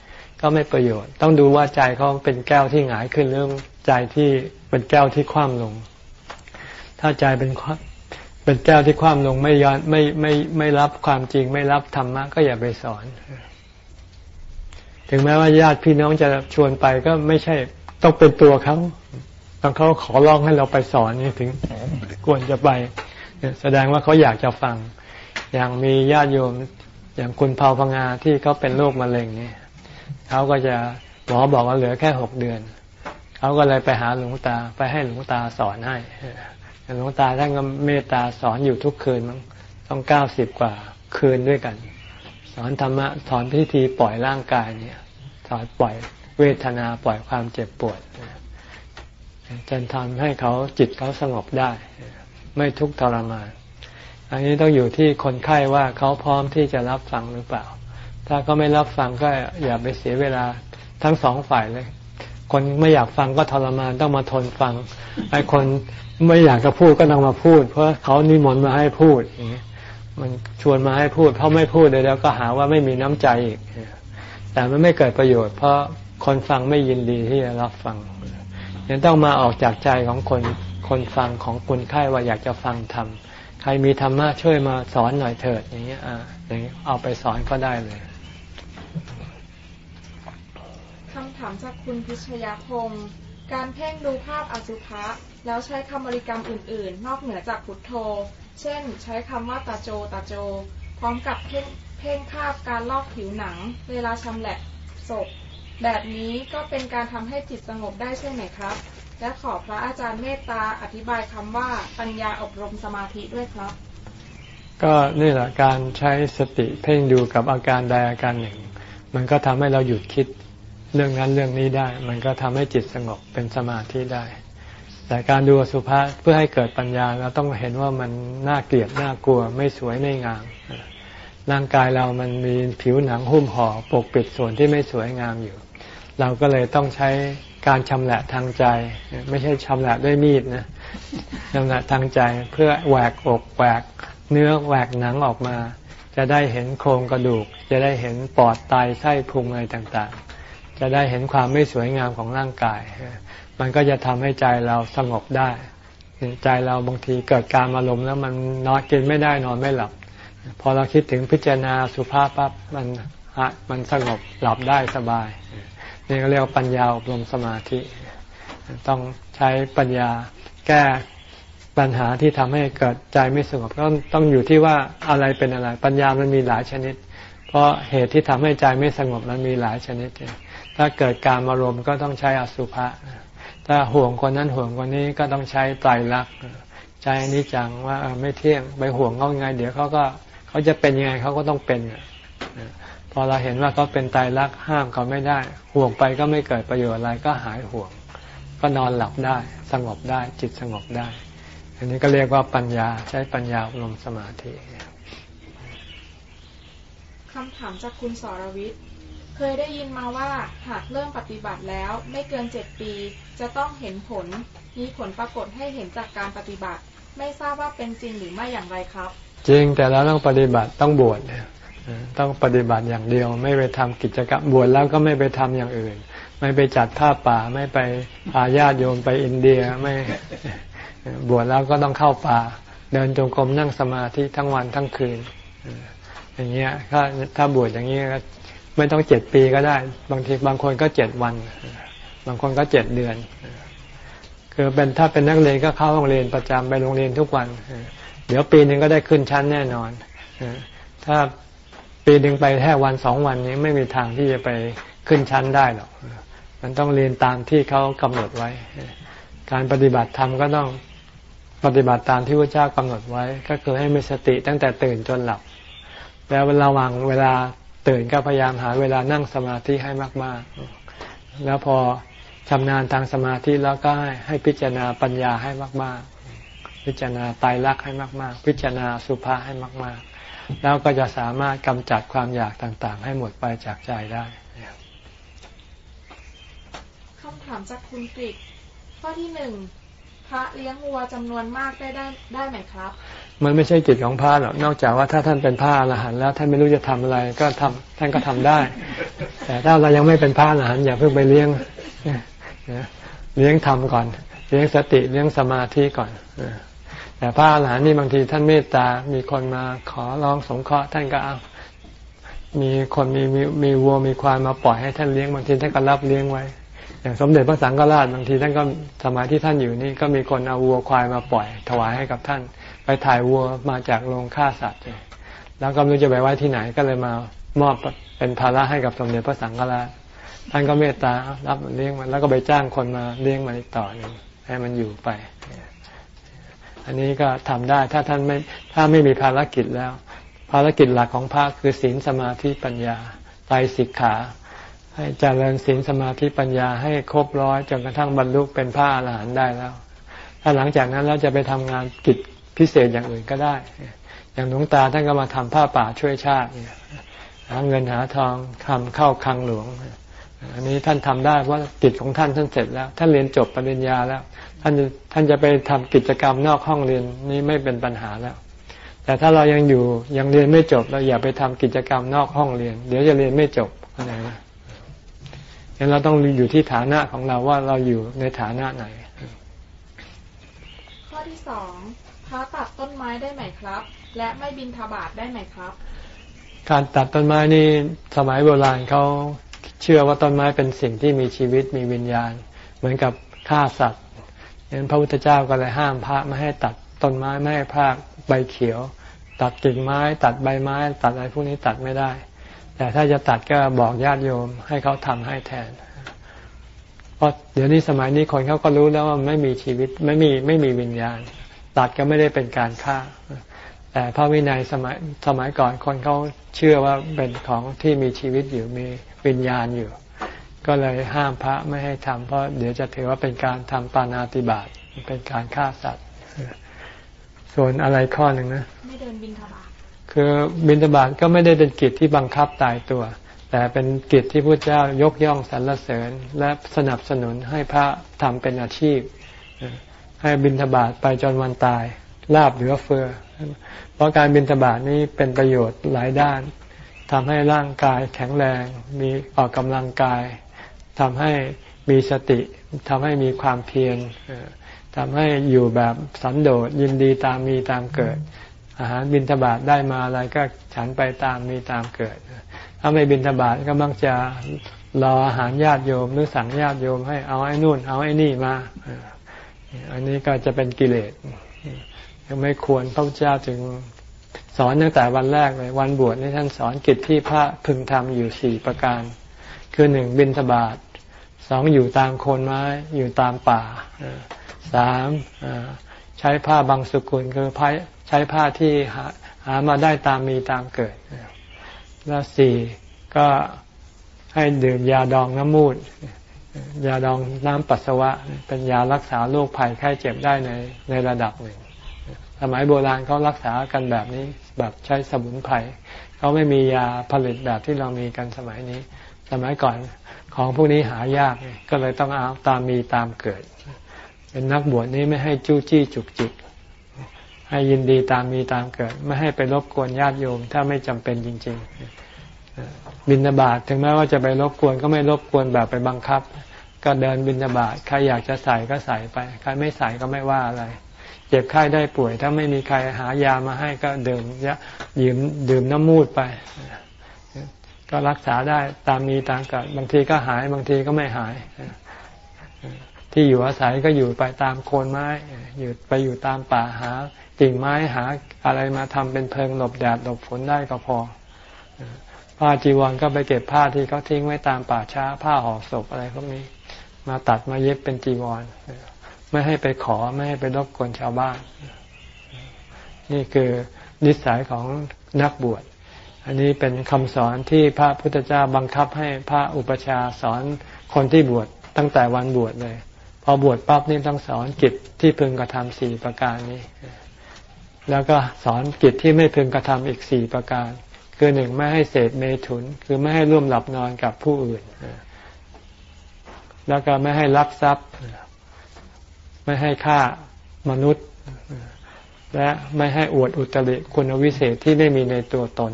ก็ไม่ประโยชน์ ต้องดูว่าใจเขาเป็นแก้วที่หงายขึ้นหรือ ใจที่เป็นแก้วที่คว่ำลง ถ้าใจเป็นเป็นแก้วที่คว่ำลงไม่ยอนไม่ไม่ไม่รับความจริงไม่รับธรรมะก็อย่าไปสอน ถึงแม้ว่าญาติพี่น้องจะชวนไปก็ไม่ใช่ต้องเป็นตัวเขาต้องเขาขอร้องให้เราไปสอนนี่ถึงควรจะไปแสดงว่าเขาอยากจะฟัง อย่างมีญาติโยม อย่างคุณเผาพังงาที่เขาเป็นโรคมะเร็งนี่เขาก็จะหมอบอกว่าเหลือแค่หกเดือน เขาก็เลยไปหาหลวงตาไปให้หลวงตาสอนให้หลวงตาท่านก็เมตตาสอนอยู่ทุกคืนมั้งต้องเก้าสิบกว่าคืนด้วยกัน สอนธรรมะสอนพิธีปล่อยร่างกายเนี่ย สอนปล่อยเวทนาปล่อยความเจ็บปวดจนทำให้เขาจิตเขาสงบได้ ไม่ทุกข์ทรมาน อันนี้ต้องอยู่ที่คนไข้ว่าเขาพร้อมที่จะรับฟังหรือเปล่า ถ้าก็ไม่รับฟังก็อย่าไปเสียเวลาทั้งสองฝ่ายเลย คนไม่อยากฟังก็ทรมานต้องมาทนฟังไอ้คนไม่อยากจะพูดก็ต้องมาพูด เพราะเขานิมนต์มาให้พูดอย่างนี้มันชวนมาให้พูดเพราะไม่พูดเดี๋ยวก็หาว่าไม่มีน้ำใจอีก แต่มันไม่เกิดประโยชน์ เพราะคนฟังไม่ยินดีที่จะรับฟังยังต้องมาออกจากใจของคนคนฟังของคนไข้ว่าอยากจะฟังธรรมใครมีธรรมะช่วยมาสอนหน่อยเถิดอย่างเงี้ยอ่าอย่างนี้เอาไปสอนก็ได้เลยคำ ถามจากคุณพิชยาพงศ์การเพ่งดูภาพอสุภะแล้วใช้คำบริกรรมอื่น ๆ นอกเหนือจากพุทโธ เช่น ใช้คำว่าตาโจตาโจ พร้อมกับเพ่งเพ่งภาพการลอกผิวหนัง เวลาชำแหละศพ แบบนี้ก็เป็นการทำให้จิตสงบได้ใช่ไหมครับ และขอพระอาจารย์เมตตาอธิบายคำว่าปัญญาอบรมสมาธิด้วยครับ ก็นี่แหละการใช้สติเพ่งดูกับอาการใดอาการหนึ่ง มันก็ทำให้เราหยุดคิด เรื่องนั้นเรื่องนี้ได้ มันก็ทำให้จิตสงบเป็นสมาธิได้ แต่การดูสุภาษเพื่อให้เกิดปัญญาเราต้องเห็นว่ามันน่าเกลียดน่ากลัวไม่สวยไม่งามร่างกายเรามันมีผิวหนังหุ้มห่อปกปิดส่วนที่ไม่สวยงามอยู่ เราก็เลยต้องใช้การชำแหละทางใจ ไม่ใช่ชำแหละด้วยมีดนะชำแหละทางใจเพื่อแหวกอกแหวกเนื้อแหวกหนังออกมา จะได้เห็นโครงกระดูก จะได้เห็นปอดไตไส้พุงอะไรต่าง จะได้เห็นความไม่สวยงามของร่างกาย มันก็จะทำให้ใจเราสงบได้ ใจเราบางทีเกิดการอารมณ์แล้วมันนอนกินไม่ได้นอนไม่หลับ พอเราคิดถึงพิจารณาสุภาพปั๊บมันมันสงบหลับได้สบาย นี่ก็เรียกว่าปัญญาอบรมสมาธิ ต้องใช้ปัญญาแก้ปัญหาที่ทำให้เกิดใจไม่สงบก็ต้องอยู่ที่ว่าอะไรเป็นอะไร ปัญญามันมีหลายชนิด เพราะเหตุที่ทำให้ใจไม่สงบมันมีหลายชนิดเอง ถ้าเกิดการอารมณ์ก็ต้องใช้อสุภะถ้าห่วงคนนั้นห่วงคนนี้ก็ต้องใช้ไตรลักษณ์ใจนี้จังว่าไม่เที่ยงไปห่วงเขาไง เดี๋ยวเขาก็เขาจะเป็นยังไงเขาก็ต้องเป็นพอเราเห็นว่าเขาเป็นไตรลักษณ์ห้ามเขาไม่ได้ ห่วงไปก็ไม่เกิดประโยชน์อะไรก็หายห่วง ก็นอนหลับได้ สงบได้จิตสงบได้ อันนี้ก็เรียกว่าปัญญาใช้ปัญญาอบรมสมาธิคำถามจากคุณสรวิทย์ เคยได้ยินมาว่าหากเริ่มปฏิบัติแล้วไม่เกินเจ็ดปี จะต้องเห็นผล มีผลปรากฏให้เห็นจากการปฏิบัติ ไม่ทราบว่าเป็นจริงหรือไม่อย่างไรครับ จริงแต่เราต้องปฏิบัติต้องบวชต้องปฏิบัติอย่างเดียว ไม่ไปทำกิจกรรมบวชแล้วก็ไม่ไปทำอย่างอื่น ไม่ไปจัดผ้าป่าไม่ไปพาญาติโยมไปอินเดียไม่บวชแล้วก็ต้องเข้าป่า เดินจงกรมนั่งสมาธิทั้งวันทั้งคืนอย่างเงี้ยถ้าถ้าบวชอย่างเงี้ย ไม่ต้องเจ็ดปีก็ได้ บางทีบางคนก็เจ็ดวัน บางคนก็เจ็ดเดือน คือเป็นถ้าเป็นนักเรียนก็เข้าโรงเรียนประจำไปโรงเรียนทุกวัน เดี๋ยวปีหนึ่งก็ได้ขึ้นชั้นแน่นอน ถ้าปีหนึ่งไปแค่วันสองวันนี้ไม่มีทางที่จะไปขึ้นชั้นได้หรอก มันต้องเรียนตามที่เขากำหนดไว้ การปฏิบัติธรรมก็ต้องปฏิบัติตามที่พระเจ้ากำหนดไว้ ก็คือให้มีสติตั้งแต่ตื่นจนหลับ แล้วระวังเวลา ตื่นก็พยายามหาเวลานั่งสมาธิให้มาก ๆ แล้วพอชำนาญทางสมาธิแล้วก็ให้พิจารณาปัญญาให้มาก ๆ พิจารณาไตรลักให้มาก ๆ พิจารณาสุภาให้มาก ๆ แล้วก็จะสามารถกำจัดความอยากต่างๆ ให้หมดไปจากใจได้คำถามจากคุณกริกข้อที่หนึ่งพระเลี้ยงวัวจำนวนมากได้ได้ได้ไหมครับ มันไม่ใช่กิจของพระหรอกนอกจากว่าถ้าท่านเป็นพระอรหันต์แล้วท่านไม่รู้จะทำอะไรก็ทำท่านก็ทำได้ แต่ถ้าเรายังไม่เป็นพระอรหันต์อย่าเพิ่งไปเลี้ยงเลี้ยงทำก่อน เลี้ยงสติเลี้ยงสมาธิก่อนแต่พระอรหันต์นี่บางทีท่านเมตตา มีคนมาขอร้องสงเคราะห์ท่านก็เอามีคนมีมีมีวัวมีควายมาปล่อยให้ท่านเลี้ยงบางทีท่านก็รับเลี้ยงไว้อย่างสมเด็จพระสังฆราชบางทีท่านก็สมัยที่ท่านอยู่นี่ก็มีคนเอาวัวควายมาปล่อย ถวายให้กับท่าน ไปถ่ายวัวมาจากโรงฆ่าสัตว์ แล้วก็ไม่รู้จะไปไว้ที่ไหนก็เลยมามอบเป็นภาระให้กับสมเด็จพระสังฆราชท่านก็เมตตารับเลี้ยงมัน แล้วก็ไปจ้างคนมาเลี้ยงมันต่อหนึ่งให้มันอยู่ไป อันนี้ก็ทำได้ถ้าท่านไม่ถ้าไม่มีภารกิจแล้ว ภารกิจหลักของพระคือศีลสมาธิปัญญาไตรสิกขา ให้เจริญศีลสมาธิปัญญาให้ครบร้อยจนกระทั่งบรรลุเป็นพระอรหันต์ได้แล้ว ถ้าหลังจากนั้นเราจะไปทำงานกิจ พิเศษอย่างอื่นก็ได้ อย่างหลวงตาท่านก็มาทำผ้าป่าช่วยชาติหาเงินหาทองทำเข้าคลังหลวง อันนี้ท่านทำได้เพราะกิจของท่านท่านเสร็จแล้ว ท่านเรียนจบปริญญาแล้ว ท่านท่านจะไปทำกิจกรรมนอกห้องเรียนนี้ไม่เป็นปัญหาแล้ว แต่ถ้าเรายังอยู่ยังเรียนไม่จบเราอย่าไปทำกิจกรรมนอกห้องเรียน เดี๋ยวจะเรียนไม่จบอะไรนะงั้นเราต้องอยู่ที่ฐานะของเราว่าเราอยู่ในฐานะไหน ข้อที่สอง พระตัดต้นไม้ได้ไหมครับ และไม่บินทบาทได้ไหมครับ การตัดต้นไม้นี่สมัยโบราณเขาเชื่อว่าต้นไม้เป็นสิ่งที่มีชีวิตมีวิญญาณ เหมือนกับฆ่าสัตว์ดังนั้นพระพุทธเจ้าก็เลยห้ามพระไม่ให้ตัดต้นไม้ไม่ให้พากใบเขียว ตัดกิ่งไม้ ตัดใบไม้ ตัดอะไรพวกนี้ตัดไม่ได้ แต่ถ้าจะตัดก็บอกญาติโยมให้เขาทำให้แทนเพราะเดี๋ยวนี้สมัยนี้คนเขาก็รู้แล้วว่าไม่มีชีวิตไม่มีไม่มีวิญญาณ ตัดก็ไม่ได้เป็นการฆ่า แต่พระวินัยสมัยสมัยก่อนคนเขาเชื่อว่าเป็นของที่มีชีวิตอยู่มีวิญญาณอยู่ ก็เลยห้ามพระไม่ให้ทำเพราะเดี๋ยวจะถือว่าเป็นการทำปานาติบาตเป็นการฆ่าสัตว์ ส่วนอะไรข้อหนึ่งนะไม่เดินบินทบาทคือบิณฑบาตก็ไม่ได้เป็นกิจที่บังคับตายตัว แต่เป็นกิจที่พระเจ้ายกย่องสรรเสริญ และสนับสนุนให้พระทำเป็นอาชีพ ให้บิณฑบาตไปจนวันตายลาบเหลือเฟือ เพราะการบิณฑบาตนี้เป็นประโยชน์หลายด้านทำให้ร่างกายแข็งแรง มีออกกำลังกายทำให้มีสติทำให้มีความเพียรทำให้อยู่แบบสันโดษยินดีตามมีตามเกิด อาหารบินทบาทได้มาอะไรก็ฉันไปตามมีตามเกิด ถ้าไม่บินทบาทก็มักจะรออาหารญาติโยมหรือสั่งญาติโยมให้เอาไอ้นู่น เอาไอ้นี่มา อันนี้ก็จะเป็นกิเลสยังไม่ควรพระพุทธเจ้าถึงสอนตั้งแต่วันแรกเลยวันบวชนี่ท่านสอนกิจที่พระพึงทำอยู่สี่ประการ คือหนึ่งบินทบาทสองอยู่ตามโคนไม้อยู่ตามป่าสามใช้ผ้าบางสุกุลคือใช้ผ้าที่หาหามาได้ตามมีตามเกิดแล้วสี่ก็ให้ดื่มยาดองน้ำมูด ยาดองน้ำปัสสาวะ เป็นยารักษาโรคภัยไข้เจ็บได้ในในระดับหนึ่ง สมัยโบราณเขารักษากันแบบนี้แบบใช้สมุนไพรเขาไม่มียาผลิตแบบที่เรามีกันสมัยนี้ สมัยก่อนของพวกนี้หายากก็เลยต้องเอาตามมีตามเกิด เป็นนักบวชนี้ไม่ให้จู้จี้จุกจิก ให้ยินดีตามมีตามเกิด ไม่ให้ไปรบกวนญาติโยม ถ้าไม่จำเป็นจริง ๆบินบาตถึงแม้ว่าจะไปรบกวนก็ไม่รบกวนแบบไปบังคับ ก็เดินบินบาตใครอยากจะใส่ก็ใส่ไป ใครไม่ใส่ก็ไม่ว่าอะไร เจ็บไข้ได้ป่วย ถ้าไม่มีใครหายามาให้ก็ดื่มยะยืมดื่มน้ำมูดไป ก็รักษาได้ตามมีตามเกิดบางทีก็หายบางทีก็ไม่หาย ที่อยู่อาศัยก็อยู่ไปตามโคนไม้อยู่ไปอยู่ตามป่าหากิ่งไม้หาอะไรมาทำเป็นเพิงหลบแดดหลบฝนได้ก็พอผ้าจีวรก็ไปเก็บผ้าที่เขาทิ้งไว้ตามป่าช้าผ้าห่อศพอะไรพวกนี้ มาตัดมาเย็บเป็นจีวร ไม่ให้ไปขอไม่ให้ไปรบกวนชาวบ้าน นี่คือนิสัยของนักบวช อันนี้เป็นคำสอนที่พระพุทธเจ้าบังคับให้พระอุปชาสอนคนที่บวชตั้งแต่วันบวชเลย พอบวชปั๊บนี่ต้องสอนกิจที่พึงกระทำสี่ประการนี้ แล้วก็สอนกิจที่ไม่พึงกระทำอีกสี่ประการ คือหนึ่งไม่ให้เสพเมถุน คือไม่ให้ร่วมหลับนอนกับผู้อื่น แล้วก็ไม่ให้ลักทรัพย์ ไม่ให้ฆ่ามนุษย์ และไม่ให้อวดอุตริคุณวิเศษที่ไม่มีในตัวตน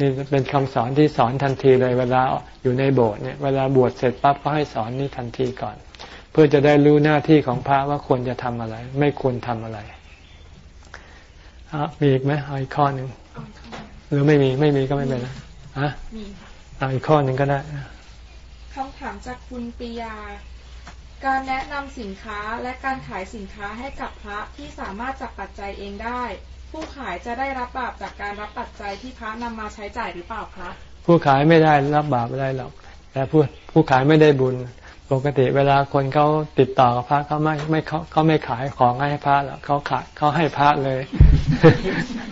นี่เป็นคำสอนที่สอนทันทีเลยเวลาอยู่ในโบสถ์เนี่ยเวลาบวชเสร็จปั๊บก็ให้สอนนี่ทันทีก่อน เพื่อจะได้รู้หน้าที่ของพระว่าควรจะทำอะไร ไม่ควรทำอะไรมีอีกไหมเอาอีกข้อหนึ่งหรือไม่มีไม่มีก็ไม่เป็นไรฮะมีเอาอีกข้อหนึ่งก็ได้ คำถามจากคุณปิยา การแนะนำสินค้าและการขายสินค้าให้กับพระที่สามารถจับปัจจัยเองได้ ผู้ขายจะได้รับบาปจากการรับปัจจัยที่พระนำมาใช้จ่ายหรือเปล่าคะผู้ขายไม่ได้รับบาปไม่ได้หรอก แต่ผู้ผู้ขายไม่ได้บุญ ปกติเวลาคนเขาติดต่อกับพระเขาไม่ไม่เขาเขาไม่ขายของให้พระหรอกเขาขายเขาให้พระเลย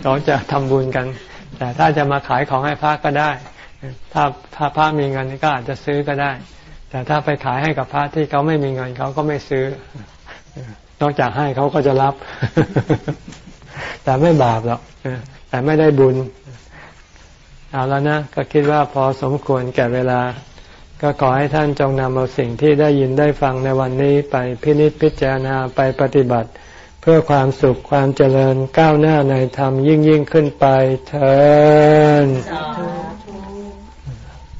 เขาจะทำบุญกัน แต่ถ้าจะมาขายของให้พระก็ได้ ถ้าถ้าพระมีเงินก็อาจจะซื้อก็ได้ แต่ถ้าไปขายให้กับพระที่เขาไม่มีเงินเขาก็ไม่ซื้อ นอกจากให้เขาก็จะรับ แต่ไม่บาปหรอกแต่ไม่ได้บุญ เอาแล้วนะ ก็คิดว่าพอสมควรแก่เวลา ก็ขอให้ท่านจงนำเอาสิ่งที่ได้ยินได้ฟังในวันนี้ไปพินิจพิจารณาไปปฏิบัติ เพื่อความสุขความเจริญก้าวหน้าในธรรมยิ่งยิ่งขึ้นไปเถิด